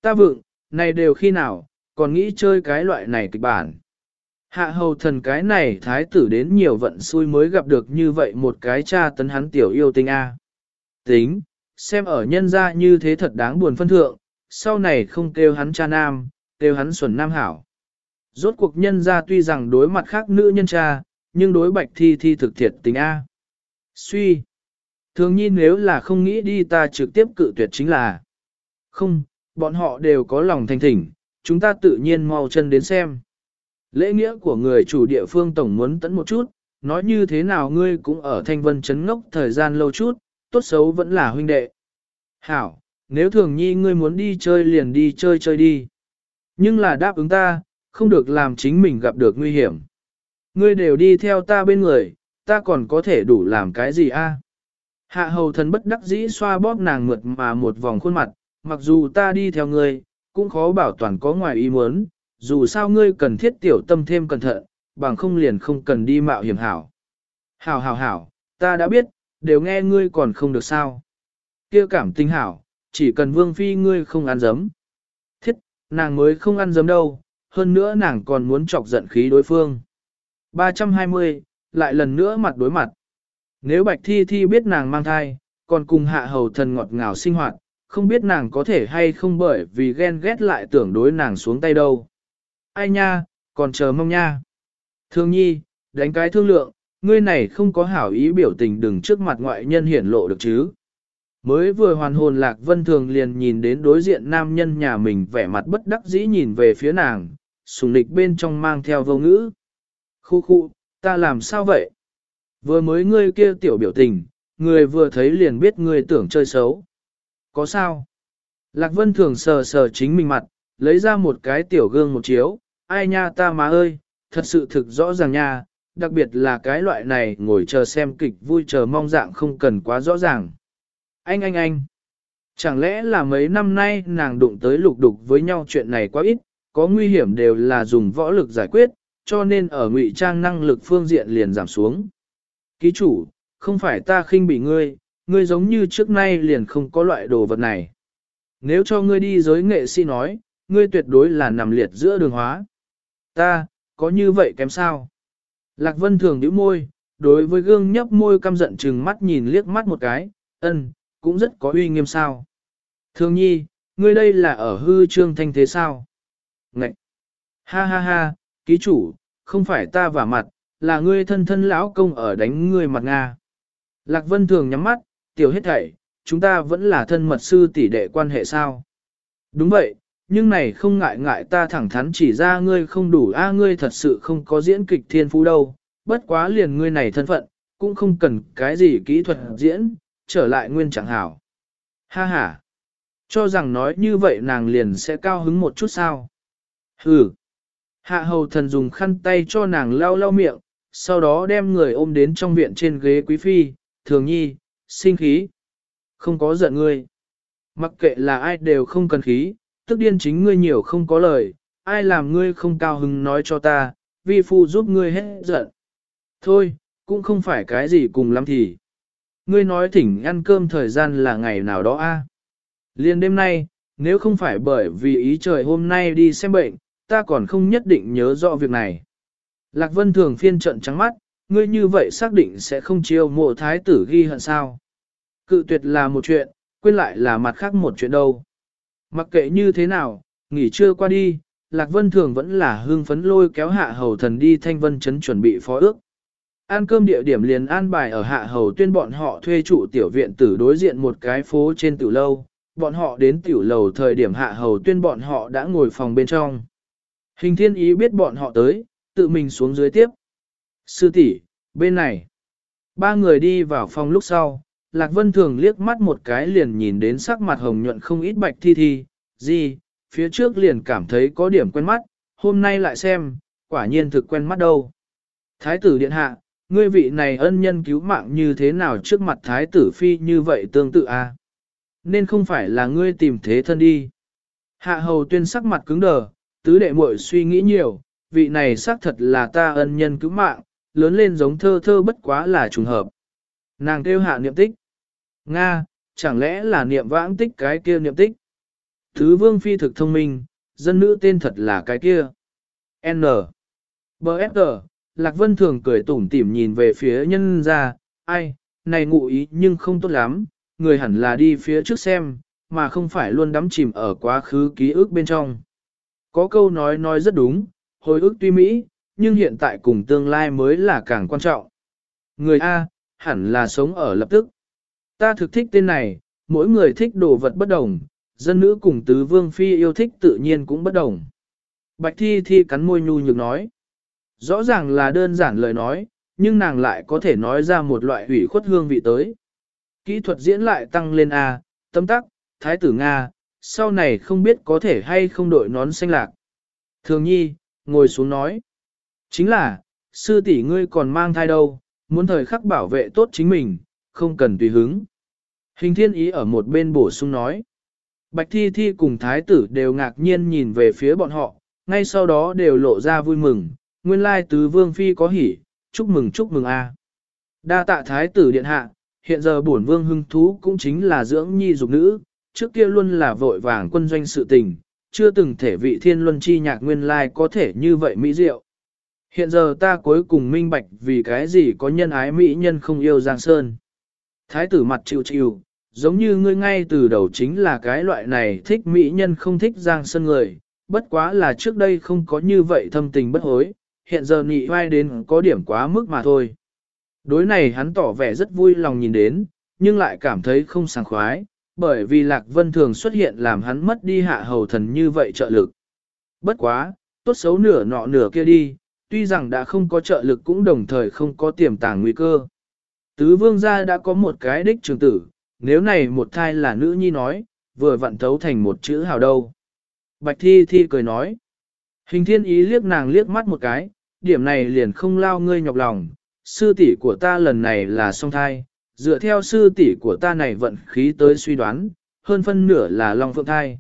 Ta vượng, này đều khi nào, còn nghĩ chơi cái loại này kịch bản. Hạ hầu thần cái này thái tử đến nhiều vận xui mới gặp được như vậy một cái cha tấn hắn tiểu yêu tinh A. Tính, xem ở nhân gia như thế thật đáng buồn phân thượng, sau này không kêu hắn cha nam, kêu hắn xuẩn nam hảo. Rốt cuộc nhân gia tuy rằng đối mặt khác nữ nhân cha, nhưng đối bạch thi thi thực thiệt tình A. Suy. Thường nhi nếu là không nghĩ đi ta trực tiếp cự tuyệt chính là. Không, bọn họ đều có lòng thành thỉnh, chúng ta tự nhiên mau chân đến xem. Lễ nghĩa của người chủ địa phương tổng muốn tẫn một chút, nói như thế nào ngươi cũng ở thanh vân chấn ngốc thời gian lâu chút, tốt xấu vẫn là huynh đệ. Hảo, nếu thường nhi ngươi muốn đi chơi liền đi chơi chơi đi. Nhưng là đáp ứng ta, không được làm chính mình gặp được nguy hiểm. Ngươi đều đi theo ta bên người, ta còn có thể đủ làm cái gì a? Hạ hầu thần bất đắc dĩ xoa bóp nàng mượt mà một vòng khuôn mặt, mặc dù ta đi theo ngươi, cũng khó bảo toàn có ngoài ý muốn, dù sao ngươi cần thiết tiểu tâm thêm cẩn thận, bằng không liền không cần đi mạo hiểm hảo. Hảo hảo hảo, ta đã biết, đều nghe ngươi còn không được sao. kia cảm tình hảo, chỉ cần vương phi ngươi không ăn dấm. Thiết, nàng mới không ăn dấm đâu, hơn nữa nàng còn muốn chọc giận khí đối phương. 320, lại lần nữa mặt đối mặt. Nếu Bạch Thi Thi biết nàng mang thai, còn cùng hạ hầu thần ngọt ngào sinh hoạt, không biết nàng có thể hay không bởi vì ghen ghét lại tưởng đối nàng xuống tay đâu. Ai nha, còn chờ mong nha. Thương nhi, đánh cái thương lượng, ngươi này không có hảo ý biểu tình đừng trước mặt ngoại nhân hiển lộ được chứ. Mới vừa hoàn hồn lạc vân thường liền nhìn đến đối diện nam nhân nhà mình vẻ mặt bất đắc dĩ nhìn về phía nàng, sùng lịch bên trong mang theo vô ngữ. Khu khu, ta làm sao vậy? Vừa mới ngươi kia tiểu biểu tình, người vừa thấy liền biết ngươi tưởng chơi xấu. Có sao? Lạc Vân thường sờ sờ chính mình mặt, lấy ra một cái tiểu gương một chiếu, ai nha ta má ơi, thật sự thực rõ ràng nha, đặc biệt là cái loại này ngồi chờ xem kịch vui chờ mong dạng không cần quá rõ ràng. Anh anh anh, chẳng lẽ là mấy năm nay nàng đụng tới lục đục với nhau chuyện này quá ít, có nguy hiểm đều là dùng võ lực giải quyết, cho nên ở ngụy trang năng lực phương diện liền giảm xuống. Ký chủ, không phải ta khinh bị ngươi, ngươi giống như trước nay liền không có loại đồ vật này. Nếu cho ngươi đi giới nghệ sĩ nói, ngươi tuyệt đối là nằm liệt giữa đường hóa. Ta, có như vậy kém sao? Lạc Vân thường nhíu môi, đối với gương nhấp môi căm giận chừng mắt nhìn liếc mắt một cái, ân, cũng rất có uy nghiêm sao. Thường nhi, ngươi đây là ở hư trương thanh thế sao? Ngậy! Ha ha ha, ký chủ, không phải ta vả mặt, là ngươi thân thân lão công ở đánh ngươi mặt Nga. Lạc Vân thường nhắm mắt, tiểu hết thảy, chúng ta vẫn là thân mật sư tỷ đệ quan hệ sao? Đúng vậy, nhưng này không ngại ngại ta thẳng thắn chỉ ra ngươi không đủ a ngươi thật sự không có diễn kịch thiên phú đâu, bất quá liền ngươi này thân phận, cũng không cần cái gì kỹ thuật diễn, trở lại nguyên chẳng hảo. Ha ha, cho rằng nói như vậy nàng liền sẽ cao hứng một chút sao. Hừ, hạ hầu thần dùng khăn tay cho nàng lau lau miệng, sau đó đem người ôm đến trong viện trên ghế quý phi, thường nhi, sinh khí. Không có giận ngươi. Mặc kệ là ai đều không cần khí, tức điên chính ngươi nhiều không có lời, ai làm ngươi không cao hứng nói cho ta, vi phu giúp ngươi hết giận. Thôi, cũng không phải cái gì cùng lắm thì. Ngươi nói thỉnh ăn cơm thời gian là ngày nào đó a? Liên đêm nay, nếu không phải bởi vì ý trời hôm nay đi xem bệnh, ta còn không nhất định nhớ rõ việc này. Lạc Vân thường phiên trận trắng mắt, ngươi như vậy xác định sẽ không chiêu mộ thái tử ghi hận sao. Cự tuyệt là một chuyện, quên lại là mặt khác một chuyện đâu. Mặc kệ như thế nào, nghỉ trưa qua đi, Lạc Vân Thường vẫn là hương phấn lôi kéo hạ hầu thần đi thanh vân chấn chuẩn bị phó ước. Ăn cơm địa điểm liền an bài ở hạ hầu tuyên bọn họ thuê trụ tiểu viện tử đối diện một cái phố trên tiểu lâu, bọn họ đến tiểu lầu thời điểm hạ hầu tuyên bọn họ đã ngồi phòng bên trong. Hình thiên ý biết bọn họ tới, tự mình xuống dưới tiếp. Sư tỷ, bên này. Ba người đi vào phòng lúc sau, Lạc Vân Thường liếc mắt một cái liền nhìn đến sắc mặt hồng nhuận không ít bạch thi thi, gì, phía trước liền cảm thấy có điểm quen mắt, hôm nay lại xem, quả nhiên thực quen mắt đâu. Thái tử điện hạ, ngươi vị này ân nhân cứu mạng như thế nào trước mặt thái tử phi như vậy tương tự a? À? Nên không phải là ngươi tìm thế thân đi. Hạ hầu tuyên sắc mặt cứng đờ, tứ đệ muội suy nghĩ nhiều, vị này xác thật là ta ân nhân cứu mạng, lớn lên giống thơ thơ bất quá là trùng hợp. Nàng kêu hạ niệm tích. Nga, chẳng lẽ là niệm vãng tích cái kia niệm tích? Thứ vương phi thực thông minh, dân nữ tên thật là cái kia. N. B.S.G. Lạc Vân thường cười tủm tỉm nhìn về phía nhân ra, ai, này ngụ ý nhưng không tốt lắm, người hẳn là đi phía trước xem, mà không phải luôn đắm chìm ở quá khứ ký ức bên trong. Có câu nói nói rất đúng, hồi ức tuy mỹ, nhưng hiện tại cùng tương lai mới là càng quan trọng. Người A, hẳn là sống ở lập tức. Ta thực thích tên này, mỗi người thích đồ vật bất đồng, dân nữ cùng tứ vương phi yêu thích tự nhiên cũng bất đồng. Bạch thi thi cắn môi nhu nhược nói. Rõ ràng là đơn giản lời nói, nhưng nàng lại có thể nói ra một loại hủy khuất hương vị tới. Kỹ thuật diễn lại tăng lên A, tâm tắc, thái tử Nga, sau này không biết có thể hay không đội nón xanh lạc. Thường nhi, ngồi xuống nói. Chính là, sư tỷ ngươi còn mang thai đâu, muốn thời khắc bảo vệ tốt chính mình, không cần tùy hứng. Hình thiên ý ở một bên bổ sung nói. Bạch thi thi cùng thái tử đều ngạc nhiên nhìn về phía bọn họ, ngay sau đó đều lộ ra vui mừng, nguyên lai tứ vương phi có hỉ, chúc mừng chúc mừng a. À. Đa tạ thái tử điện hạ, hiện giờ bổn vương hưng thú cũng chính là dưỡng nhi dục nữ, trước kia luôn là vội vàng quân doanh sự tình, chưa từng thể vị thiên luân chi nhạc nguyên lai có thể như vậy mỹ diệu. Hiện giờ ta cuối cùng minh bạch vì cái gì có nhân ái mỹ nhân không yêu Giang Sơn. Thái tử mặt chịu chịu, giống như ngươi ngay từ đầu chính là cái loại này thích mỹ nhân không thích Giang Sơn người, bất quá là trước đây không có như vậy thâm tình bất hối, hiện giờ nị vai đến có điểm quá mức mà thôi. Đối này hắn tỏ vẻ rất vui lòng nhìn đến, nhưng lại cảm thấy không sảng khoái, bởi vì Lạc Vân Thường xuất hiện làm hắn mất đi hạ hầu thần như vậy trợ lực. Bất quá, tốt xấu nửa nọ nửa kia đi, tuy rằng đã không có trợ lực cũng đồng thời không có tiềm tàng nguy cơ. Tứ vương gia đã có một cái đích trường tử, nếu này một thai là nữ nhi nói, vừa vặn thấu thành một chữ hào đâu. Bạch thi thi cười nói. Hình thiên ý liếc nàng liếc mắt một cái, điểm này liền không lao ngươi nhọc lòng, sư tỷ của ta lần này là song thai, dựa theo sư tỷ của ta này vận khí tới suy đoán, hơn phân nửa là long phượng thai.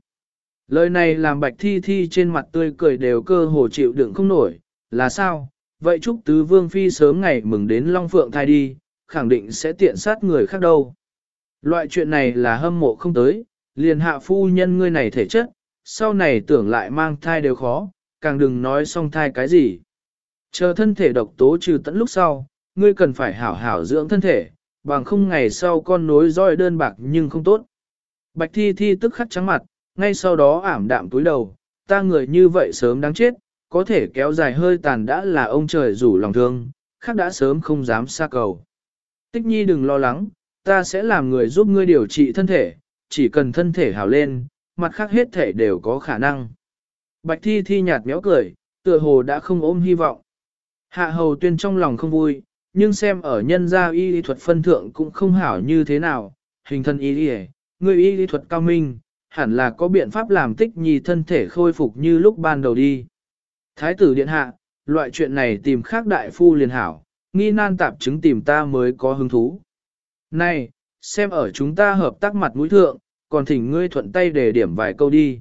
Lời này làm bạch thi thi trên mặt tươi cười đều cơ hồ chịu đựng không nổi, là sao? Vậy chúc tứ vương phi sớm ngày mừng đến long phượng thai đi, khẳng định sẽ tiện sát người khác đâu. Loại chuyện này là hâm mộ không tới, liền hạ phu nhân ngươi này thể chất, sau này tưởng lại mang thai đều khó, càng đừng nói song thai cái gì. Chờ thân thể độc tố trừ tận lúc sau, ngươi cần phải hảo hảo dưỡng thân thể, bằng không ngày sau con nối roi đơn bạc nhưng không tốt. Bạch thi thi tức khắc trắng mặt, ngay sau đó ảm đạm túi đầu, ta người như vậy sớm đáng chết, có thể kéo dài hơi tàn đã là ông trời rủ lòng thương, khác đã sớm không dám xa cầu. Tích nhi đừng lo lắng, ta sẽ làm người giúp ngươi điều trị thân thể, chỉ cần thân thể hào lên, mặt khác hết thể đều có khả năng. Bạch thi thi nhạt méo cười, tựa hồ đã không ôm hy vọng. Hạ hầu tuyên trong lòng không vui, nhưng xem ở nhân gia y lý thuật phân thượng cũng không hảo như thế nào, hình thân y lý người y lý thuật cao minh, hẳn là có biện pháp làm tích nhi thân thể khôi phục như lúc ban đầu đi. Thái tử điện hạ, loại chuyện này tìm khác đại phu liền hảo, nghi nan tạp chứng tìm ta mới có hứng thú. Này, xem ở chúng ta hợp tác mặt mũi thượng, còn thỉnh ngươi thuận tay để điểm vài câu đi.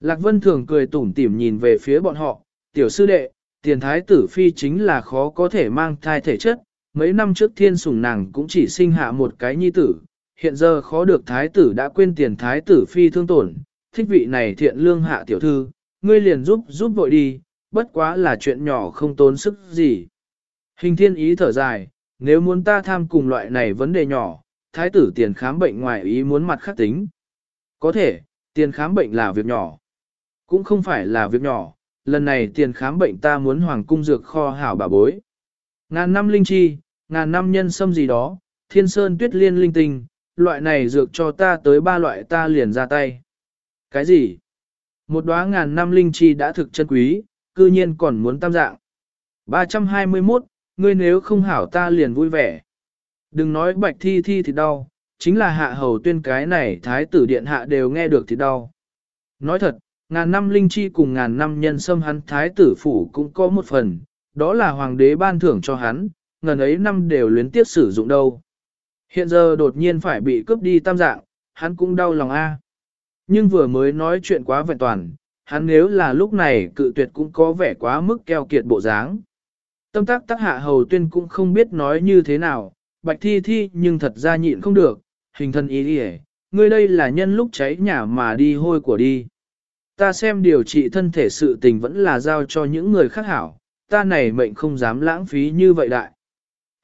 Lạc Vân thường cười tủm tỉm nhìn về phía bọn họ, tiểu sư đệ, tiền thái tử phi chính là khó có thể mang thai thể chất, mấy năm trước thiên sủng nàng cũng chỉ sinh hạ một cái nhi tử, hiện giờ khó được thái tử đã quên tiền thái tử phi thương tổn, thích vị này thiện lương hạ tiểu thư, ngươi liền giúp giúp vội đi, bất quá là chuyện nhỏ không tốn sức gì. Hình thiên ý thở dài, nếu muốn ta tham cùng loại này vấn đề nhỏ, thái tử tiền khám bệnh ngoài ý muốn mặt khắc tính. Có thể, tiền khám bệnh là việc nhỏ. Cũng không phải là việc nhỏ, lần này tiền khám bệnh ta muốn hoàng cung dược kho hảo bà bối. Ngàn năm linh chi, ngàn năm nhân sâm gì đó, thiên sơn tuyết liên linh tinh, loại này dược cho ta tới ba loại ta liền ra tay. Cái gì? Một đóa ngàn năm linh chi đã thực chân quý, cư nhiên còn muốn tam dạng. 321, ngươi nếu không hảo ta liền vui vẻ. Đừng nói bạch thi thi thì đau, chính là hạ hầu tuyên cái này thái tử điện hạ đều nghe được thì đau. Nói thật, ngàn năm linh chi cùng ngàn năm nhân sâm hắn thái tử phủ cũng có một phần, đó là hoàng đế ban thưởng cho hắn, ngần ấy năm đều luyến tiếp sử dụng đâu. Hiện giờ đột nhiên phải bị cướp đi tam dạng, hắn cũng đau lòng a. Nhưng vừa mới nói chuyện quá vẹn toàn, hắn nếu là lúc này cự tuyệt cũng có vẻ quá mức keo kiệt bộ dáng. Tâm tác tác hạ hầu tuyên cũng không biết nói như thế nào, bạch thi thi nhưng thật ra nhịn không được, hình thân ý đi ngươi đây là nhân lúc cháy nhà mà đi hôi của đi. Ta xem điều trị thân thể sự tình vẫn là giao cho những người khác hảo, ta này mệnh không dám lãng phí như vậy đại.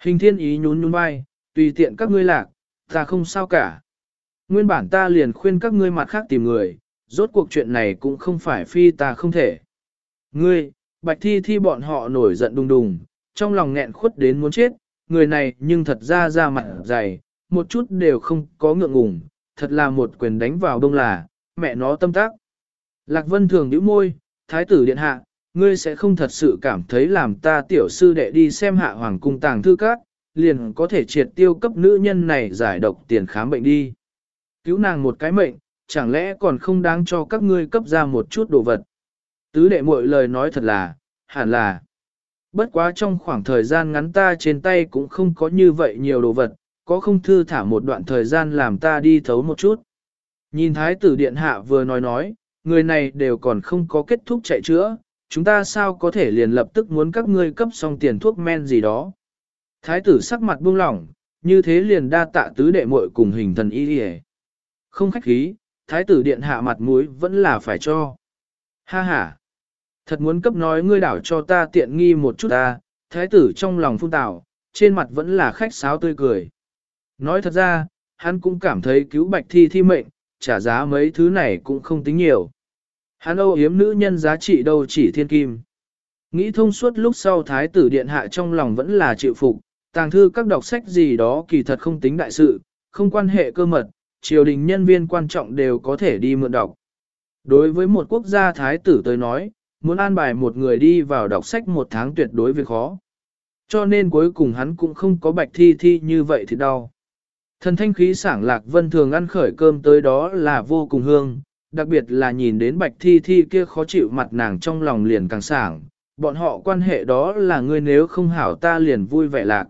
Hình thiên ý nhún nhún vai, tùy tiện các ngươi lạc, ta không sao cả. Nguyên bản ta liền khuyên các ngươi mặt khác tìm người, rốt cuộc chuyện này cũng không phải phi ta không thể. Ngươi, bạch thi thi bọn họ nổi giận đùng đùng, trong lòng nghẹn khuất đến muốn chết, người này nhưng thật ra ra mặt dày, một chút đều không có ngượng ngùng, thật là một quyền đánh vào đông là, mẹ nó tâm tác. Lạc Vân thường nhíu môi, thái tử điện hạ, ngươi sẽ không thật sự cảm thấy làm ta tiểu sư đệ đi xem hạ hoàng cung tàng thư các, liền có thể triệt tiêu cấp nữ nhân này giải độc tiền khám bệnh đi. Cứu nàng một cái mệnh, chẳng lẽ còn không đáng cho các ngươi cấp ra một chút đồ vật. Tứ đệ muội lời nói thật là, hẳn là. Bất quá trong khoảng thời gian ngắn ta trên tay cũng không có như vậy nhiều đồ vật, có không thư thả một đoạn thời gian làm ta đi thấu một chút. Nhìn thái tử điện hạ vừa nói nói, người này đều còn không có kết thúc chạy chữa, chúng ta sao có thể liền lập tức muốn các ngươi cấp xong tiền thuốc men gì đó. Thái tử sắc mặt buông lỏng, như thế liền đa tạ tứ đệ muội cùng hình thần y đi Không khách khí, thái tử điện hạ mặt mũi vẫn là phải cho. Ha ha! Thật muốn cấp nói ngươi đảo cho ta tiện nghi một chút ta, thái tử trong lòng phun tạo, trên mặt vẫn là khách sáo tươi cười. Nói thật ra, hắn cũng cảm thấy cứu bạch thi thi mệnh, trả giá mấy thứ này cũng không tính nhiều. Hắn âu hiếm nữ nhân giá trị đâu chỉ thiên kim. Nghĩ thông suốt lúc sau thái tử điện hạ trong lòng vẫn là chịu phục, tàng thư các đọc sách gì đó kỳ thật không tính đại sự, không quan hệ cơ mật, triều đình nhân viên quan trọng đều có thể đi mượn đọc. Đối với một quốc gia thái tử tới nói, muốn an bài một người đi vào đọc sách một tháng tuyệt đối việc khó. Cho nên cuối cùng hắn cũng không có bạch thi thi như vậy thì đau. Thần thanh khí sảng lạc vân thường ăn khởi cơm tới đó là vô cùng hương, đặc biệt là nhìn đến bạch thi thi kia khó chịu mặt nàng trong lòng liền càng sảng, bọn họ quan hệ đó là ngươi nếu không hảo ta liền vui vẻ lạc.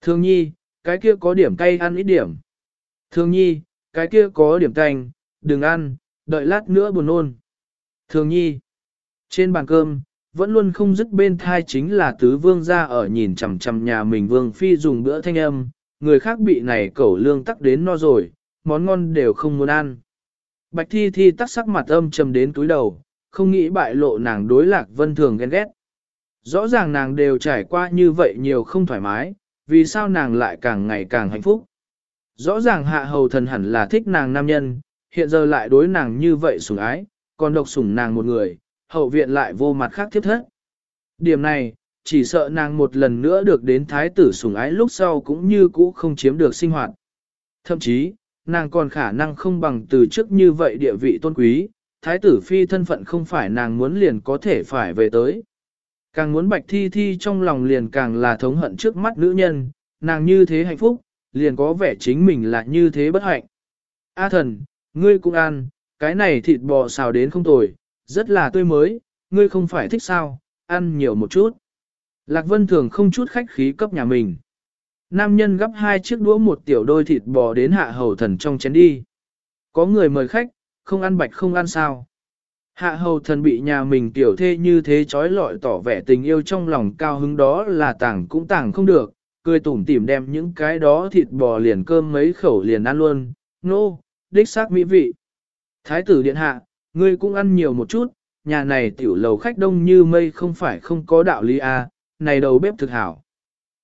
Thương nhi, cái kia có điểm cay ăn ít điểm. Thương nhi, cái kia có điểm canh, đừng ăn, đợi lát nữa buồn nôn. Thường nhi, trên bàn cơm, vẫn luôn không dứt bên thai chính là tứ vương ra ở nhìn chằm chằm nhà mình vương phi dùng bữa thanh âm, người khác bị này cẩu lương tắc đến no rồi, món ngon đều không muốn ăn. Bạch thi thi tắc sắc mặt âm trầm đến túi đầu, không nghĩ bại lộ nàng đối lạc vân thường ghen ghét. Rõ ràng nàng đều trải qua như vậy nhiều không thoải mái, vì sao nàng lại càng ngày càng hạnh phúc. Rõ ràng hạ hầu thần hẳn là thích nàng nam nhân, hiện giờ lại đối nàng như vậy sủng ái, còn độc sủng nàng một người, hậu viện lại vô mặt khác tiếp thất. Điểm này, chỉ sợ nàng một lần nữa được đến thái tử sủng ái lúc sau cũng như cũ không chiếm được sinh hoạt. Thậm chí, nàng còn khả năng không bằng từ trước như vậy địa vị tôn quý, thái tử phi thân phận không phải nàng muốn liền có thể phải về tới. Càng muốn bạch thi thi trong lòng liền càng là thống hận trước mắt nữ nhân, nàng như thế hạnh phúc, liền có vẻ chính mình là như thế bất hạnh. A thần, ngươi cũng ăn, cái này thịt bò xào đến không tồi, rất là tươi mới, ngươi không phải thích sao, ăn nhiều một chút. Lạc Vân thường không chút khách khí cấp nhà mình. Nam nhân gấp hai chiếc đũa một tiểu đôi thịt bò đến hạ hầu thần trong chén đi. Có người mời khách, không ăn bạch không ăn sao. Hạ hầu thần bị nhà mình tiểu thê như thế trói lọi tỏ vẻ tình yêu trong lòng cao hứng đó là tảng cũng tảng không được, cười tủm tỉm đem những cái đó thịt bò liền cơm mấy khẩu liền ăn luôn, nô, no, đích xác mỹ vị. Thái tử điện hạ, ngươi cũng ăn nhiều một chút, nhà này tiểu lầu khách đông như mây không phải không có đạo lý à, này đầu bếp thực hảo.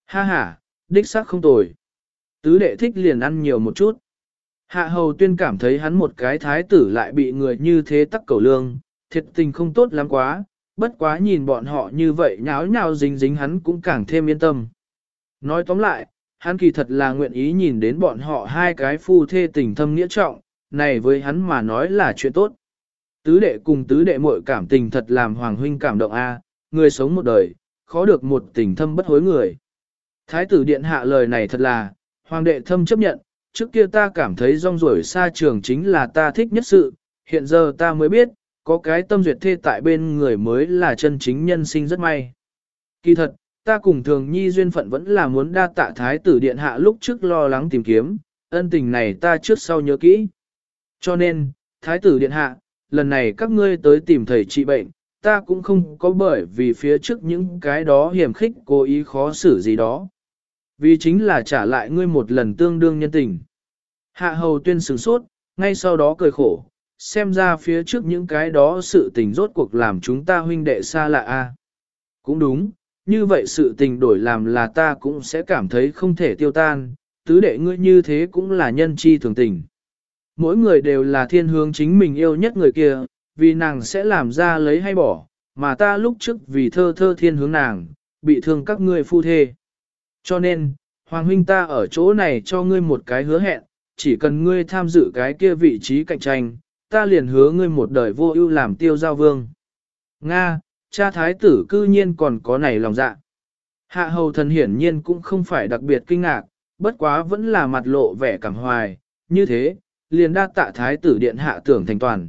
Ha ha, đích xác không tồi. Tứ đệ thích liền ăn nhiều một chút. Hạ hầu tuyên cảm thấy hắn một cái thái tử lại bị người như thế tắc cầu lương, thiệt tình không tốt lắm quá, bất quá nhìn bọn họ như vậy nháo nhào dính dính hắn cũng càng thêm yên tâm. Nói tóm lại, hắn kỳ thật là nguyện ý nhìn đến bọn họ hai cái phu thê tình thâm nghĩa trọng, này với hắn mà nói là chuyện tốt. Tứ đệ cùng tứ đệ muội cảm tình thật làm Hoàng Huynh cảm động a, người sống một đời, khó được một tình thâm bất hối người. Thái tử điện hạ lời này thật là, Hoàng đệ thâm chấp nhận, trước kia ta cảm thấy rong ruổi xa trường chính là ta thích nhất sự, hiện giờ ta mới biết, có cái tâm duyệt thê tại bên người mới là chân chính nhân sinh rất may. Kỳ thật, ta cùng thường nhi duyên phận vẫn là muốn đa tạ thái tử điện hạ lúc trước lo lắng tìm kiếm, ân tình này ta trước sau nhớ kỹ. Cho nên, thái tử điện hạ, lần này các ngươi tới tìm thầy trị bệnh, ta cũng không có bởi vì phía trước những cái đó hiểm khích cố ý khó xử gì đó. Vì chính là trả lại ngươi một lần tương đương nhân tình. Hạ hầu tuyên sửng sốt, ngay sau đó cười khổ, xem ra phía trước những cái đó sự tình rốt cuộc làm chúng ta huynh đệ xa lạ a. Cũng đúng, như vậy sự tình đổi làm là ta cũng sẽ cảm thấy không thể tiêu tan, tứ đệ ngươi như thế cũng là nhân chi thường tình. Mỗi người đều là thiên hướng chính mình yêu nhất người kia, vì nàng sẽ làm ra lấy hay bỏ, mà ta lúc trước vì thơ thơ thiên hướng nàng, bị thương các ngươi phu thê. Cho nên, Hoàng huynh ta ở chỗ này cho ngươi một cái hứa hẹn, chỉ cần ngươi tham dự cái kia vị trí cạnh tranh, ta liền hứa ngươi một đời vô ưu làm tiêu giao vương. Nga, cha thái tử cư nhiên còn có này lòng dạ. Hạ hầu thần hiển nhiên cũng không phải đặc biệt kinh ngạc, bất quá vẫn là mặt lộ vẻ cảm hoài, như thế, liền đa tạ thái tử điện hạ tưởng thành toàn.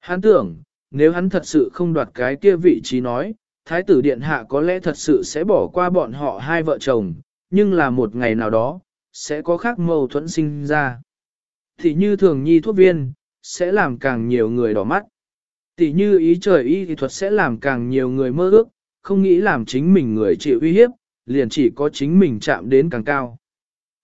Hắn tưởng, nếu hắn thật sự không đoạt cái kia vị trí nói, thái tử điện hạ có lẽ thật sự sẽ bỏ qua bọn họ hai vợ chồng, nhưng là một ngày nào đó, sẽ có khác mâu thuẫn sinh ra. Thì như thường nhi thuốc viên, sẽ làm càng nhiều người đỏ mắt. Tỷ như ý trời y thì thuật sẽ làm càng nhiều người mơ ước, không nghĩ làm chính mình người chịu uy hiếp, liền chỉ có chính mình chạm đến càng cao.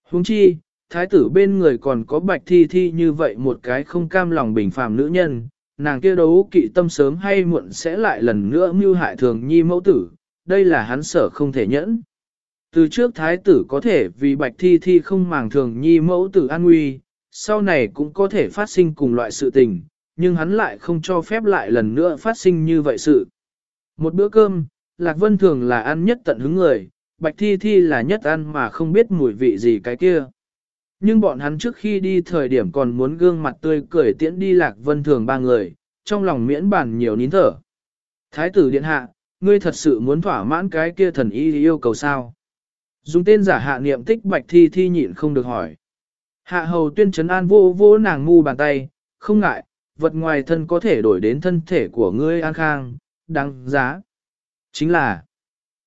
Huống chi, thái tử bên người còn có bạch thi thi như vậy một cái không cam lòng bình phàm nữ nhân, nàng kia đấu kỵ tâm sớm hay muộn sẽ lại lần nữa mưu hại thường nhi mẫu tử, đây là hắn sở không thể nhẫn. Từ trước thái tử có thể vì bạch thi thi không màng thường nhi mẫu tử an nguy, sau này cũng có thể phát sinh cùng loại sự tình, nhưng hắn lại không cho phép lại lần nữa phát sinh như vậy sự. Một bữa cơm, Lạc Vân thường là ăn nhất tận hứng người, Bạch Thi Thi là nhất ăn mà không biết mùi vị gì cái kia. Nhưng bọn hắn trước khi đi thời điểm còn muốn gương mặt tươi cười tiễn đi Lạc Vân thường ba người, trong lòng miễn bản nhiều nín thở. Thái tử điện hạ, ngươi thật sự muốn thỏa mãn cái kia thần y yêu cầu sao? Dùng tên giả hạ niệm tích Bạch Thi Thi nhịn không được hỏi. Hạ hầu tuyên trấn an vô vô nàng ngu bàn tay, không ngại, vật ngoài thân có thể đổi đến thân thể của ngươi an khang, đáng giá. Chính là,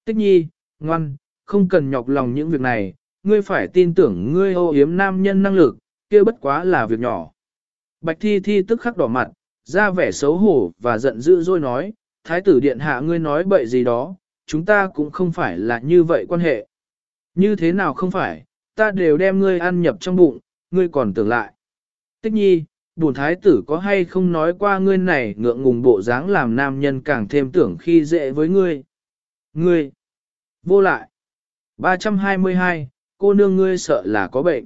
tích nhi, ngoan, không cần nhọc lòng những việc này, ngươi phải tin tưởng ngươi ô yếm nam nhân năng lực, kia bất quá là việc nhỏ. Bạch thi thi tức khắc đỏ mặt, ra vẻ xấu hổ và giận dữ rồi nói, thái tử điện hạ ngươi nói bậy gì đó, chúng ta cũng không phải là như vậy quan hệ. Như thế nào không phải, ta đều đem ngươi ăn nhập trong bụng, ngươi còn tưởng lại. Tích nhi, bổn thái tử có hay không nói qua ngươi này ngượng ngùng bộ dáng làm nam nhân càng thêm tưởng khi dễ với ngươi. Ngươi, vô lại. 322, cô nương ngươi sợ là có bệnh.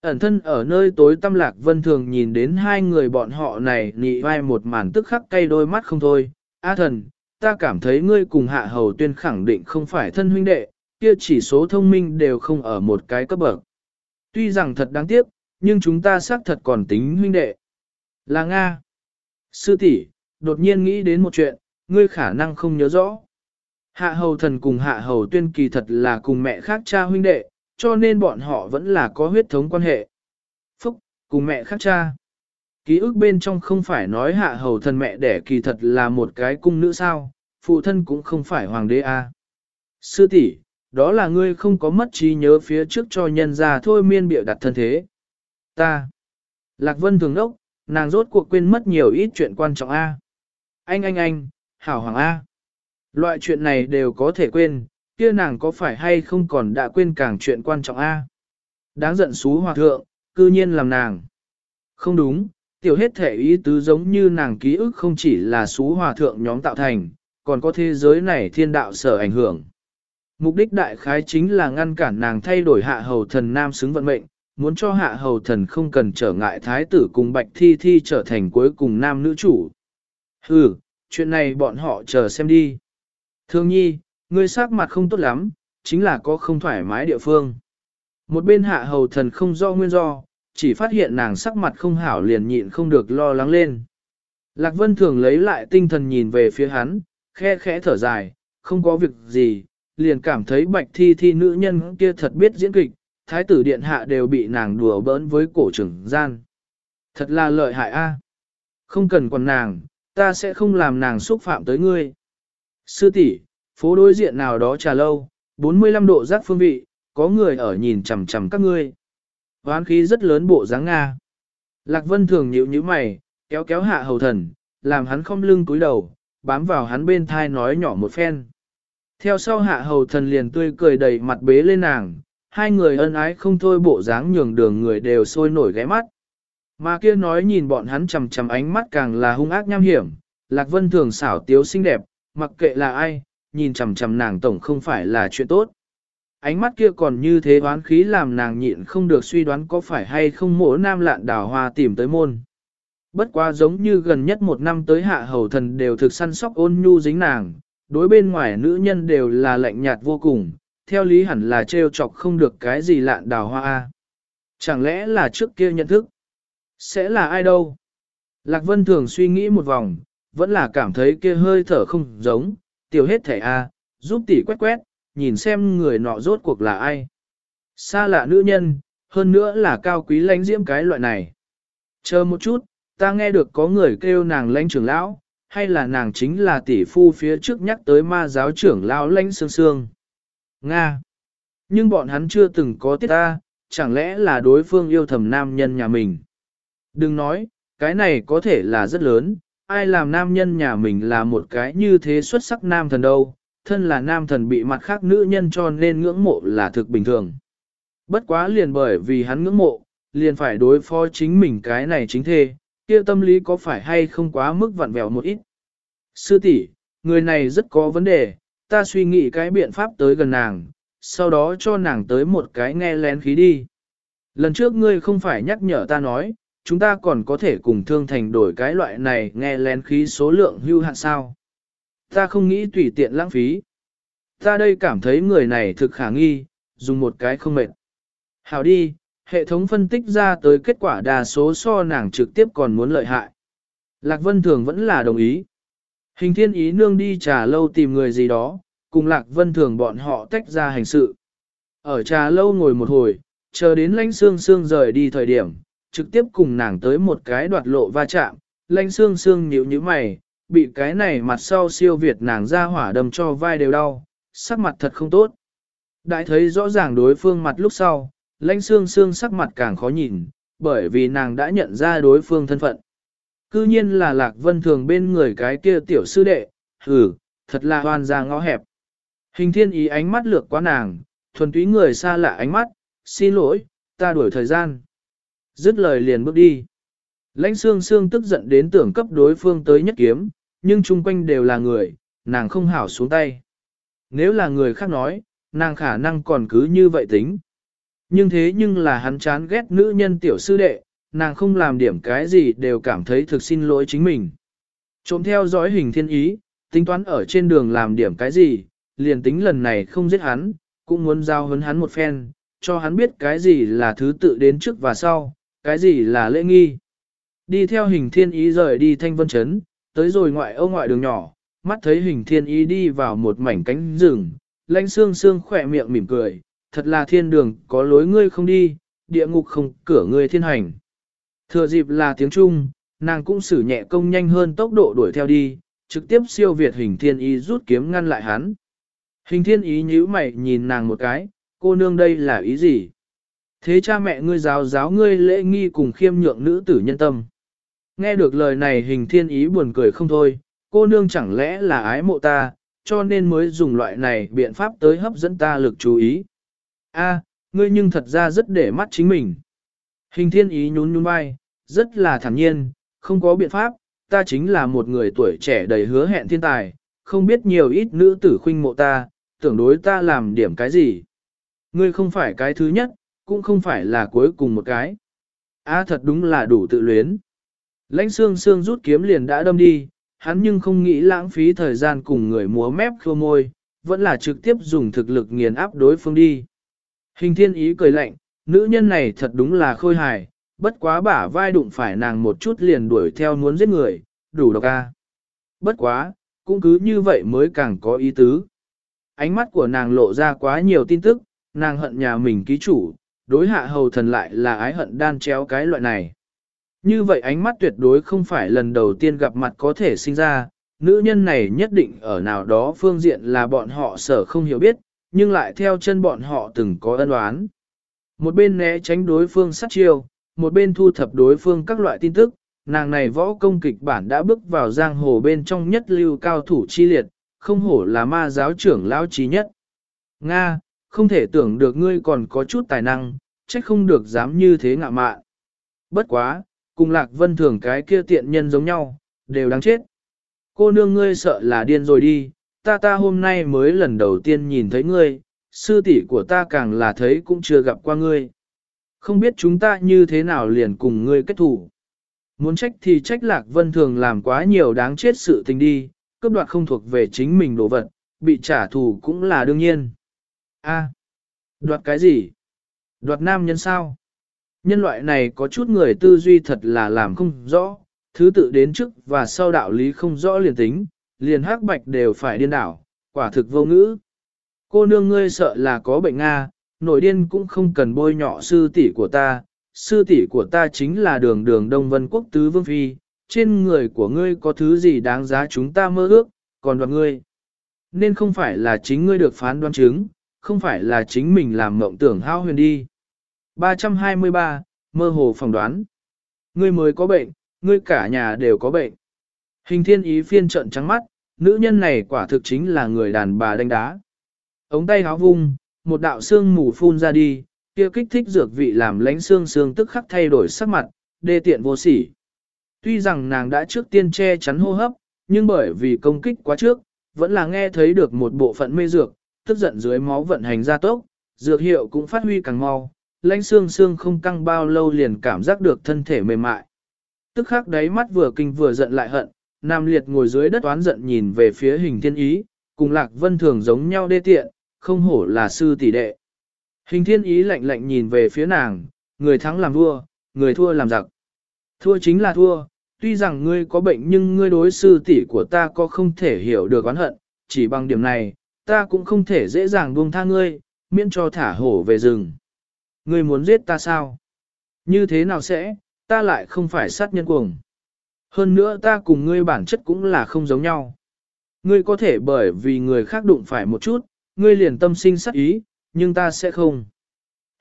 Ẩn thân ở nơi tối tâm lạc vân thường nhìn đến hai người bọn họ này nị vai một màn tức khắc cay đôi mắt không thôi. A thần, ta cảm thấy ngươi cùng hạ hầu tuyên khẳng định không phải thân huynh đệ, kia chỉ số thông minh đều không ở một cái cấp bậc. Tuy rằng thật đáng tiếc, nhưng chúng ta xác thật còn tính huynh đệ. Là Nga. Sư tỷ, đột nhiên nghĩ đến một chuyện, ngươi khả năng không nhớ rõ. Hạ hầu thần cùng hạ hầu tuyên kỳ thật là cùng mẹ khác cha huynh đệ, cho nên bọn họ vẫn là có huyết thống quan hệ. Phúc, cùng mẹ khác cha. Ký ức bên trong không phải nói hạ hầu thần mẹ đẻ kỳ thật là một cái cung nữ sao, phụ thân cũng không phải hoàng đế a. Sư tỷ, đó là ngươi không có mất trí nhớ phía trước cho nhân ra thôi miên bịa đặt thân thế. Ta. Lạc Vân thường đốc, nàng rốt cuộc quên mất nhiều ít chuyện quan trọng A. Anh anh anh, hảo hoàng A. Loại chuyện này đều có thể quên, kia nàng có phải hay không còn đã quên càng chuyện quan trọng A. Đáng giận xú hòa thượng, cư nhiên làm nàng. Không đúng, tiểu hết thể ý tứ giống như nàng ký ức không chỉ là xú hòa thượng nhóm tạo thành, còn có thế giới này thiên đạo sở ảnh hưởng. Mục đích đại khái chính là ngăn cản nàng thay đổi hạ hầu thần nam xứng vận mệnh, muốn cho hạ hầu thần không cần trở ngại thái tử cùng bạch thi thi trở thành cuối cùng nam nữ chủ. Hừ, chuyện này bọn họ chờ xem đi. Thương nhi, ngươi sắc mặt không tốt lắm, chính là có không thoải mái địa phương. Một bên hạ hầu thần không do nguyên do, chỉ phát hiện nàng sắc mặt không hảo liền nhịn không được lo lắng lên. Lạc Vân thường lấy lại tinh thần nhìn về phía hắn, khe khẽ thở dài, không có việc gì, liền cảm thấy bạch thi thi nữ nhân kia thật biết diễn kịch, thái tử điện hạ đều bị nàng đùa bỡn với cổ trưởng gian. Thật là lợi hại a. À. Không cần còn nàng, ta sẽ không làm nàng xúc phạm tới ngươi. Sư tỷ, phố đối diện nào đó trà lâu, 45 độ giác phương vị, có người ở nhìn chằm chằm các ngươi. Hoán khí rất lớn bộ dáng Nga. Lạc Vân thường nhíu nhíu mày, kéo kéo hạ hầu thần, làm hắn không lưng cúi đầu, bám vào hắn bên thai nói nhỏ một phen. Theo sau hạ hầu thần liền tươi cười đầy mặt bế lên nàng, hai người ân ái không thôi bộ dáng nhường đường người đều sôi nổi ghé mắt. Mà kia nói nhìn bọn hắn chầm chầm ánh mắt càng là hung ác nham hiểm, Lạc Vân thường xảo tiếu xinh đẹp, mặc kệ là ai, nhìn chầm chầm nàng tổng không phải là chuyện tốt. Ánh mắt kia còn như thế oán khí làm nàng nhịn không được suy đoán có phải hay không mỗ nam lạn đào hoa tìm tới môn. Bất quá giống như gần nhất một năm tới hạ hầu thần đều thực săn sóc ôn nhu dính nàng, đối bên ngoài nữ nhân đều là lạnh nhạt vô cùng, theo lý hẳn là trêu chọc không được cái gì lạn đào hoa a. Chẳng lẽ là trước kia nhận thức? Sẽ là ai đâu? Lạc Vân thường suy nghĩ một vòng, vẫn là cảm thấy kia hơi thở không giống, tiểu hết thẻ a, giúp tỷ quét quét, nhìn xem người nọ rốt cuộc là ai. Xa lạ nữ nhân, hơn nữa là cao quý lãnh diễm cái loại này. Chờ một chút, ta nghe được có người kêu nàng lãnh trưởng lão, hay là nàng chính là tỷ phu phía trước nhắc tới ma giáo trưởng lão lãnh sương sương. Nga. Nhưng bọn hắn chưa từng có tiết ta, chẳng lẽ là đối phương yêu thầm nam nhân nhà mình. Đừng nói, cái này có thể là rất lớn, ai làm nam nhân nhà mình là một cái như thế xuất sắc nam thần đâu, thân là nam thần bị mặt khác nữ nhân cho nên ngưỡng mộ là thực bình thường. Bất quá liền bởi vì hắn ngưỡng mộ, liền phải đối phó chính mình cái này chính thê, kia tâm lý có phải hay không quá mức vặn vẹo một ít. Sư tỷ, người này rất có vấn đề, ta suy nghĩ cái biện pháp tới gần nàng, sau đó cho nàng tới một cái nghe lén khí đi. Lần trước ngươi không phải nhắc nhở ta nói, chúng ta còn có thể cùng thương thành đổi cái loại này nghe lén khí số lượng hưu hạn sao. Ta không nghĩ tùy tiện lãng phí. Ta đây cảm thấy người này thực khả nghi, dùng một cái không mệt. Hào đi, hệ thống phân tích ra tới kết quả đa số so nàng trực tiếp còn muốn lợi hại. Lạc Vân Thường vẫn là đồng ý. Hình thiên ý nương đi trà lâu tìm người gì đó, cùng Lạc Vân Thường bọn họ tách ra hành sự. Ở trà lâu ngồi một hồi, chờ đến lãnh xương xương rời đi thời điểm, trực tiếp cùng nàng tới một cái đoạt lộ va chạm, lãnh xương xương nhíu nhíu mày, bị cái này mặt sau siêu việt nàng ra hỏa đầm cho vai đều đau, sắc mặt thật không tốt. Đại thấy rõ ràng đối phương mặt lúc sau, lãnh xương xương sắc mặt càng khó nhìn, bởi vì nàng đã nhận ra đối phương thân phận. Cư nhiên là lạc vân thường bên người cái kia tiểu sư đệ, hừ, thật là hoan ra ngõ hẹp. Hình thiên ý ánh mắt lược qua nàng, thuần túy người xa lạ ánh mắt, xin lỗi, ta đuổi thời gian. Dứt lời liền bước đi. Lãnh xương xương tức giận đến tưởng cấp đối phương tới nhất kiếm, nhưng chung quanh đều là người, nàng không hảo xuống tay. Nếu là người khác nói, nàng khả năng còn cứ như vậy tính. Nhưng thế nhưng là hắn chán ghét nữ nhân tiểu sư đệ, nàng không làm điểm cái gì đều cảm thấy thực xin lỗi chính mình. Trộm theo dõi hình thiên ý, tính toán ở trên đường làm điểm cái gì, liền tính lần này không giết hắn, cũng muốn giao hấn hắn một phen, cho hắn biết cái gì là thứ tự đến trước và sau, cái gì là lễ nghi. Đi theo hình thiên ý rời đi thanh vân chấn, tới rồi ngoại ô ngoại đường nhỏ, mắt thấy hình thiên ý đi vào một mảnh cánh rừng, lanh xương xương khỏe miệng mỉm cười, thật là thiên đường có lối ngươi không đi, địa ngục không cửa ngươi thiên hành. Thừa dịp là tiếng Trung, nàng cũng xử nhẹ công nhanh hơn tốc độ đuổi theo đi, trực tiếp siêu việt hình thiên ý rút kiếm ngăn lại hắn. Hình thiên ý nhíu mày nhìn nàng một cái, cô nương đây là ý gì? Thế cha mẹ ngươi giáo giáo ngươi lễ nghi cùng khiêm nhượng nữ tử nhân tâm. Nghe được lời này hình thiên ý buồn cười không thôi, cô nương chẳng lẽ là ái mộ ta, cho nên mới dùng loại này biện pháp tới hấp dẫn ta lực chú ý. A, ngươi nhưng thật ra rất để mắt chính mình. Hình thiên ý nhún nhún vai, rất là thản nhiên, không có biện pháp, ta chính là một người tuổi trẻ đầy hứa hẹn thiên tài, không biết nhiều ít nữ tử khuynh mộ ta, tưởng đối ta làm điểm cái gì. Ngươi không phải cái thứ nhất, cũng không phải là cuối cùng một cái. A thật đúng là đủ tự luyến. Lãnh xương xương rút kiếm liền đã đâm đi, hắn nhưng không nghĩ lãng phí thời gian cùng người múa mép khô môi, vẫn là trực tiếp dùng thực lực nghiền áp đối phương đi. Hình thiên ý cười lạnh, nữ nhân này thật đúng là khôi hài, bất quá bả vai đụng phải nàng một chút liền đuổi theo muốn giết người, đủ độc ca. Bất quá, cũng cứ như vậy mới càng có ý tứ. Ánh mắt của nàng lộ ra quá nhiều tin tức, nàng hận nhà mình ký chủ, đối hạ hầu thần lại là ái hận đan chéo cái loại này. Như vậy ánh mắt tuyệt đối không phải lần đầu tiên gặp mặt có thể sinh ra, nữ nhân này nhất định ở nào đó phương diện là bọn họ sở không hiểu biết, nhưng lại theo chân bọn họ từng có ân oán. Một bên né tránh đối phương sát chiêu, một bên thu thập đối phương các loại tin tức, nàng này võ công kịch bản đã bước vào giang hồ bên trong nhất lưu cao thủ chi liệt, không hổ là ma giáo trưởng lão trí nhất. Nga, không thể tưởng được ngươi còn có chút tài năng, trách không được dám như thế ngạ mạ. Bất quá, cùng lạc vân thường cái kia tiện nhân giống nhau, đều đáng chết. Cô nương ngươi sợ là điên rồi đi, ta ta hôm nay mới lần đầu tiên nhìn thấy ngươi, sư tỷ của ta càng là thấy cũng chưa gặp qua ngươi. Không biết chúng ta như thế nào liền cùng ngươi kết thủ. Muốn trách thì trách lạc vân thường làm quá nhiều đáng chết sự tình đi, cướp đoạt không thuộc về chính mình đồ vật, bị trả thù cũng là đương nhiên. A, đoạt cái gì? Đoạt nam nhân sao? Nhân loại này có chút người tư duy thật là làm không rõ, thứ tự đến trước và sau đạo lý không rõ liền tính, liền hắc bạch đều phải điên đảo, quả thực vô ngữ. Cô nương ngươi sợ là có bệnh Nga, nổi điên cũng không cần bôi nhọ sư tỷ của ta, sư tỷ của ta chính là đường đường Đông Vân Quốc Tứ Vương Phi, trên người của ngươi có thứ gì đáng giá chúng ta mơ ước, còn đoạt ngươi. Nên không phải là chính ngươi được phán đoán chứng, không phải là chính mình làm mộng tưởng hao huyền đi. 323, mơ hồ phỏng đoán. Ngươi mới có bệnh, ngươi cả nhà đều có bệnh. Hình thiên ý phiên trận trắng mắt, nữ nhân này quả thực chính là người đàn bà đánh đá. Ống tay háo vung, một đạo xương mù phun ra đi, kia kích thích dược vị làm lánh xương xương tức khắc thay đổi sắc mặt, đê tiện vô sỉ. Tuy rằng nàng đã trước tiên che chắn hô hấp, nhưng bởi vì công kích quá trước, vẫn là nghe thấy được một bộ phận mê dược, tức giận dưới máu vận hành ra tốc, dược hiệu cũng phát huy càng mau, lãnh xương xương không căng bao lâu liền cảm giác được thân thể mềm mại. Tức khắc đáy mắt vừa kinh vừa giận lại hận, Nam Liệt ngồi dưới đất oán giận nhìn về phía hình thiên ý, cùng Lạc Vân Thường giống nhau đê tiện, không hổ là sư tỷ đệ. Hình thiên ý lạnh lạnh nhìn về phía nàng, người thắng làm vua, người thua làm giặc. Thua chính là thua, tuy rằng ngươi có bệnh nhưng ngươi đối sư tỷ của ta có không thể hiểu được oán hận, chỉ bằng điểm này, ta cũng không thể dễ dàng buông tha ngươi, miễn cho thả hổ về rừng. Ngươi muốn giết ta sao? Như thế nào sẽ, ta lại không phải sát nhân cuồng. Hơn nữa ta cùng ngươi bản chất cũng là không giống nhau. Ngươi có thể bởi vì người khác đụng phải một chút, ngươi liền tâm sinh sát ý, nhưng ta sẽ không.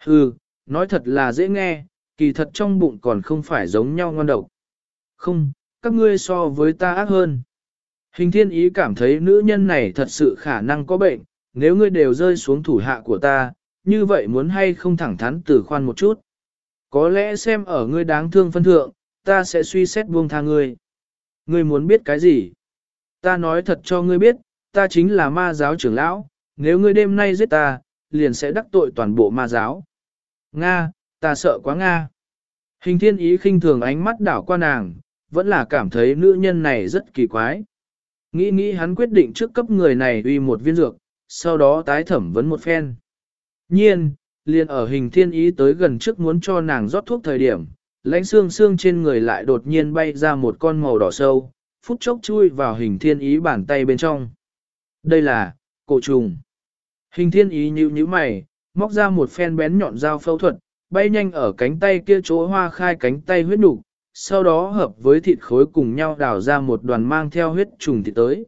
Hừ, nói thật là dễ nghe, kỳ thật trong bụng còn không phải giống nhau ngon độc. Không, các ngươi so với ta ác hơn. Hình thiên ý cảm thấy nữ nhân này thật sự khả năng có bệnh, nếu ngươi đều rơi xuống thủ hạ của ta, như vậy muốn hay không thẳng thắn từ khoan một chút. Có lẽ xem ở ngươi đáng thương phân thượng, ta sẽ suy xét buông tha ngươi. Ngươi muốn biết cái gì? Ta nói thật cho ngươi biết, ta chính là ma giáo trưởng lão, nếu ngươi đêm nay giết ta, liền sẽ đắc tội toàn bộ ma giáo. Nga, ta sợ quá Nga. Hình thiên ý khinh thường ánh mắt đảo qua nàng, vẫn là cảm thấy nữ nhân này rất kỳ quái. Nghĩ nghĩ hắn quyết định trước cấp người này uy một viên dược, sau đó tái thẩm vấn một phen. Nhiên, liền ở hình thiên ý tới gần trước muốn cho nàng rót thuốc thời điểm, lãnh xương xương trên người lại đột nhiên bay ra một con màu đỏ sâu, phút chốc chui vào hình thiên ý bàn tay bên trong. Đây là, cổ trùng. Hình thiên ý nhíu nhíu mày, móc ra một phen bén nhọn dao phẫu thuật, bay nhanh ở cánh tay kia chỗ hoa khai cánh tay huyết đủ sau đó hợp với thịt khối cùng nhau đào ra một đoàn mang theo huyết trùng thịt tới.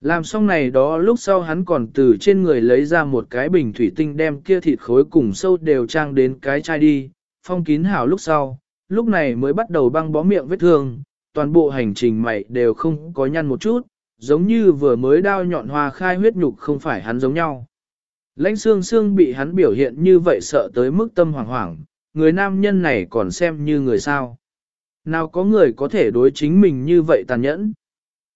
Làm xong này đó lúc sau hắn còn từ trên người lấy ra một cái bình thủy tinh đem kia thịt khối cùng sâu đều trang đến cái chai đi, phong kín hảo lúc sau, lúc này mới bắt đầu băng bó miệng vết thương, toàn bộ hành trình mày đều không có nhăn một chút, giống như vừa mới đao nhọn hoa khai huyết nhục không phải hắn giống nhau. Lãnh xương xương bị hắn biểu hiện như vậy sợ tới mức tâm hoảng hoảng, người nam nhân này còn xem như người sao. Nào có người có thể đối chính mình như vậy tàn nhẫn.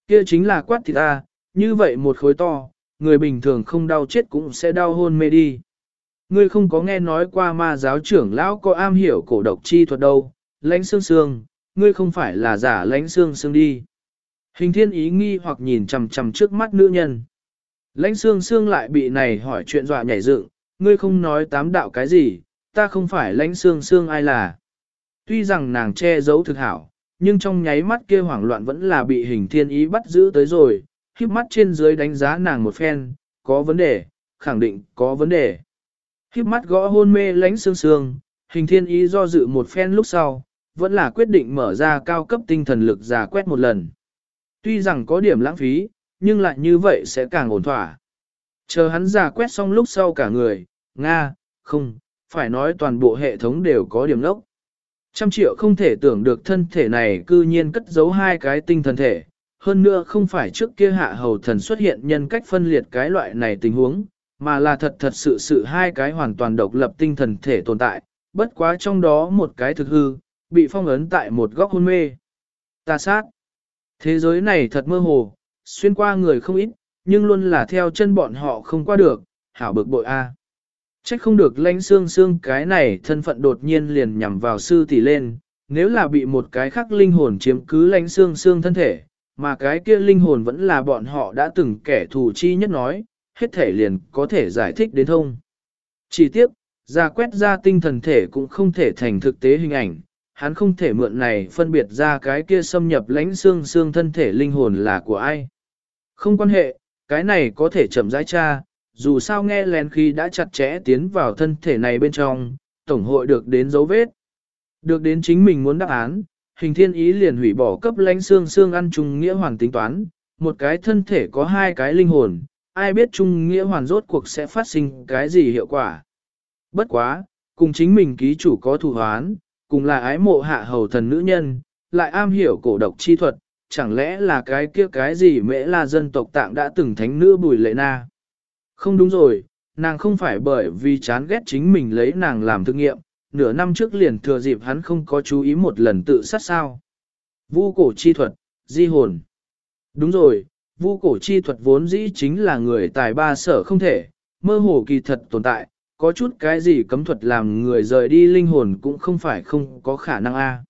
Kia chính là quát thịt ta, như vậy một khối to, người bình thường không đau chết cũng sẽ đau hôn mê đi. Ngươi không có nghe nói qua ma giáo trưởng lão có am hiểu cổ độc chi thuật đâu, lãnh xương xương, ngươi không phải là giả lãnh xương xương đi. Hình thiên ý nghi hoặc nhìn chằm chằm trước mắt nữ nhân. Lãnh xương xương lại bị này hỏi chuyện dọa nhảy dựng, ngươi không nói tám đạo cái gì, ta không phải lãnh xương xương ai là. Tuy rằng nàng che giấu thực hảo, nhưng trong nháy mắt kia hoảng loạn vẫn là bị hình thiên ý bắt giữ tới rồi, khiếp mắt trên dưới đánh giá nàng một phen, có vấn đề, khẳng định có vấn đề. Khiếp mắt gõ hôn mê lãnh xương xương, hình thiên ý do dự một phen lúc sau, vẫn là quyết định mở ra cao cấp tinh thần lực giả quét một lần. Tuy rằng có điểm lãng phí, nhưng lại như vậy sẽ càng ổn thỏa. Chờ hắn giả quét xong lúc sau cả người, Nga, không, phải nói toàn bộ hệ thống đều có điểm lốc. Trăm triệu không thể tưởng được thân thể này cư nhiên cất giấu hai cái tinh thần thể, hơn nữa không phải trước kia hạ hầu thần xuất hiện nhân cách phân liệt cái loại này tình huống, mà là thật thật sự sự hai cái hoàn toàn độc lập tinh thần thể tồn tại, bất quá trong đó một cái thực hư, bị phong ấn tại một góc hôn mê. Ta sát. Thế giới này thật mơ hồ, xuyên qua người không ít, nhưng luôn là theo chân bọn họ không qua được, hảo bực bội a. Trách không được lãnh xương xương cái này thân phận đột nhiên liền nhằm vào sư tỷ lên, nếu là bị một cái khác linh hồn chiếm cứ lãnh xương xương thân thể, mà cái kia linh hồn vẫn là bọn họ đã từng kẻ thù chi nhất nói, hết thể liền có thể giải thích đến thông. Chỉ tiếc, ra quét ra tinh thần thể cũng không thể thành thực tế hình ảnh, hắn không thể mượn này phân biệt ra cái kia xâm nhập lãnh xương xương thân thể linh hồn là của ai. Không quan hệ, cái này có thể chậm rãi tra, dù sao nghe lén khi đã chặt chẽ tiến vào thân thể này bên trong, tổng hội được đến dấu vết. Được đến chính mình muốn đáp án, hình thiên ý liền hủy bỏ cấp lãnh xương xương ăn chung nghĩa hoàn tính toán, một cái thân thể có hai cái linh hồn, ai biết chung nghĩa hoàn rốt cuộc sẽ phát sinh cái gì hiệu quả. Bất quá, cùng chính mình ký chủ có thủ hoán, cùng là ái mộ hạ hầu thần nữ nhân, lại am hiểu cổ độc chi thuật, chẳng lẽ là cái kia cái gì mễ là dân tộc tạng đã từng thánh nữ bùi lệ na. Không đúng rồi, nàng không phải bởi vì chán ghét chính mình lấy nàng làm thực nghiệm, nửa năm trước liền thừa dịp hắn không có chú ý một lần tự sát sao. Vu cổ chi thuật, di hồn. Đúng rồi, vu cổ chi thuật vốn dĩ chính là người tài ba sở không thể, mơ hồ kỳ thật tồn tại, có chút cái gì cấm thuật làm người rời đi linh hồn cũng không phải không có khả năng a.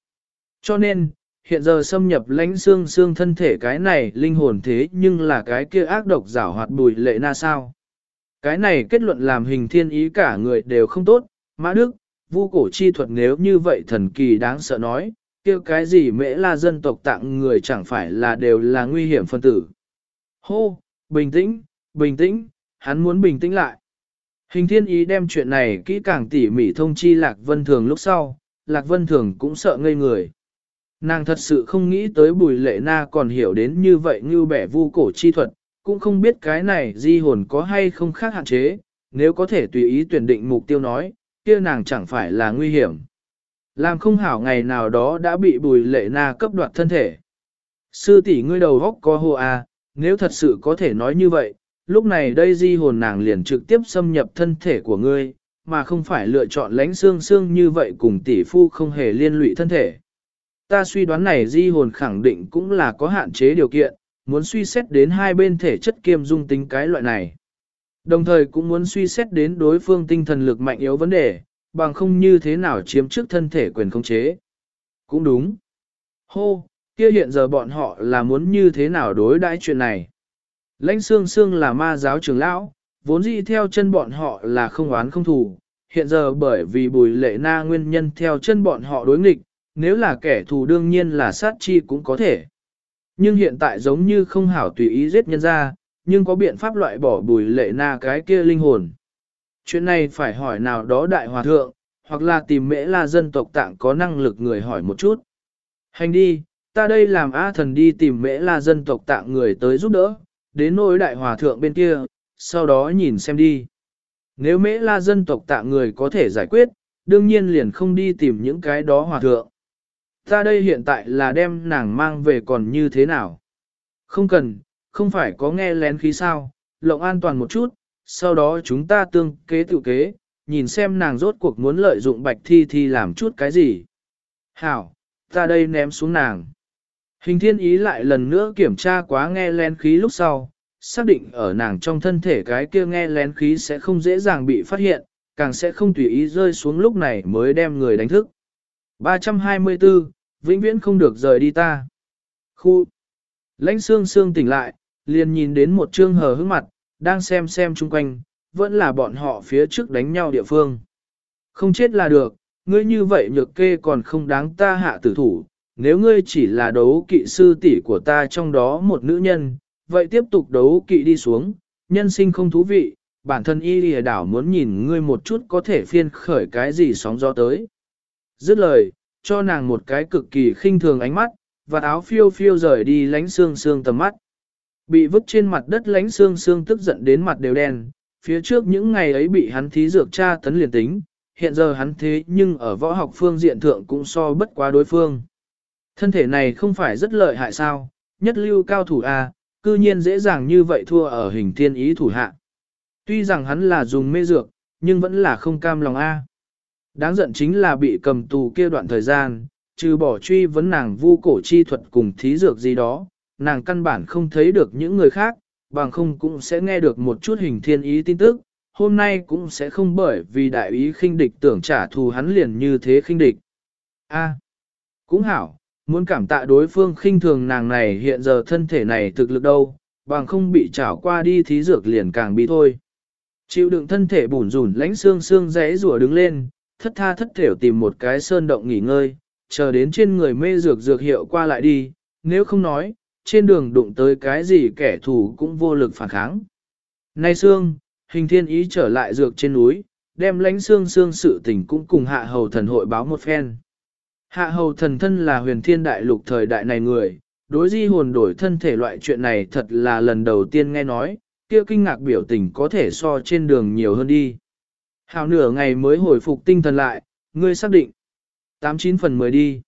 Cho nên, hiện giờ xâm nhập lãnh xương xương thân thể cái này linh hồn thế nhưng là cái kia ác độc giảo hoạt bùi lệ na sao. Cái này kết luận làm hình thiên ý cả người đều không tốt, Mã Đức, vu cổ chi thuật nếu như vậy thần kỳ đáng sợ nói, kêu cái gì mễ là dân tộc tặng người chẳng phải là đều là nguy hiểm phân tử. Hô, bình tĩnh, bình tĩnh, hắn muốn bình tĩnh lại. Hình thiên ý đem chuyện này kỹ càng tỉ mỉ thông chi Lạc Vân Thường lúc sau, Lạc Vân Thường cũng sợ ngây người. Nàng thật sự không nghĩ tới bùi lệ na còn hiểu đến như vậy như bẻ vu cổ chi thuật, cũng không biết cái này di hồn có hay không khác hạn chế, nếu có thể tùy ý tuyển định mục tiêu nói, kia nàng chẳng phải là nguy hiểm. Làm không hảo ngày nào đó đã bị bùi lệ na cấp đoạt thân thể. Sư tỷ ngươi đầu góc có hồ à, nếu thật sự có thể nói như vậy, lúc này đây di hồn nàng liền trực tiếp xâm nhập thân thể của ngươi, mà không phải lựa chọn lánh xương xương như vậy cùng tỷ phu không hề liên lụy thân thể. Ta suy đoán này di hồn khẳng định cũng là có hạn chế điều kiện, muốn suy xét đến hai bên thể chất kiêm dung tính cái loại này. Đồng thời cũng muốn suy xét đến đối phương tinh thần lực mạnh yếu vấn đề, bằng không như thế nào chiếm trước thân thể quyền khống chế. Cũng đúng. Hô, kia hiện giờ bọn họ là muốn như thế nào đối đãi chuyện này. Lãnh xương xương là ma giáo trưởng lão, vốn dĩ theo chân bọn họ là không oán không thù, hiện giờ bởi vì bùi lệ na nguyên nhân theo chân bọn họ đối nghịch, nếu là kẻ thù đương nhiên là sát chi cũng có thể. Nhưng hiện tại giống như không hảo tùy ý giết nhân ra, nhưng có biện pháp loại bỏ bùi lệ na cái kia linh hồn. Chuyện này phải hỏi nào đó đại hòa thượng, hoặc là tìm mễ là dân tộc tạng có năng lực người hỏi một chút. Hành đi, ta đây làm A thần đi tìm mễ là dân tộc tạng người tới giúp đỡ, đến nỗi đại hòa thượng bên kia, sau đó nhìn xem đi. Nếu mễ La dân tộc tạ người có thể giải quyết, đương nhiên liền không đi tìm những cái đó hòa thượng. Ta đây hiện tại là đem nàng mang về còn như thế nào? Không cần, không phải có nghe lén khí sao, lộng an toàn một chút, sau đó chúng ta tương kế tự kế, nhìn xem nàng rốt cuộc muốn lợi dụng bạch thi thi làm chút cái gì. Hảo, ta đây ném xuống nàng. Hình thiên ý lại lần nữa kiểm tra quá nghe lén khí lúc sau, xác định ở nàng trong thân thể cái kia nghe lén khí sẽ không dễ dàng bị phát hiện, càng sẽ không tùy ý rơi xuống lúc này mới đem người đánh thức. 324, vĩnh viễn không được rời đi ta. Khu. Lãnh xương xương tỉnh lại, liền nhìn đến một trương hờ hững mặt, đang xem xem chung quanh, vẫn là bọn họ phía trước đánh nhau địa phương. Không chết là được, ngươi như vậy nhược kê còn không đáng ta hạ tử thủ, nếu ngươi chỉ là đấu kỵ sư tỷ của ta trong đó một nữ nhân, vậy tiếp tục đấu kỵ đi xuống, nhân sinh không thú vị, bản thân y lìa đảo muốn nhìn ngươi một chút có thể phiên khởi cái gì sóng gió tới. Dứt lời, cho nàng một cái cực kỳ khinh thường ánh mắt, và áo phiêu phiêu rời đi lánh xương xương tầm mắt. Bị vứt trên mặt đất lánh xương xương tức giận đến mặt đều đen, phía trước những ngày ấy bị hắn thí dược tra tấn liền tính, hiện giờ hắn thế nhưng ở võ học phương diện thượng cũng so bất quá đối phương. Thân thể này không phải rất lợi hại sao, nhất lưu cao thủ A, cư nhiên dễ dàng như vậy thua ở hình thiên ý thủ hạ. Tuy rằng hắn là dùng mê dược, nhưng vẫn là không cam lòng A. Đáng giận chính là bị cầm tù kia đoạn thời gian, trừ bỏ truy vấn nàng vu cổ chi thuật cùng thí dược gì đó, nàng căn bản không thấy được những người khác, bằng không cũng sẽ nghe được một chút hình thiên ý tin tức, hôm nay cũng sẽ không bởi vì đại ý khinh địch tưởng trả thù hắn liền như thế khinh địch. A, cũng hảo, muốn cảm tạ đối phương khinh thường nàng này hiện giờ thân thể này thực lực đâu, bằng không bị trảo qua đi thí dược liền càng bị thôi. Chịu đựng thân thể bùn rủn lãnh xương xương rẽ rùa đứng lên, thất tha thất thểu tìm một cái sơn động nghỉ ngơi, chờ đến trên người mê dược dược hiệu qua lại đi, nếu không nói, trên đường đụng tới cái gì kẻ thù cũng vô lực phản kháng. Nay xương, hình thiên ý trở lại dược trên núi, đem lãnh xương xương sự tình cũng cùng hạ hầu thần hội báo một phen. Hạ hầu thần thân là huyền thiên đại lục thời đại này người, đối di hồn đổi thân thể loại chuyện này thật là lần đầu tiên nghe nói, kia kinh ngạc biểu tình có thể so trên đường nhiều hơn đi. Hào nửa ngày mới hồi phục tinh thần lại, ngươi xác định. 89 phần 10 đi.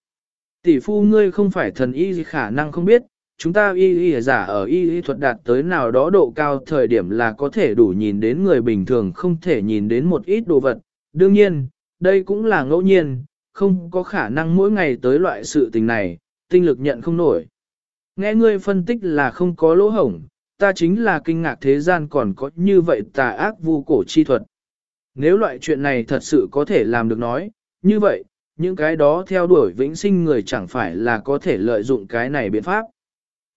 Tỷ phu ngươi không phải thần y gì khả năng không biết, chúng ta y y giả ở y y thuật đạt tới nào đó độ cao thời điểm là có thể đủ nhìn đến người bình thường không thể nhìn đến một ít đồ vật. Đương nhiên, đây cũng là ngẫu nhiên, không có khả năng mỗi ngày tới loại sự tình này, tinh lực nhận không nổi. Nghe ngươi phân tích là không có lỗ hổng, ta chính là kinh ngạc thế gian còn có như vậy tà ác vu cổ chi thuật. Nếu loại chuyện này thật sự có thể làm được nói, như vậy, những cái đó theo đuổi vĩnh sinh người chẳng phải là có thể lợi dụng cái này biện pháp.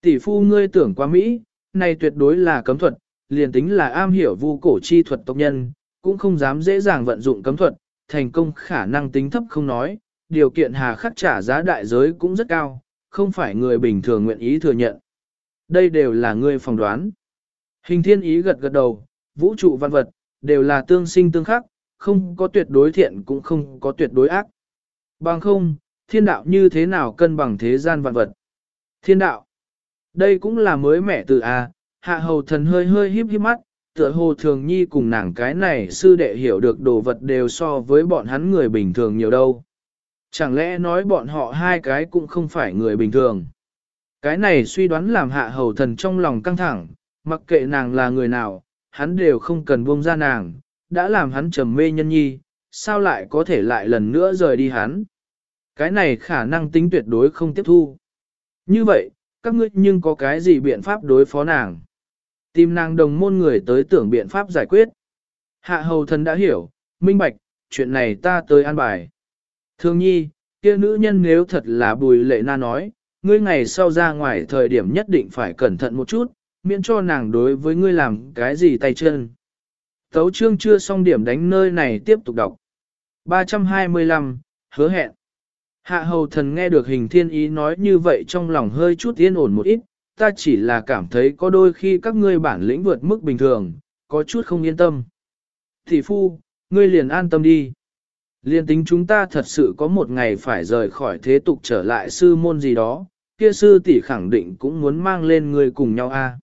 Tỷ phu ngươi tưởng qua Mỹ, này tuyệt đối là cấm thuật, liền tính là am hiểu vu cổ chi thuật tộc nhân, cũng không dám dễ dàng vận dụng cấm thuật, thành công khả năng tính thấp không nói, điều kiện hà khắc trả giá đại giới cũng rất cao, không phải người bình thường nguyện ý thừa nhận. Đây đều là ngươi phỏng đoán. Hình thiên ý gật gật đầu, vũ trụ văn vật, đều là tương sinh tương khắc, không có tuyệt đối thiện cũng không có tuyệt đối ác. Bằng không, thiên đạo như thế nào cân bằng thế gian vạn vật? Thiên đạo. Đây cũng là mới mẻ từ A, hạ hầu thần hơi hơi híp híp mắt, tựa hồ thường nhi cùng nàng cái này sư đệ hiểu được đồ vật đều so với bọn hắn người bình thường nhiều đâu. Chẳng lẽ nói bọn họ hai cái cũng không phải người bình thường. Cái này suy đoán làm hạ hầu thần trong lòng căng thẳng, mặc kệ nàng là người nào, hắn đều không cần buông ra nàng, đã làm hắn trầm mê nhân nhi, sao lại có thể lại lần nữa rời đi hắn. Cái này khả năng tính tuyệt đối không tiếp thu. Như vậy, các ngươi nhưng có cái gì biện pháp đối phó nàng? Tìm nàng đồng môn người tới tưởng biện pháp giải quyết. Hạ hầu thần đã hiểu, minh bạch, chuyện này ta tới an bài. Thương nhi, kia nữ nhân nếu thật là bùi lệ na nói, ngươi ngày sau ra ngoài thời điểm nhất định phải cẩn thận một chút, miễn cho nàng đối với ngươi làm cái gì tay chân. Tấu chương chưa xong điểm đánh nơi này tiếp tục đọc. 325, hứa hẹn. Hạ hầu thần nghe được hình thiên ý nói như vậy trong lòng hơi chút yên ổn một ít, ta chỉ là cảm thấy có đôi khi các ngươi bản lĩnh vượt mức bình thường, có chút không yên tâm. Thị phu, ngươi liền an tâm đi. Liên tính chúng ta thật sự có một ngày phải rời khỏi thế tục trở lại sư môn gì đó, kia sư tỷ khẳng định cũng muốn mang lên ngươi cùng nhau a.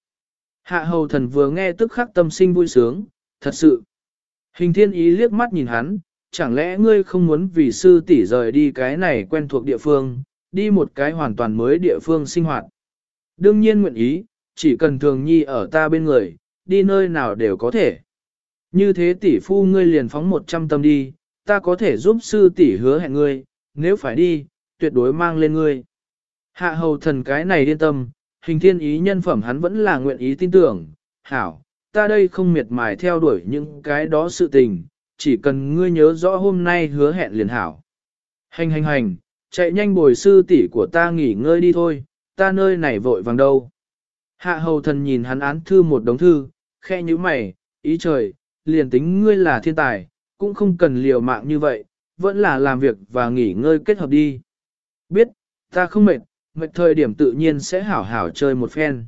Hạ hầu thần vừa nghe tức khắc tâm sinh vui sướng, thật sự. Hình thiên ý liếc mắt nhìn hắn, chẳng lẽ ngươi không muốn vì sư tỷ rời đi cái này quen thuộc địa phương, đi một cái hoàn toàn mới địa phương sinh hoạt. Đương nhiên nguyện ý, chỉ cần thường nhi ở ta bên người, đi nơi nào đều có thể. Như thế tỷ phu ngươi liền phóng một trăm tâm đi, ta có thể giúp sư tỷ hứa hẹn ngươi, nếu phải đi, tuyệt đối mang lên ngươi. Hạ hầu thần cái này yên tâm, hình thiên ý nhân phẩm hắn vẫn là nguyện ý tin tưởng, hảo, ta đây không miệt mài theo đuổi những cái đó sự tình, chỉ cần ngươi nhớ rõ hôm nay hứa hẹn liền hảo. Hành hành hành, chạy nhanh bồi sư tỷ của ta nghỉ ngơi đi thôi, ta nơi này vội vàng đâu. Hạ hầu thần nhìn hắn án thư một đống thư, khe như mày, ý trời, liền tính ngươi là thiên tài, cũng không cần liều mạng như vậy, vẫn là làm việc và nghỉ ngơi kết hợp đi. Biết, ta không mệt, mệt thời điểm tự nhiên sẽ hảo hảo chơi một phen.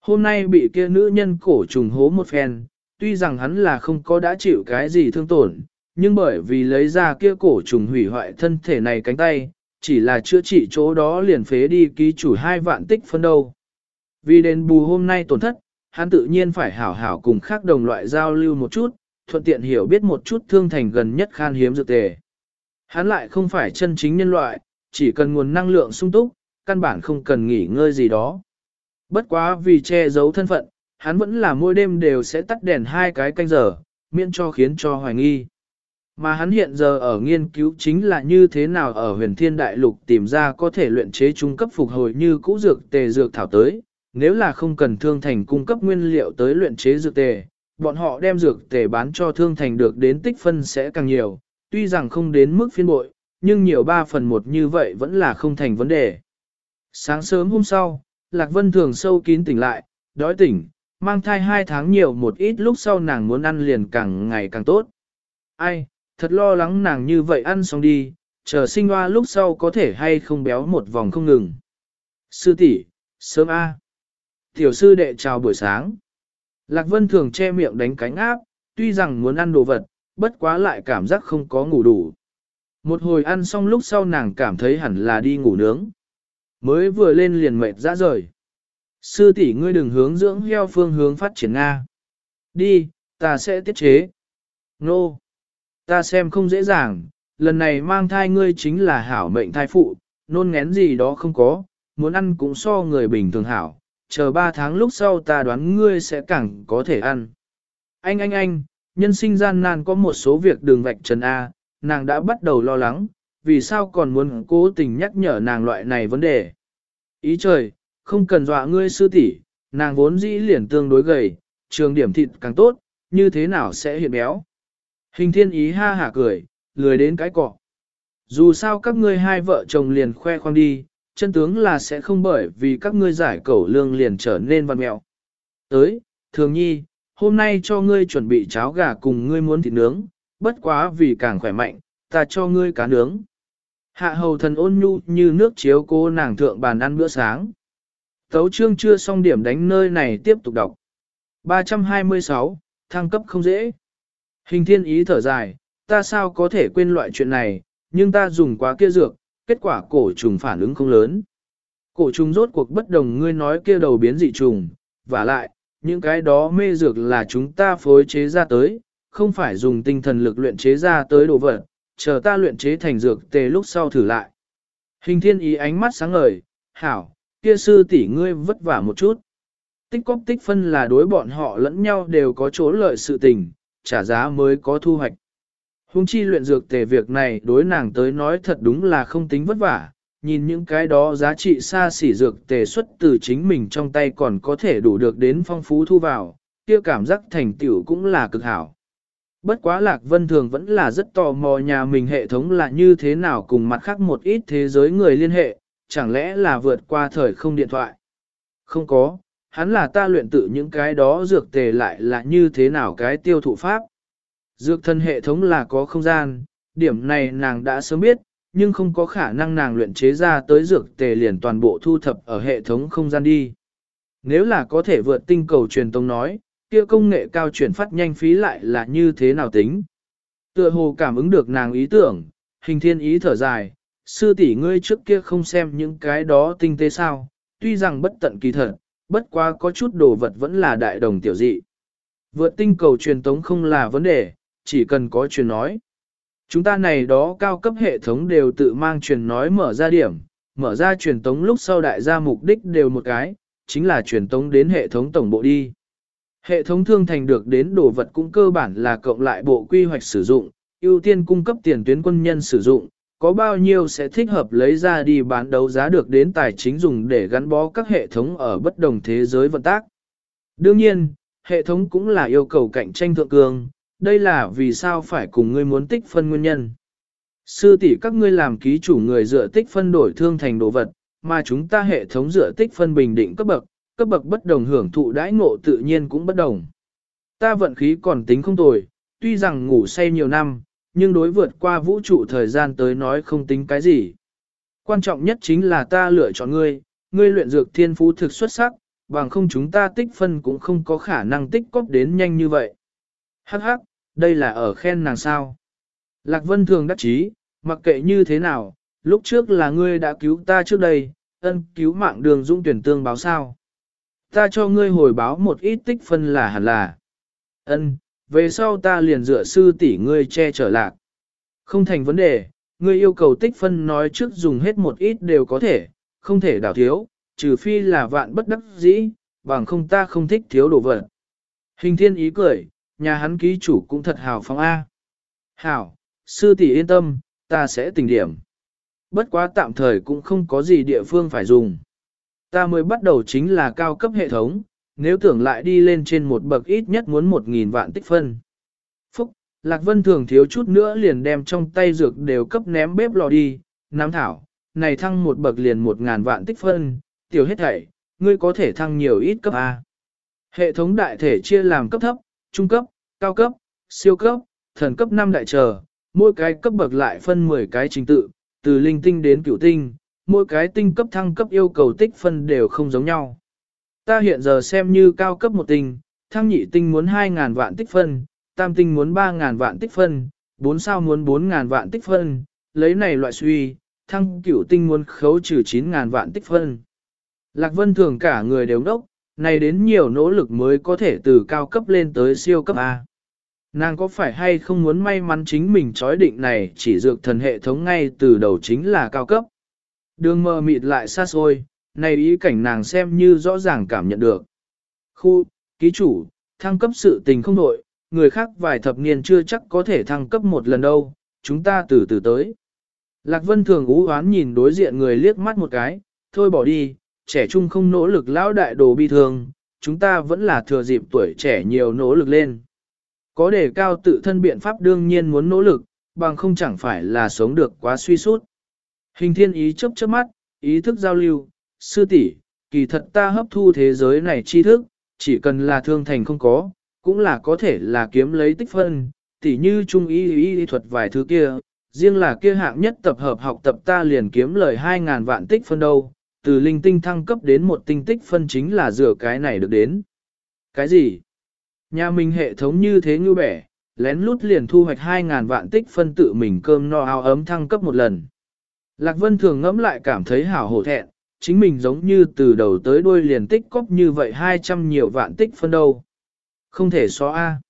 Hôm nay bị kia nữ nhân cổ trùng hố một phen, tuy rằng hắn là không có đã chịu cái gì thương tổn, nhưng bởi vì lấy ra kia cổ trùng hủy hoại thân thể này cánh tay, chỉ là chữa trị chỗ đó liền phế đi ký chủ hai vạn tích phân đâu. Vì đền bù hôm nay tổn thất, hắn tự nhiên phải hảo hảo cùng khác đồng loại giao lưu một chút, thuận tiện hiểu biết một chút thương thành gần nhất khan hiếm dược tề. Hắn lại không phải chân chính nhân loại, chỉ cần nguồn năng lượng sung túc, căn bản không cần nghỉ ngơi gì đó. Bất quá vì che giấu thân phận, hắn vẫn là mỗi đêm đều sẽ tắt đèn hai cái canh giờ, miễn cho khiến cho hoài nghi. Mà hắn hiện giờ ở nghiên cứu chính là như thế nào ở huyền thiên đại lục tìm ra có thể luyện chế trung cấp phục hồi như cũ dược tề dược thảo tới, nếu là không cần thương thành cung cấp nguyên liệu tới luyện chế dược tề, bọn họ đem dược tề bán cho thương thành được đến tích phân sẽ càng nhiều, tuy rằng không đến mức phiên bội, nhưng nhiều ba phần một như vậy vẫn là không thành vấn đề. Sáng sớm hôm sau, Lạc Vân thường sâu kín tỉnh lại, đói tỉnh, mang thai hai tháng nhiều một ít lúc sau nàng muốn ăn liền càng ngày càng tốt. Ai, thật lo lắng nàng như vậy ăn xong đi, chờ sinh hoa lúc sau có thể hay không béo một vòng không ngừng. Sư tỷ, sớm A. Tiểu sư đệ chào buổi sáng. Lạc Vân thường che miệng đánh cánh áp, tuy rằng muốn ăn đồ vật, bất quá lại cảm giác không có ngủ đủ. Một hồi ăn xong lúc sau nàng cảm thấy hẳn là đi ngủ nướng. Mới vừa lên liền mệt ra rời. Sư tỷ ngươi đừng hướng dưỡng heo phương hướng phát triển Nga. Đi, ta sẽ tiết chế. Nô. Ta xem không dễ dàng, lần này mang thai ngươi chính là hảo mệnh thai phụ, nôn ngén gì đó không có, muốn ăn cũng so người bình thường hảo, chờ ba tháng lúc sau ta đoán ngươi sẽ càng có thể ăn. Anh anh anh, nhân sinh gian nan có một số việc đường vạch trần A, nàng đã bắt đầu lo lắng, vì sao còn muốn cố tình nhắc nhở nàng loại này vấn đề. Ý trời, không cần dọa ngươi sư tỷ, nàng vốn dĩ liền tương đối gầy, trường điểm thịt càng tốt, như thế nào sẽ hiện béo. Hình thiên ý ha hả cười, lười đến cái cọ. Dù sao các ngươi hai vợ chồng liền khoe khoang đi, chân tướng là sẽ không bởi vì các ngươi giải cẩu lương liền trở nên văn mẹo. Tới, thường nhi, hôm nay cho ngươi chuẩn bị cháo gà cùng ngươi muốn thịt nướng, bất quá vì càng khỏe mạnh, ta cho ngươi cá nướng. Hạ hầu thần ôn nhu như nước chiếu cô nàng thượng bàn ăn bữa sáng. Tấu chương chưa xong điểm đánh nơi này tiếp tục đọc. 326, thăng cấp không dễ. Hình thiên ý thở dài, ta sao có thể quên loại chuyện này, nhưng ta dùng quá kia dược, kết quả cổ trùng phản ứng không lớn. Cổ trùng rốt cuộc bất đồng ngươi nói kia đầu biến dị trùng, và lại, những cái đó mê dược là chúng ta phối chế ra tới, không phải dùng tinh thần lực luyện chế ra tới đồ vật, chờ ta luyện chế thành dược tề lúc sau thử lại. Hình thiên ý ánh mắt sáng ngời, hảo, kia sư tỷ ngươi vất vả một chút. Tích cóp tích phân là đối bọn họ lẫn nhau đều có chỗ lợi sự tình, trả giá mới có thu hoạch. Hùng chi luyện dược tề việc này đối nàng tới nói thật đúng là không tính vất vả, nhìn những cái đó giá trị xa xỉ dược tề xuất từ chính mình trong tay còn có thể đủ được đến phong phú thu vào, kia cảm giác thành tựu cũng là cực hảo. Bất quá Lạc Vân Thường vẫn là rất tò mò nhà mình hệ thống là như thế nào cùng mặt khác một ít thế giới người liên hệ, chẳng lẽ là vượt qua thời không điện thoại. Không có, hắn là ta luyện tự những cái đó dược tề lại là như thế nào cái tiêu thụ pháp. Dược thân hệ thống là có không gian, điểm này nàng đã sớm biết, nhưng không có khả năng nàng luyện chế ra tới dược tề liền toàn bộ thu thập ở hệ thống không gian đi. Nếu là có thể vượt tinh cầu truyền tông nói, kia công nghệ cao chuyển phát nhanh phí lại là như thế nào tính. Tựa hồ cảm ứng được nàng ý tưởng, hình thiên ý thở dài, sư tỷ ngươi trước kia không xem những cái đó tinh tế sao, tuy rằng bất tận kỳ thật, bất quá có chút đồ vật vẫn là đại đồng tiểu dị. Vượt tinh cầu truyền tống không là vấn đề, chỉ cần có truyền nói. Chúng ta này đó cao cấp hệ thống đều tự mang truyền nói mở ra điểm, mở ra truyền tống lúc sau đại gia mục đích đều một cái, chính là truyền tống đến hệ thống tổng bộ đi. Hệ thống thương thành được đến đồ vật cũng cơ bản là cộng lại bộ quy hoạch sử dụng, ưu tiên cung cấp tiền tuyến quân nhân sử dụng, có bao nhiêu sẽ thích hợp lấy ra đi bán đấu giá được đến tài chính dùng để gắn bó các hệ thống ở bất đồng thế giới vận tác. Đương nhiên, hệ thống cũng là yêu cầu cạnh tranh thượng cường, đây là vì sao phải cùng ngươi muốn tích phân nguyên nhân. Sư tỷ các ngươi làm ký chủ người dựa tích phân đổi thương thành đồ vật, mà chúng ta hệ thống dựa tích phân bình định cấp bậc, cấp bậc bất đồng hưởng thụ đãi ngộ tự nhiên cũng bất đồng. Ta vận khí còn tính không tồi, tuy rằng ngủ say nhiều năm, nhưng đối vượt qua vũ trụ thời gian tới nói không tính cái gì. Quan trọng nhất chính là ta lựa chọn ngươi, ngươi luyện dược thiên phú thực xuất sắc, bằng không chúng ta tích phân cũng không có khả năng tích cóp đến nhanh như vậy. Hắc hắc, đây là ở khen nàng sao. Lạc Vân thường đắc chí, mặc kệ như thế nào, lúc trước là ngươi đã cứu ta trước đây, ân cứu mạng đường dung tuyển tương báo sao. Ta cho ngươi hồi báo một ít tích phân là hẳn là. Ân, về sau ta liền dựa sư tỷ ngươi che chở lạc. Không thành vấn đề, ngươi yêu cầu tích phân nói trước dùng hết một ít đều có thể, không thể đảo thiếu, trừ phi là vạn bất đắc dĩ, bằng không ta không thích thiếu đồ vật. Hình thiên ý cười, nhà hắn ký chủ cũng thật hào phóng A. Hảo, sư tỷ yên tâm, ta sẽ tình điểm. Bất quá tạm thời cũng không có gì địa phương phải dùng. Ta mới bắt đầu chính là cao cấp hệ thống, nếu tưởng lại đi lên trên một bậc ít nhất muốn một nghìn vạn tích phân. Phúc, Lạc Vân thường thiếu chút nữa liền đem trong tay dược đều cấp ném bếp lò đi, nắm Thảo, này thăng một bậc liền một ngàn vạn tích phân, tiểu hết thảy, ngươi có thể thăng nhiều ít cấp A. Hệ thống đại thể chia làm cấp thấp, trung cấp, cao cấp, siêu cấp, thần cấp 5 đại trở, mỗi cái cấp bậc lại phân 10 cái trình tự, từ linh tinh đến cửu tinh, mỗi cái tinh cấp thăng cấp yêu cầu tích phân đều không giống nhau. Ta hiện giờ xem như cao cấp một tinh, thăng nhị tinh muốn 2.000 vạn tích phân, tam tinh muốn 3.000 vạn tích phân, 4 sao muốn 4.000 vạn tích phân, lấy này loại suy, thăng cửu tinh muốn khấu trừ 9.000 vạn tích phân. Lạc Vân thường cả người đều đốc, này đến nhiều nỗ lực mới có thể từ cao cấp lên tới siêu cấp A. Nàng có phải hay không muốn may mắn chính mình chói định này chỉ dược thần hệ thống ngay từ đầu chính là cao cấp. Đường mờ mịt lại xa xôi, này ý cảnh nàng xem như rõ ràng cảm nhận được. Khu, ký chủ, thăng cấp sự tình không nội, người khác vài thập niên chưa chắc có thể thăng cấp một lần đâu, chúng ta từ từ tới. Lạc Vân thường ú hoán nhìn đối diện người liếc mắt một cái, thôi bỏ đi, trẻ trung không nỗ lực lão đại đồ bi thường, chúng ta vẫn là thừa dịp tuổi trẻ nhiều nỗ lực lên. Có đề cao tự thân biện pháp đương nhiên muốn nỗ lực, bằng không chẳng phải là sống được quá suy sút. Hình thiên ý chấp chớp mắt, ý thức giao lưu, sư tỷ, kỳ thật ta hấp thu thế giới này tri thức, chỉ cần là thương thành không có, cũng là có thể là kiếm lấy tích phân, tỉ như trung ý ý, thuật vài thứ kia, riêng là kia hạng nhất tập hợp học tập ta liền kiếm lời 2.000 vạn tích phân đâu, từ linh tinh thăng cấp đến một tinh tích phân chính là dựa cái này được đến. Cái gì? Nhà mình hệ thống như thế như bẻ, lén lút liền thu hoạch 2.000 vạn tích phân tự mình cơm no áo ấm thăng cấp một lần. Lạc Vân thường ngẫm lại cảm thấy hảo hổ thẹn, chính mình giống như từ đầu tới đuôi liền tích cóp như vậy 200 nhiều vạn tích phân đâu. Không thể xóa A.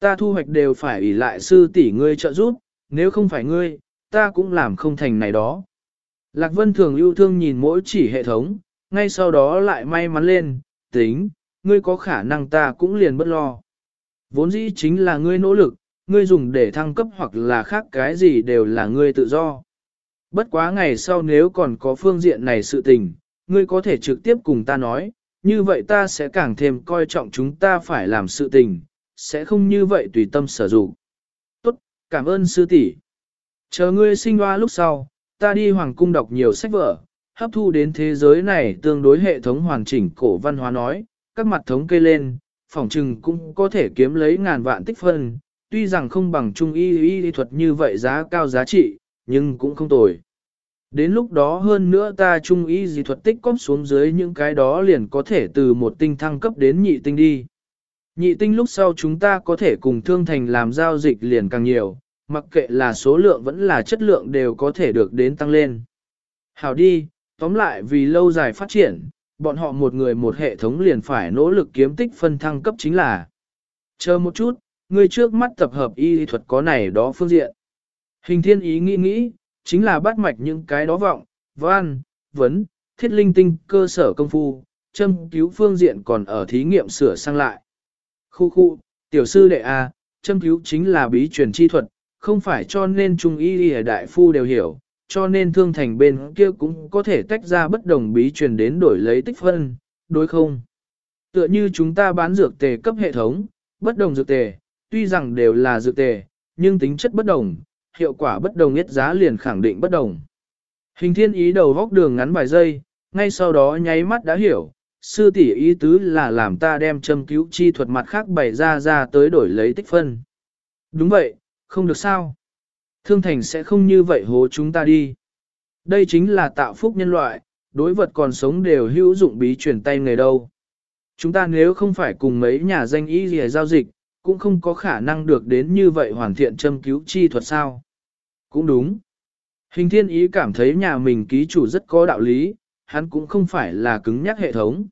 Ta thu hoạch đều phải ủy lại sư tỷ ngươi trợ giúp, nếu không phải ngươi, ta cũng làm không thành này đó. Lạc Vân thường yêu thương nhìn mỗi chỉ hệ thống, ngay sau đó lại may mắn lên, tính, ngươi có khả năng ta cũng liền bất lo. Vốn dĩ chính là ngươi nỗ lực, ngươi dùng để thăng cấp hoặc là khác cái gì đều là ngươi tự do. Bất quá ngày sau nếu còn có phương diện này sự tình, ngươi có thể trực tiếp cùng ta nói, như vậy ta sẽ càng thêm coi trọng chúng ta phải làm sự tình, sẽ không như vậy tùy tâm sở dụng. Tốt, cảm ơn sư tỷ. Chờ ngươi sinh hoa lúc sau, ta đi hoàng cung đọc nhiều sách vở, hấp thu đến thế giới này tương đối hệ thống hoàn chỉnh cổ văn hóa nói, các mặt thống kê lên, phỏng trừng cũng có thể kiếm lấy ngàn vạn tích phân, tuy rằng không bằng trung y y thuật như vậy giá cao giá trị, nhưng cũng không tồi. Đến lúc đó hơn nữa ta trung ý gì thuật tích cóp xuống dưới những cái đó liền có thể từ một tinh thăng cấp đến nhị tinh đi. Nhị tinh lúc sau chúng ta có thể cùng thương thành làm giao dịch liền càng nhiều, mặc kệ là số lượng vẫn là chất lượng đều có thể được đến tăng lên. Hảo đi, tóm lại vì lâu dài phát triển, bọn họ một người một hệ thống liền phải nỗ lực kiếm tích phân thăng cấp chính là. Chờ một chút, người trước mắt tập hợp y thuật có này đó phương diện. Hình thiên ý nghĩ nghĩ, chính là bắt mạch những cái đó vọng, văn, vấn, thiết linh tinh cơ sở công phu, châm cứu phương diện còn ở thí nghiệm sửa sang lại. Khu khu, tiểu sư đệ A, châm cứu chính là bí truyền chi thuật, không phải cho nên trung y y đại phu đều hiểu, cho nên thương thành bên kia cũng có thể tách ra bất đồng bí truyền đến đổi lấy tích phân, đối không? Tựa như chúng ta bán dược tề cấp hệ thống, bất đồng dược tề, tuy rằng đều là dược tề, nhưng tính chất bất đồng, hiệu quả bất đồng nhất giá liền khẳng định bất đồng. Hình thiên ý đầu góc đường ngắn vài giây, ngay sau đó nháy mắt đã hiểu, sư tỷ ý tứ là làm ta đem châm cứu chi thuật mặt khác bày ra ra tới đổi lấy tích phân. Đúng vậy, không được sao. Thương thành sẽ không như vậy hố chúng ta đi. Đây chính là tạo phúc nhân loại, đối vật còn sống đều hữu dụng bí truyền tay người đâu. Chúng ta nếu không phải cùng mấy nhà danh y gì giao dịch, cũng không có khả năng được đến như vậy hoàn thiện châm cứu chi thuật sao. Cũng đúng. Hình thiên ý cảm thấy nhà mình ký chủ rất có đạo lý, hắn cũng không phải là cứng nhắc hệ thống.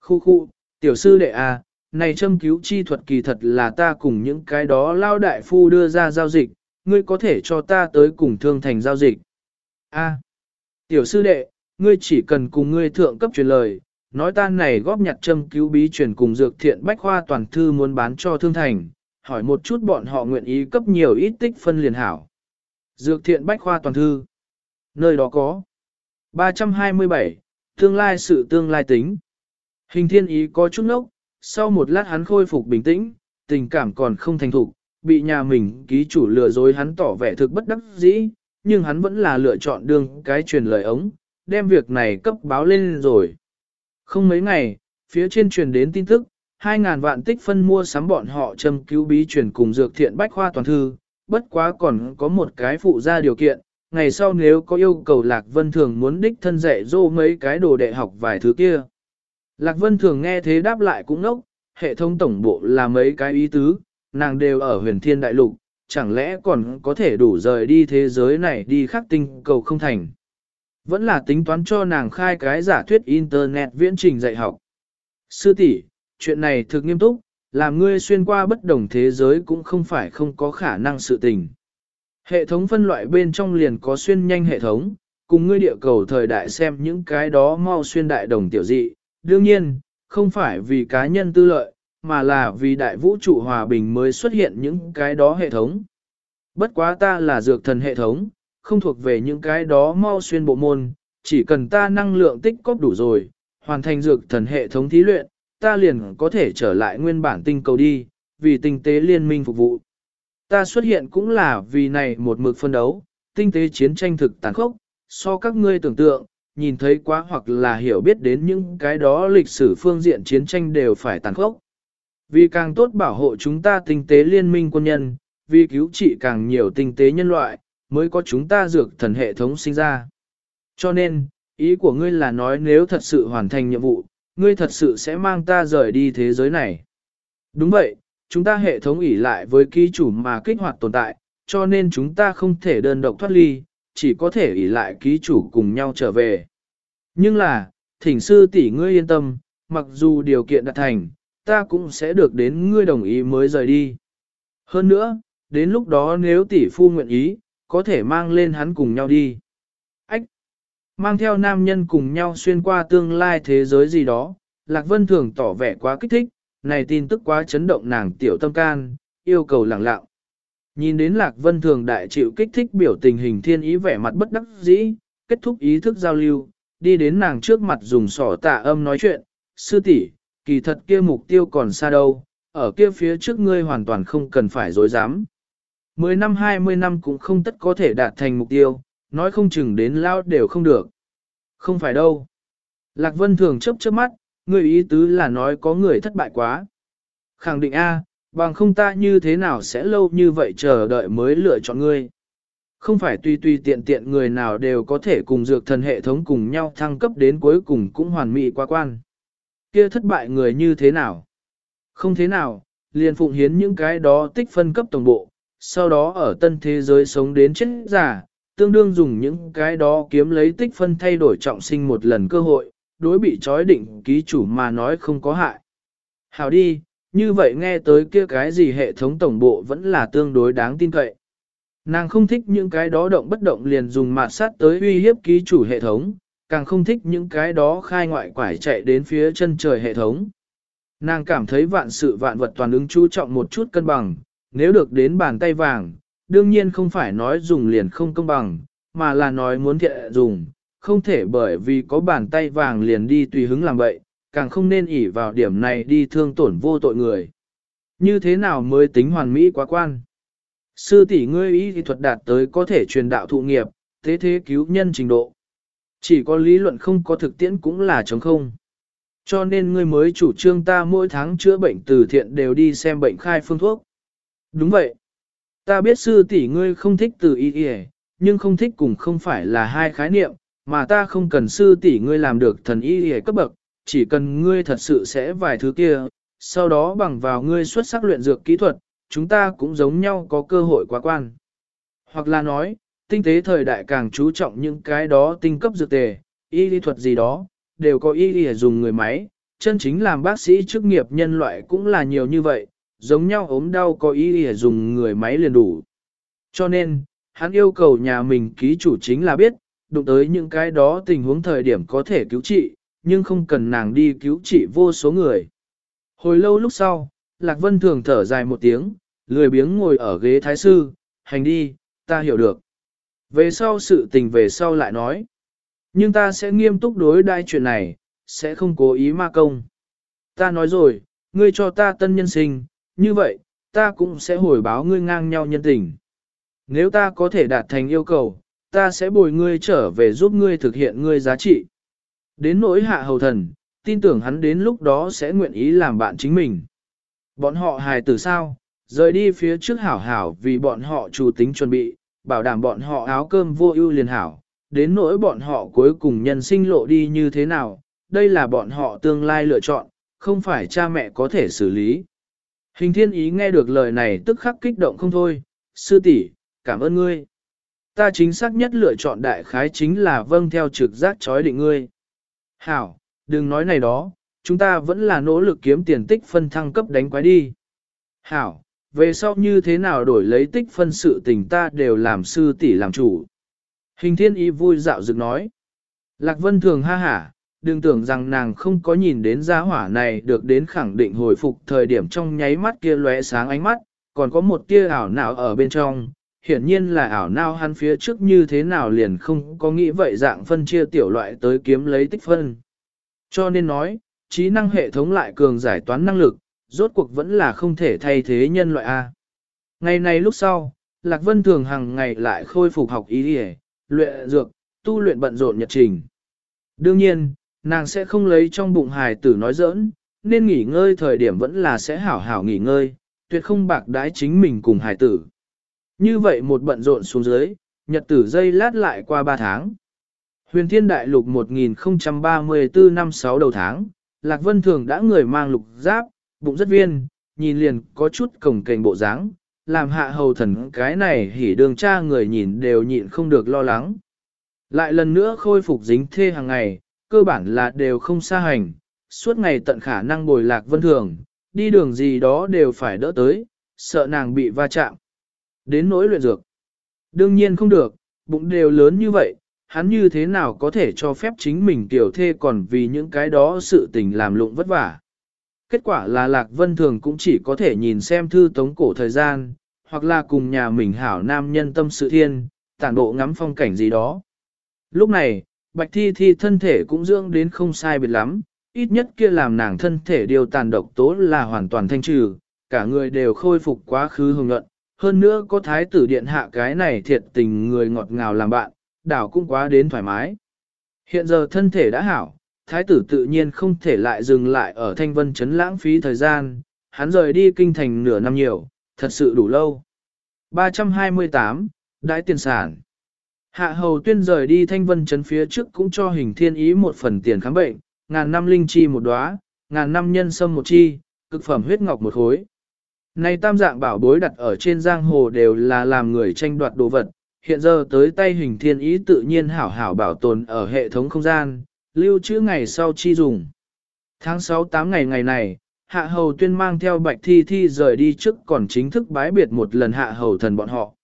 Khu khu, tiểu sư đệ à, này châm cứu chi thuật kỳ thật là ta cùng những cái đó lao đại phu đưa ra giao dịch, ngươi có thể cho ta tới cùng thương thành giao dịch. A, tiểu sư đệ, ngươi chỉ cần cùng ngươi thượng cấp truyền lời, nói ta này góp nhặt châm cứu bí truyền cùng dược thiện bách khoa toàn thư muốn bán cho thương thành, hỏi một chút bọn họ nguyện ý cấp nhiều ít tích phân liền hảo. Dược thiện bách khoa toàn thư. Nơi đó có 327, tương lai sự tương lai tính. Hình thiên ý có chút nốc, sau một lát hắn khôi phục bình tĩnh, tình cảm còn không thành thục, bị nhà mình ký chủ lừa dối hắn tỏ vẻ thực bất đắc dĩ, nhưng hắn vẫn là lựa chọn đường cái truyền lời ống, đem việc này cấp báo lên rồi. Không mấy ngày, phía trên truyền đến tin tức, 2.000 vạn tích phân mua sắm bọn họ châm cứu bí truyền cùng dược thiện bách khoa toàn thư, bất quá còn có một cái phụ gia điều kiện, ngày sau nếu có yêu cầu Lạc Vân Thường muốn đích thân dạy dô mấy cái đồ đệ học vài thứ kia. Lạc Vân Thường nghe thế đáp lại cũng nốc, hệ thống tổng bộ là mấy cái ý tứ, nàng đều ở huyền thiên đại lục, chẳng lẽ còn có thể đủ rời đi thế giới này đi khắc tinh cầu không thành. Vẫn là tính toán cho nàng khai cái giả thuyết Internet viễn trình dạy học. Sư tỷ, chuyện này thực nghiêm túc, làm ngươi xuyên qua bất đồng thế giới cũng không phải không có khả năng sự tình. Hệ thống phân loại bên trong liền có xuyên nhanh hệ thống, cùng ngươi địa cầu thời đại xem những cái đó mau xuyên đại đồng tiểu dị. Đương nhiên, không phải vì cá nhân tư lợi, mà là vì đại vũ trụ hòa bình mới xuất hiện những cái đó hệ thống. Bất quá ta là dược thần hệ thống, không thuộc về những cái đó mau xuyên bộ môn, chỉ cần ta năng lượng tích cóp đủ rồi, hoàn thành dược thần hệ thống thí luyện, ta liền có thể trở lại nguyên bản tinh cầu đi, vì tinh tế liên minh phục vụ. Ta xuất hiện cũng là vì này một mực phân đấu, tinh tế chiến tranh thực tàn khốc, so các ngươi tưởng tượng, nhìn thấy quá hoặc là hiểu biết đến những cái đó lịch sử phương diện chiến tranh đều phải tàn khốc. Vì càng tốt bảo hộ chúng ta tinh tế liên minh quân nhân, vì cứu trị càng nhiều tinh tế nhân loại, mới có chúng ta dược thần hệ thống sinh ra. Cho nên, ý của ngươi là nói nếu thật sự hoàn thành nhiệm vụ, ngươi thật sự sẽ mang ta rời đi thế giới này. Đúng vậy, chúng ta hệ thống ỉ lại với ký chủ mà kích hoạt tồn tại, cho nên chúng ta không thể đơn độc thoát ly, chỉ có thể ỉ lại ký chủ cùng nhau trở về. Nhưng là, thỉnh sư tỷ ngươi yên tâm, mặc dù điều kiện đạt thành, ta cũng sẽ được đến ngươi đồng ý mới rời đi. Hơn nữa, đến lúc đó nếu tỷ phu nguyện ý, có thể mang lên hắn cùng nhau đi. Mang theo nam nhân cùng nhau xuyên qua tương lai thế giới gì đó, Lạc Vân thường tỏ vẻ quá kích thích, này tin tức quá chấn động nàng tiểu tâm can, yêu cầu lặng lặng. Nhìn đến Lạc Vân thường đại chịu kích thích biểu tình hình thiên ý vẻ mặt bất đắc dĩ, kết thúc ý thức giao lưu, đi đến nàng trước mặt dùng sỏ tạ âm nói chuyện, sư tỷ, kỳ thật kia mục tiêu còn xa đâu, ở kia phía trước ngươi hoàn toàn không cần phải dối dám. Mười năm hai mươi năm cũng không tất có thể đạt thành mục tiêu, nói không chừng đến lao đều không được. Không phải đâu. Lạc Vân thường chấp chớp mắt, người ý tứ là nói có người thất bại quá. Khẳng định A, bằng không ta như thế nào sẽ lâu như vậy chờ đợi mới lựa chọn ngươi. Không phải tùy tùy tiện tiện người nào đều có thể cùng dược thần hệ thống cùng nhau thăng cấp đến cuối cùng cũng hoàn mỹ qua quan. Kia thất bại người như thế nào? Không thế nào, liền phụng hiến những cái đó tích phân cấp tổng bộ, sau đó ở tân thế giới sống đến chết giả, tương đương dùng những cái đó kiếm lấy tích phân thay đổi trọng sinh một lần cơ hội, đối bị trói định ký chủ mà nói không có hại. Hào đi, như vậy nghe tới kia cái gì hệ thống tổng bộ vẫn là tương đối đáng tin cậy. Nàng không thích những cái đó động bất động liền dùng mạt sát tới uy hiếp ký chủ hệ thống, càng không thích những cái đó khai ngoại quải chạy đến phía chân trời hệ thống. Nàng cảm thấy vạn sự vạn vật toàn ứng chú trọng một chút cân bằng, nếu được đến bàn tay vàng, đương nhiên không phải nói dùng liền không công bằng, mà là nói muốn thiện dùng, không thể bởi vì có bàn tay vàng liền đi tùy hứng làm vậy, càng không nên ỉ vào điểm này đi thương tổn vô tội người. Như thế nào mới tính hoàn mỹ quá quan? Sư tỷ ngươi ý thì thuật đạt tới có thể truyền đạo thụ nghiệp, thế thế cứu nhân trình độ. Chỉ có lý luận không có thực tiễn cũng là chống không. Cho nên ngươi mới chủ trương ta mỗi tháng chữa bệnh từ thiện đều đi xem bệnh khai phương thuốc. Đúng vậy. Ta biết sư tỷ ngươi không thích từ y y, nhưng không thích cùng không phải là hai khái niệm, mà ta không cần sư tỷ ngươi làm được thần y y cấp bậc, chỉ cần ngươi thật sự sẽ vài thứ kia, sau đó bằng vào ngươi xuất sắc luyện dược kỹ thuật, chúng ta cũng giống nhau có cơ hội quá quan. Hoặc là nói, tinh tế thời đại càng chú trọng những cái đó tinh cấp dược tề, y lý thuật gì đó, đều có y lý dùng người máy, chân chính làm bác sĩ chức nghiệp nhân loại cũng là nhiều như vậy, giống nhau ốm đau có ý để dùng người máy liền đủ. Cho nên, hắn yêu cầu nhà mình ký chủ chính là biết, đụng tới những cái đó tình huống thời điểm có thể cứu trị, nhưng không cần nàng đi cứu trị vô số người. Hồi lâu lúc sau, Lạc Vân thường thở dài một tiếng, lười biếng ngồi ở ghế thái sư, hành đi, ta hiểu được. Về sau sự tình về sau lại nói. Nhưng ta sẽ nghiêm túc đối đai chuyện này, sẽ không cố ý ma công. Ta nói rồi, ngươi cho ta tân nhân sinh, như vậy, ta cũng sẽ hồi báo ngươi ngang nhau nhân tình. Nếu ta có thể đạt thành yêu cầu, ta sẽ bồi ngươi trở về giúp ngươi thực hiện ngươi giá trị. Đến nỗi hạ hầu thần, tin tưởng hắn đến lúc đó sẽ nguyện ý làm bạn chính mình. Bọn họ hài tử sao, rời đi phía trước hảo hảo vì bọn họ chủ tính chuẩn bị, bảo đảm bọn họ áo cơm vô ưu liền hảo, đến nỗi bọn họ cuối cùng nhân sinh lộ đi như thế nào, đây là bọn họ tương lai lựa chọn, không phải cha mẹ có thể xử lý. Hình thiên ý nghe được lời này tức khắc kích động không thôi, sư tỷ, cảm ơn ngươi. Ta chính xác nhất lựa chọn đại khái chính là vâng theo trực giác chói định ngươi. Hảo, đừng nói này đó, chúng ta vẫn là nỗ lực kiếm tiền tích phân thăng cấp đánh quái đi. Hảo, về sau như thế nào đổi lấy tích phân sự tình ta đều làm sư tỷ làm chủ. Hình thiên ý vui dạo dựng nói. Lạc Vân thường ha hả, đừng tưởng rằng nàng không có nhìn đến gia hỏa này được đến khẳng định hồi phục thời điểm trong nháy mắt kia lóe sáng ánh mắt, còn có một tia ảo não ở bên trong. Hiển nhiên là ảo não hắn phía trước như thế nào liền không có nghĩ vậy dạng phân chia tiểu loại tới kiếm lấy tích phân. Cho nên nói, trí năng hệ thống lại cường giải toán năng lực, rốt cuộc vẫn là không thể thay thế nhân loại A. Ngày này lúc sau, Lạc Vân thường hàng ngày lại khôi phục học ý đi luyện dược, tu luyện bận rộn nhật trình. Đương nhiên, nàng sẽ không lấy trong bụng hài tử nói giỡn, nên nghỉ ngơi thời điểm vẫn là sẽ hảo hảo nghỉ ngơi, tuyệt không bạc đái chính mình cùng hài tử. Như vậy một bận rộn xuống dưới, nhật tử dây lát lại qua 3 tháng. Huyền Thiên Đại Lục 1034 năm 6 đầu tháng, Lạc Vân Thường đã người mang lục giáp, bụng rất viên, nhìn liền có chút cổng kềnh bộ dáng, làm hạ hầu thần cái này hỉ đường cha người nhìn đều nhịn không được lo lắng. Lại lần nữa khôi phục dính thê hàng ngày, cơ bản là đều không xa hành, suốt ngày tận khả năng bồi lạc vân thường, đi đường gì đó đều phải đỡ tới, sợ nàng bị va chạm. Đến nỗi luyện dược. Đương nhiên không được, bụng đều lớn như vậy, hắn như thế nào có thể cho phép chính mình tiểu thê còn vì những cái đó sự tình làm lụng vất vả. Kết quả là Lạc Vân Thường cũng chỉ có thể nhìn xem thư tống cổ thời gian, hoặc là cùng nhà mình hảo nam nhân tâm sự thiên, tản bộ ngắm phong cảnh gì đó. Lúc này, Bạch Thi Thi thân thể cũng dưỡng đến không sai biệt lắm, ít nhất kia làm nàng thân thể điều tàn độc tố là hoàn toàn thanh trừ, cả người đều khôi phục quá khứ hồng nhuận. Hơn nữa có thái tử điện hạ cái này thiệt tình người ngọt ngào làm bạn, đảo cũng quá đến thoải mái. Hiện giờ thân thể đã hảo, thái tử tự nhiên không thể lại dừng lại ở thanh vân chấn lãng phí thời gian, hắn rời đi kinh thành nửa năm nhiều, thật sự đủ lâu. 328, Đại tiền sản Hạ hầu tuyên rời đi thanh vân chấn phía trước cũng cho hình thiên ý một phần tiền khám bệnh, ngàn năm linh chi một đóa, ngàn năm nhân sâm một chi, cực phẩm huyết ngọc một khối. Này tam dạng bảo bối đặt ở trên giang hồ đều là làm người tranh đoạt đồ vật, hiện giờ tới tay hình thiên ý tự nhiên hảo hảo bảo tồn ở hệ thống không gian, lưu trữ ngày sau chi dùng. Tháng 6-8 ngày ngày này, hạ hầu tuyên mang theo bạch thi thi rời đi trước còn chính thức bái biệt một lần hạ hầu thần bọn họ.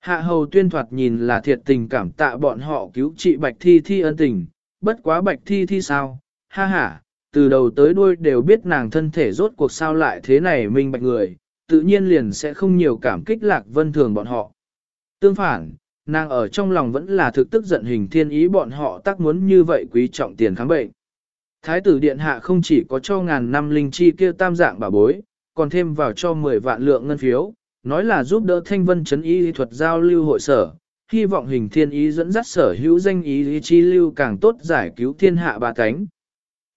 Hạ hầu tuyên thoạt nhìn là thiệt tình cảm tạ bọn họ cứu trị bạch thi thi ân tình, bất quá bạch thi thi sao, ha ha, từ đầu tới đuôi đều biết nàng thân thể rốt cuộc sao lại thế này minh bạch người, tự nhiên liền sẽ không nhiều cảm kích lạc vân thường bọn họ. Tương phản, nàng ở trong lòng vẫn là thực tức giận hình thiên ý bọn họ tác muốn như vậy quý trọng tiền kháng bệnh. Thái tử điện hạ không chỉ có cho ngàn năm linh chi kia tam dạng bà bối, còn thêm vào cho 10 vạn lượng ngân phiếu, nói là giúp đỡ thanh vân chấn y thuật giao lưu hội sở, hy vọng hình thiên ý dẫn dắt sở hữu danh ý chi lưu càng tốt giải cứu thiên hạ ba cánh.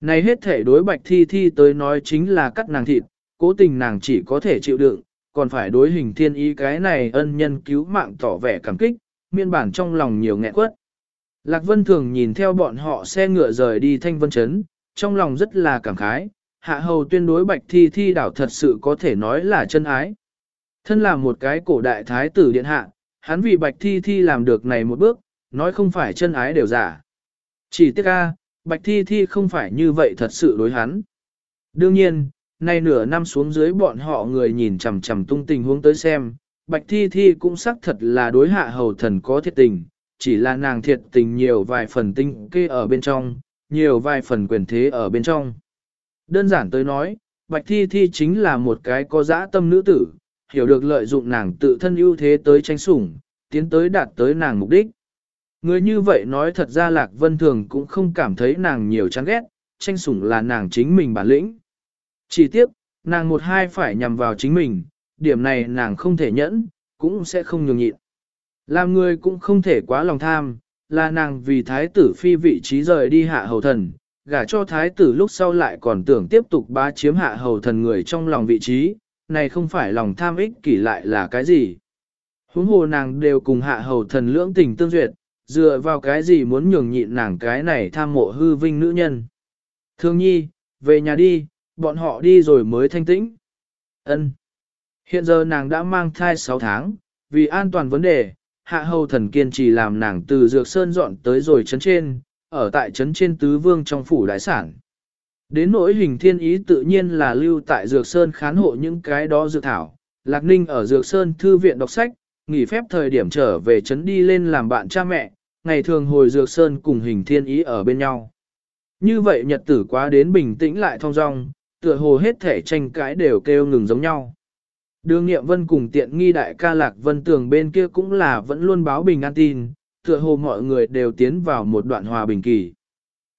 Này hết thể đối bạch thi thi tới nói chính là cắt nàng thịt, cố tình nàng chỉ có thể chịu đựng, còn phải đối hình thiên ý cái này ân nhân cứu mạng tỏ vẻ cảm kích, miên bản trong lòng nhiều nghẹn quất. Lạc Vân thường nhìn theo bọn họ xe ngựa rời đi thanh vân chấn, trong lòng rất là cảm khái, hạ hầu tuyên đối bạch thi thi đảo thật sự có thể nói là chân ái. Thân là một cái cổ đại thái tử điện hạ, hắn vì bạch thi thi làm được này một bước, nói không phải chân ái đều giả. Chỉ tiếc ca, bạch thi thi không phải như vậy thật sự đối hắn. Đương nhiên, nay nửa năm xuống dưới bọn họ người nhìn chằm chằm tung tình huống tới xem, bạch thi thi cũng xác thật là đối hạ hầu thần có thiệt tình, chỉ là nàng thiệt tình nhiều vài phần tinh kê ở bên trong, nhiều vài phần quyền thế ở bên trong. Đơn giản tới nói, Bạch Thi Thi chính là một cái có dã tâm nữ tử, hiểu được lợi dụng nàng tự thân ưu thế tới tranh sủng, tiến tới đạt tới nàng mục đích. Người như vậy nói thật ra Lạc Vân Thường cũng không cảm thấy nàng nhiều chán ghét, tranh sủng là nàng chính mình bản lĩnh. Chỉ tiếc, nàng một hai phải nhằm vào chính mình, điểm này nàng không thể nhẫn, cũng sẽ không nhường nhịn. Làm người cũng không thể quá lòng tham, là nàng vì thái tử phi vị trí rời đi hạ hầu thần, gả cho thái tử lúc sau lại còn tưởng tiếp tục bá chiếm hạ hầu thần người trong lòng vị trí, này không phải lòng tham ích kỷ lại là cái gì. Huống hồ nàng đều cùng hạ hầu thần lưỡng tình tương duyệt, dựa vào cái gì muốn nhường nhịn nàng cái này tham mộ hư vinh nữ nhân. Thương nhi, về nhà đi, bọn họ đi rồi mới thanh tĩnh. Ân. Hiện giờ nàng đã mang thai 6 tháng, vì an toàn vấn đề, hạ hầu thần kiên trì làm nàng từ dược sơn dọn tới rồi chấn trên, ở tại trấn trên tứ vương trong phủ đại sản. Đến nỗi hình thiên ý tự nhiên là lưu tại Dược Sơn khán hộ những cái đó dược thảo. Lạc Ninh ở Dược Sơn thư viện đọc sách, nghỉ phép thời điểm trở về trấn đi lên làm bạn cha mẹ, ngày thường hồi Dược Sơn cùng hình thiên ý ở bên nhau. Như vậy nhật tử quá đến bình tĩnh lại thong dong, tựa hồ hết thể tranh cãi đều kêu ngừng giống nhau. Đường Nghiệm Vân cùng tiện nghi đại ca Lạc Vân Tường bên kia cũng là vẫn luôn báo bình an tin, tựa hồ mọi người đều tiến vào một đoạn hòa bình kỳ.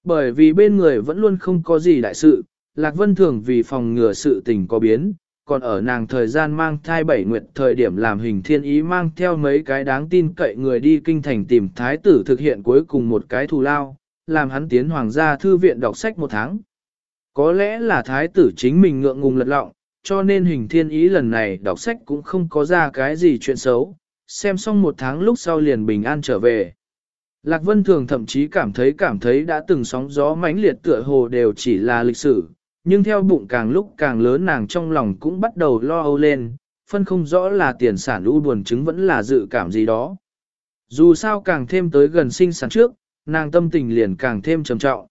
Bởi vì bên người vẫn luôn không có gì đại sự, Lạc Vân thường vì phòng ngừa sự tình có biến, còn ở nàng thời gian mang thai bảy nguyệt thời điểm làm hình thiên ý mang theo mấy cái đáng tin cậy người đi kinh thành tìm thái tử thực hiện cuối cùng một cái thù lao, làm hắn tiến hoàng gia thư viện đọc sách một tháng. Có lẽ là thái tử chính mình ngượng ngùng lật lọng, cho nên hình thiên ý lần này đọc sách cũng không có ra cái gì chuyện xấu, xem xong một tháng lúc sau liền bình an trở về. Lạc Vân Thường thậm chí cảm thấy cảm thấy đã từng sóng gió mãnh liệt tựa hồ đều chỉ là lịch sử, nhưng theo bụng càng lúc càng lớn nàng trong lòng cũng bắt đầu lo âu lên, phân không rõ là tiền sản u buồn chứng vẫn là dự cảm gì đó. Dù sao càng thêm tới gần sinh sản trước, nàng tâm tình liền càng thêm trầm trọng.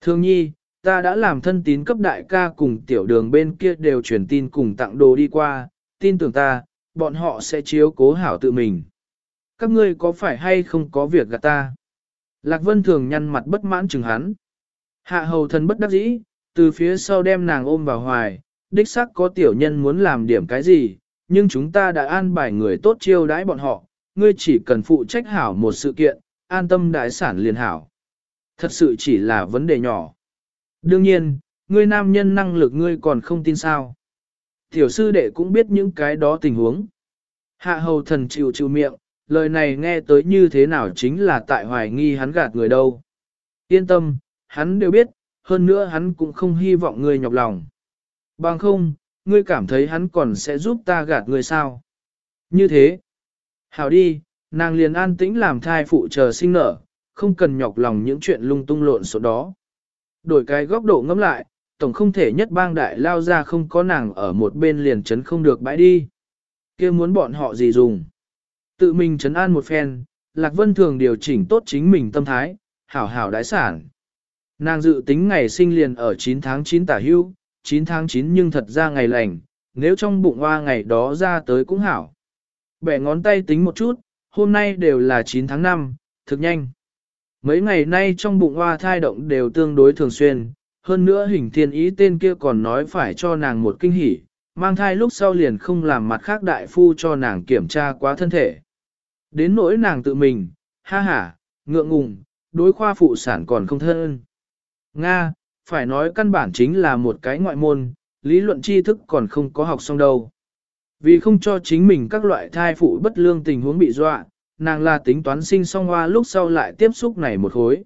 Thương nhi, ta đã làm thân tín cấp đại ca cùng tiểu đường bên kia đều truyền tin cùng tặng đồ đi qua, tin tưởng ta, bọn họ sẽ chiếu cố hảo tự mình. Các ngươi có phải hay không có việc gạt ta? Lạc Vân thường nhăn mặt bất mãn chừng hắn. Hạ hầu thần bất đắc dĩ, từ phía sau đem nàng ôm vào hoài, đích xác có tiểu nhân muốn làm điểm cái gì, nhưng chúng ta đã an bài người tốt chiêu đãi bọn họ, ngươi chỉ cần phụ trách hảo một sự kiện, an tâm đại sản liền hảo. Thật sự chỉ là vấn đề nhỏ. Đương nhiên, ngươi nam nhân năng lực ngươi còn không tin sao. Tiểu sư đệ cũng biết những cái đó tình huống. Hạ hầu thần chịu chịu miệng, lời này nghe tới như thế nào chính là tại hoài nghi hắn gạt người đâu. Yên tâm, hắn đều biết, hơn nữa hắn cũng không hy vọng ngươi nhọc lòng. Bằng không, ngươi cảm thấy hắn còn sẽ giúp ta gạt người sao? Như thế. Hảo đi, nàng liền an tĩnh làm thai phụ chờ sinh nở, không cần nhọc lòng những chuyện lung tung lộn số đó. Đổi cái góc độ ngẫm lại, tổng không thể nhất bang đại lao ra không có nàng ở một bên liền chấn không được bãi đi. kia muốn bọn họ gì dùng? Tự mình chấn an một phen, Lạc Vân thường điều chỉnh tốt chính mình tâm thái, hảo hảo đái sản. Nàng dự tính ngày sinh liền ở 9 tháng 9 tả hưu, 9 tháng 9 nhưng thật ra ngày lành, nếu trong bụng hoa ngày đó ra tới cũng hảo. Bẻ ngón tay tính một chút, hôm nay đều là 9 tháng 5, thực nhanh. Mấy ngày nay trong bụng hoa thai động đều tương đối thường xuyên, hơn nữa hình thiên ý tên kia còn nói phải cho nàng một kinh hỉ, mang thai lúc sau liền không làm mặt khác đại phu cho nàng kiểm tra quá thân thể. Đến nỗi nàng tự mình, ha ha, ngượng ngùng, đối khoa phụ sản còn không thân. Nga, phải nói căn bản chính là một cái ngoại môn, lý luận tri thức còn không có học xong đâu. Vì không cho chính mình các loại thai phụ bất lương tình huống bị dọa, nàng là tính toán sinh song hoa lúc sau lại tiếp xúc này một khối.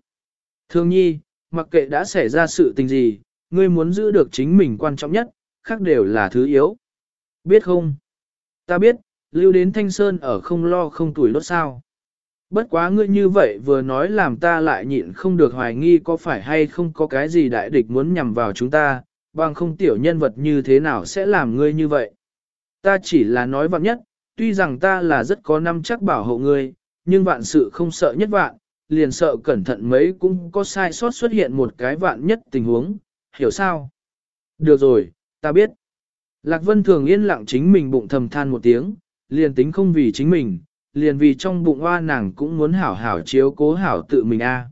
Thương nhi, mặc kệ đã xảy ra sự tình gì, ngươi muốn giữ được chính mình quan trọng nhất, khác đều là thứ yếu. Biết không? Ta biết, lưu đến Thanh Sơn ở không lo không tuổi đốt sao. Bất quá ngươi như vậy vừa nói làm ta lại nhịn không được hoài nghi có phải hay không có cái gì đại địch muốn nhằm vào chúng ta, bằng không tiểu nhân vật như thế nào sẽ làm ngươi như vậy. Ta chỉ là nói vạn nhất, tuy rằng ta là rất có năm chắc bảo hộ ngươi, nhưng vạn sự không sợ nhất vạn, liền sợ cẩn thận mấy cũng có sai sót xuất hiện một cái vạn nhất tình huống, hiểu sao? Được rồi, ta biết. Lạc Vân thường yên lặng chính mình bụng thầm than một tiếng, liền tính không vì chính mình, liền vì trong bụng hoa nàng cũng muốn hảo hảo chiếu cố hảo tự mình a.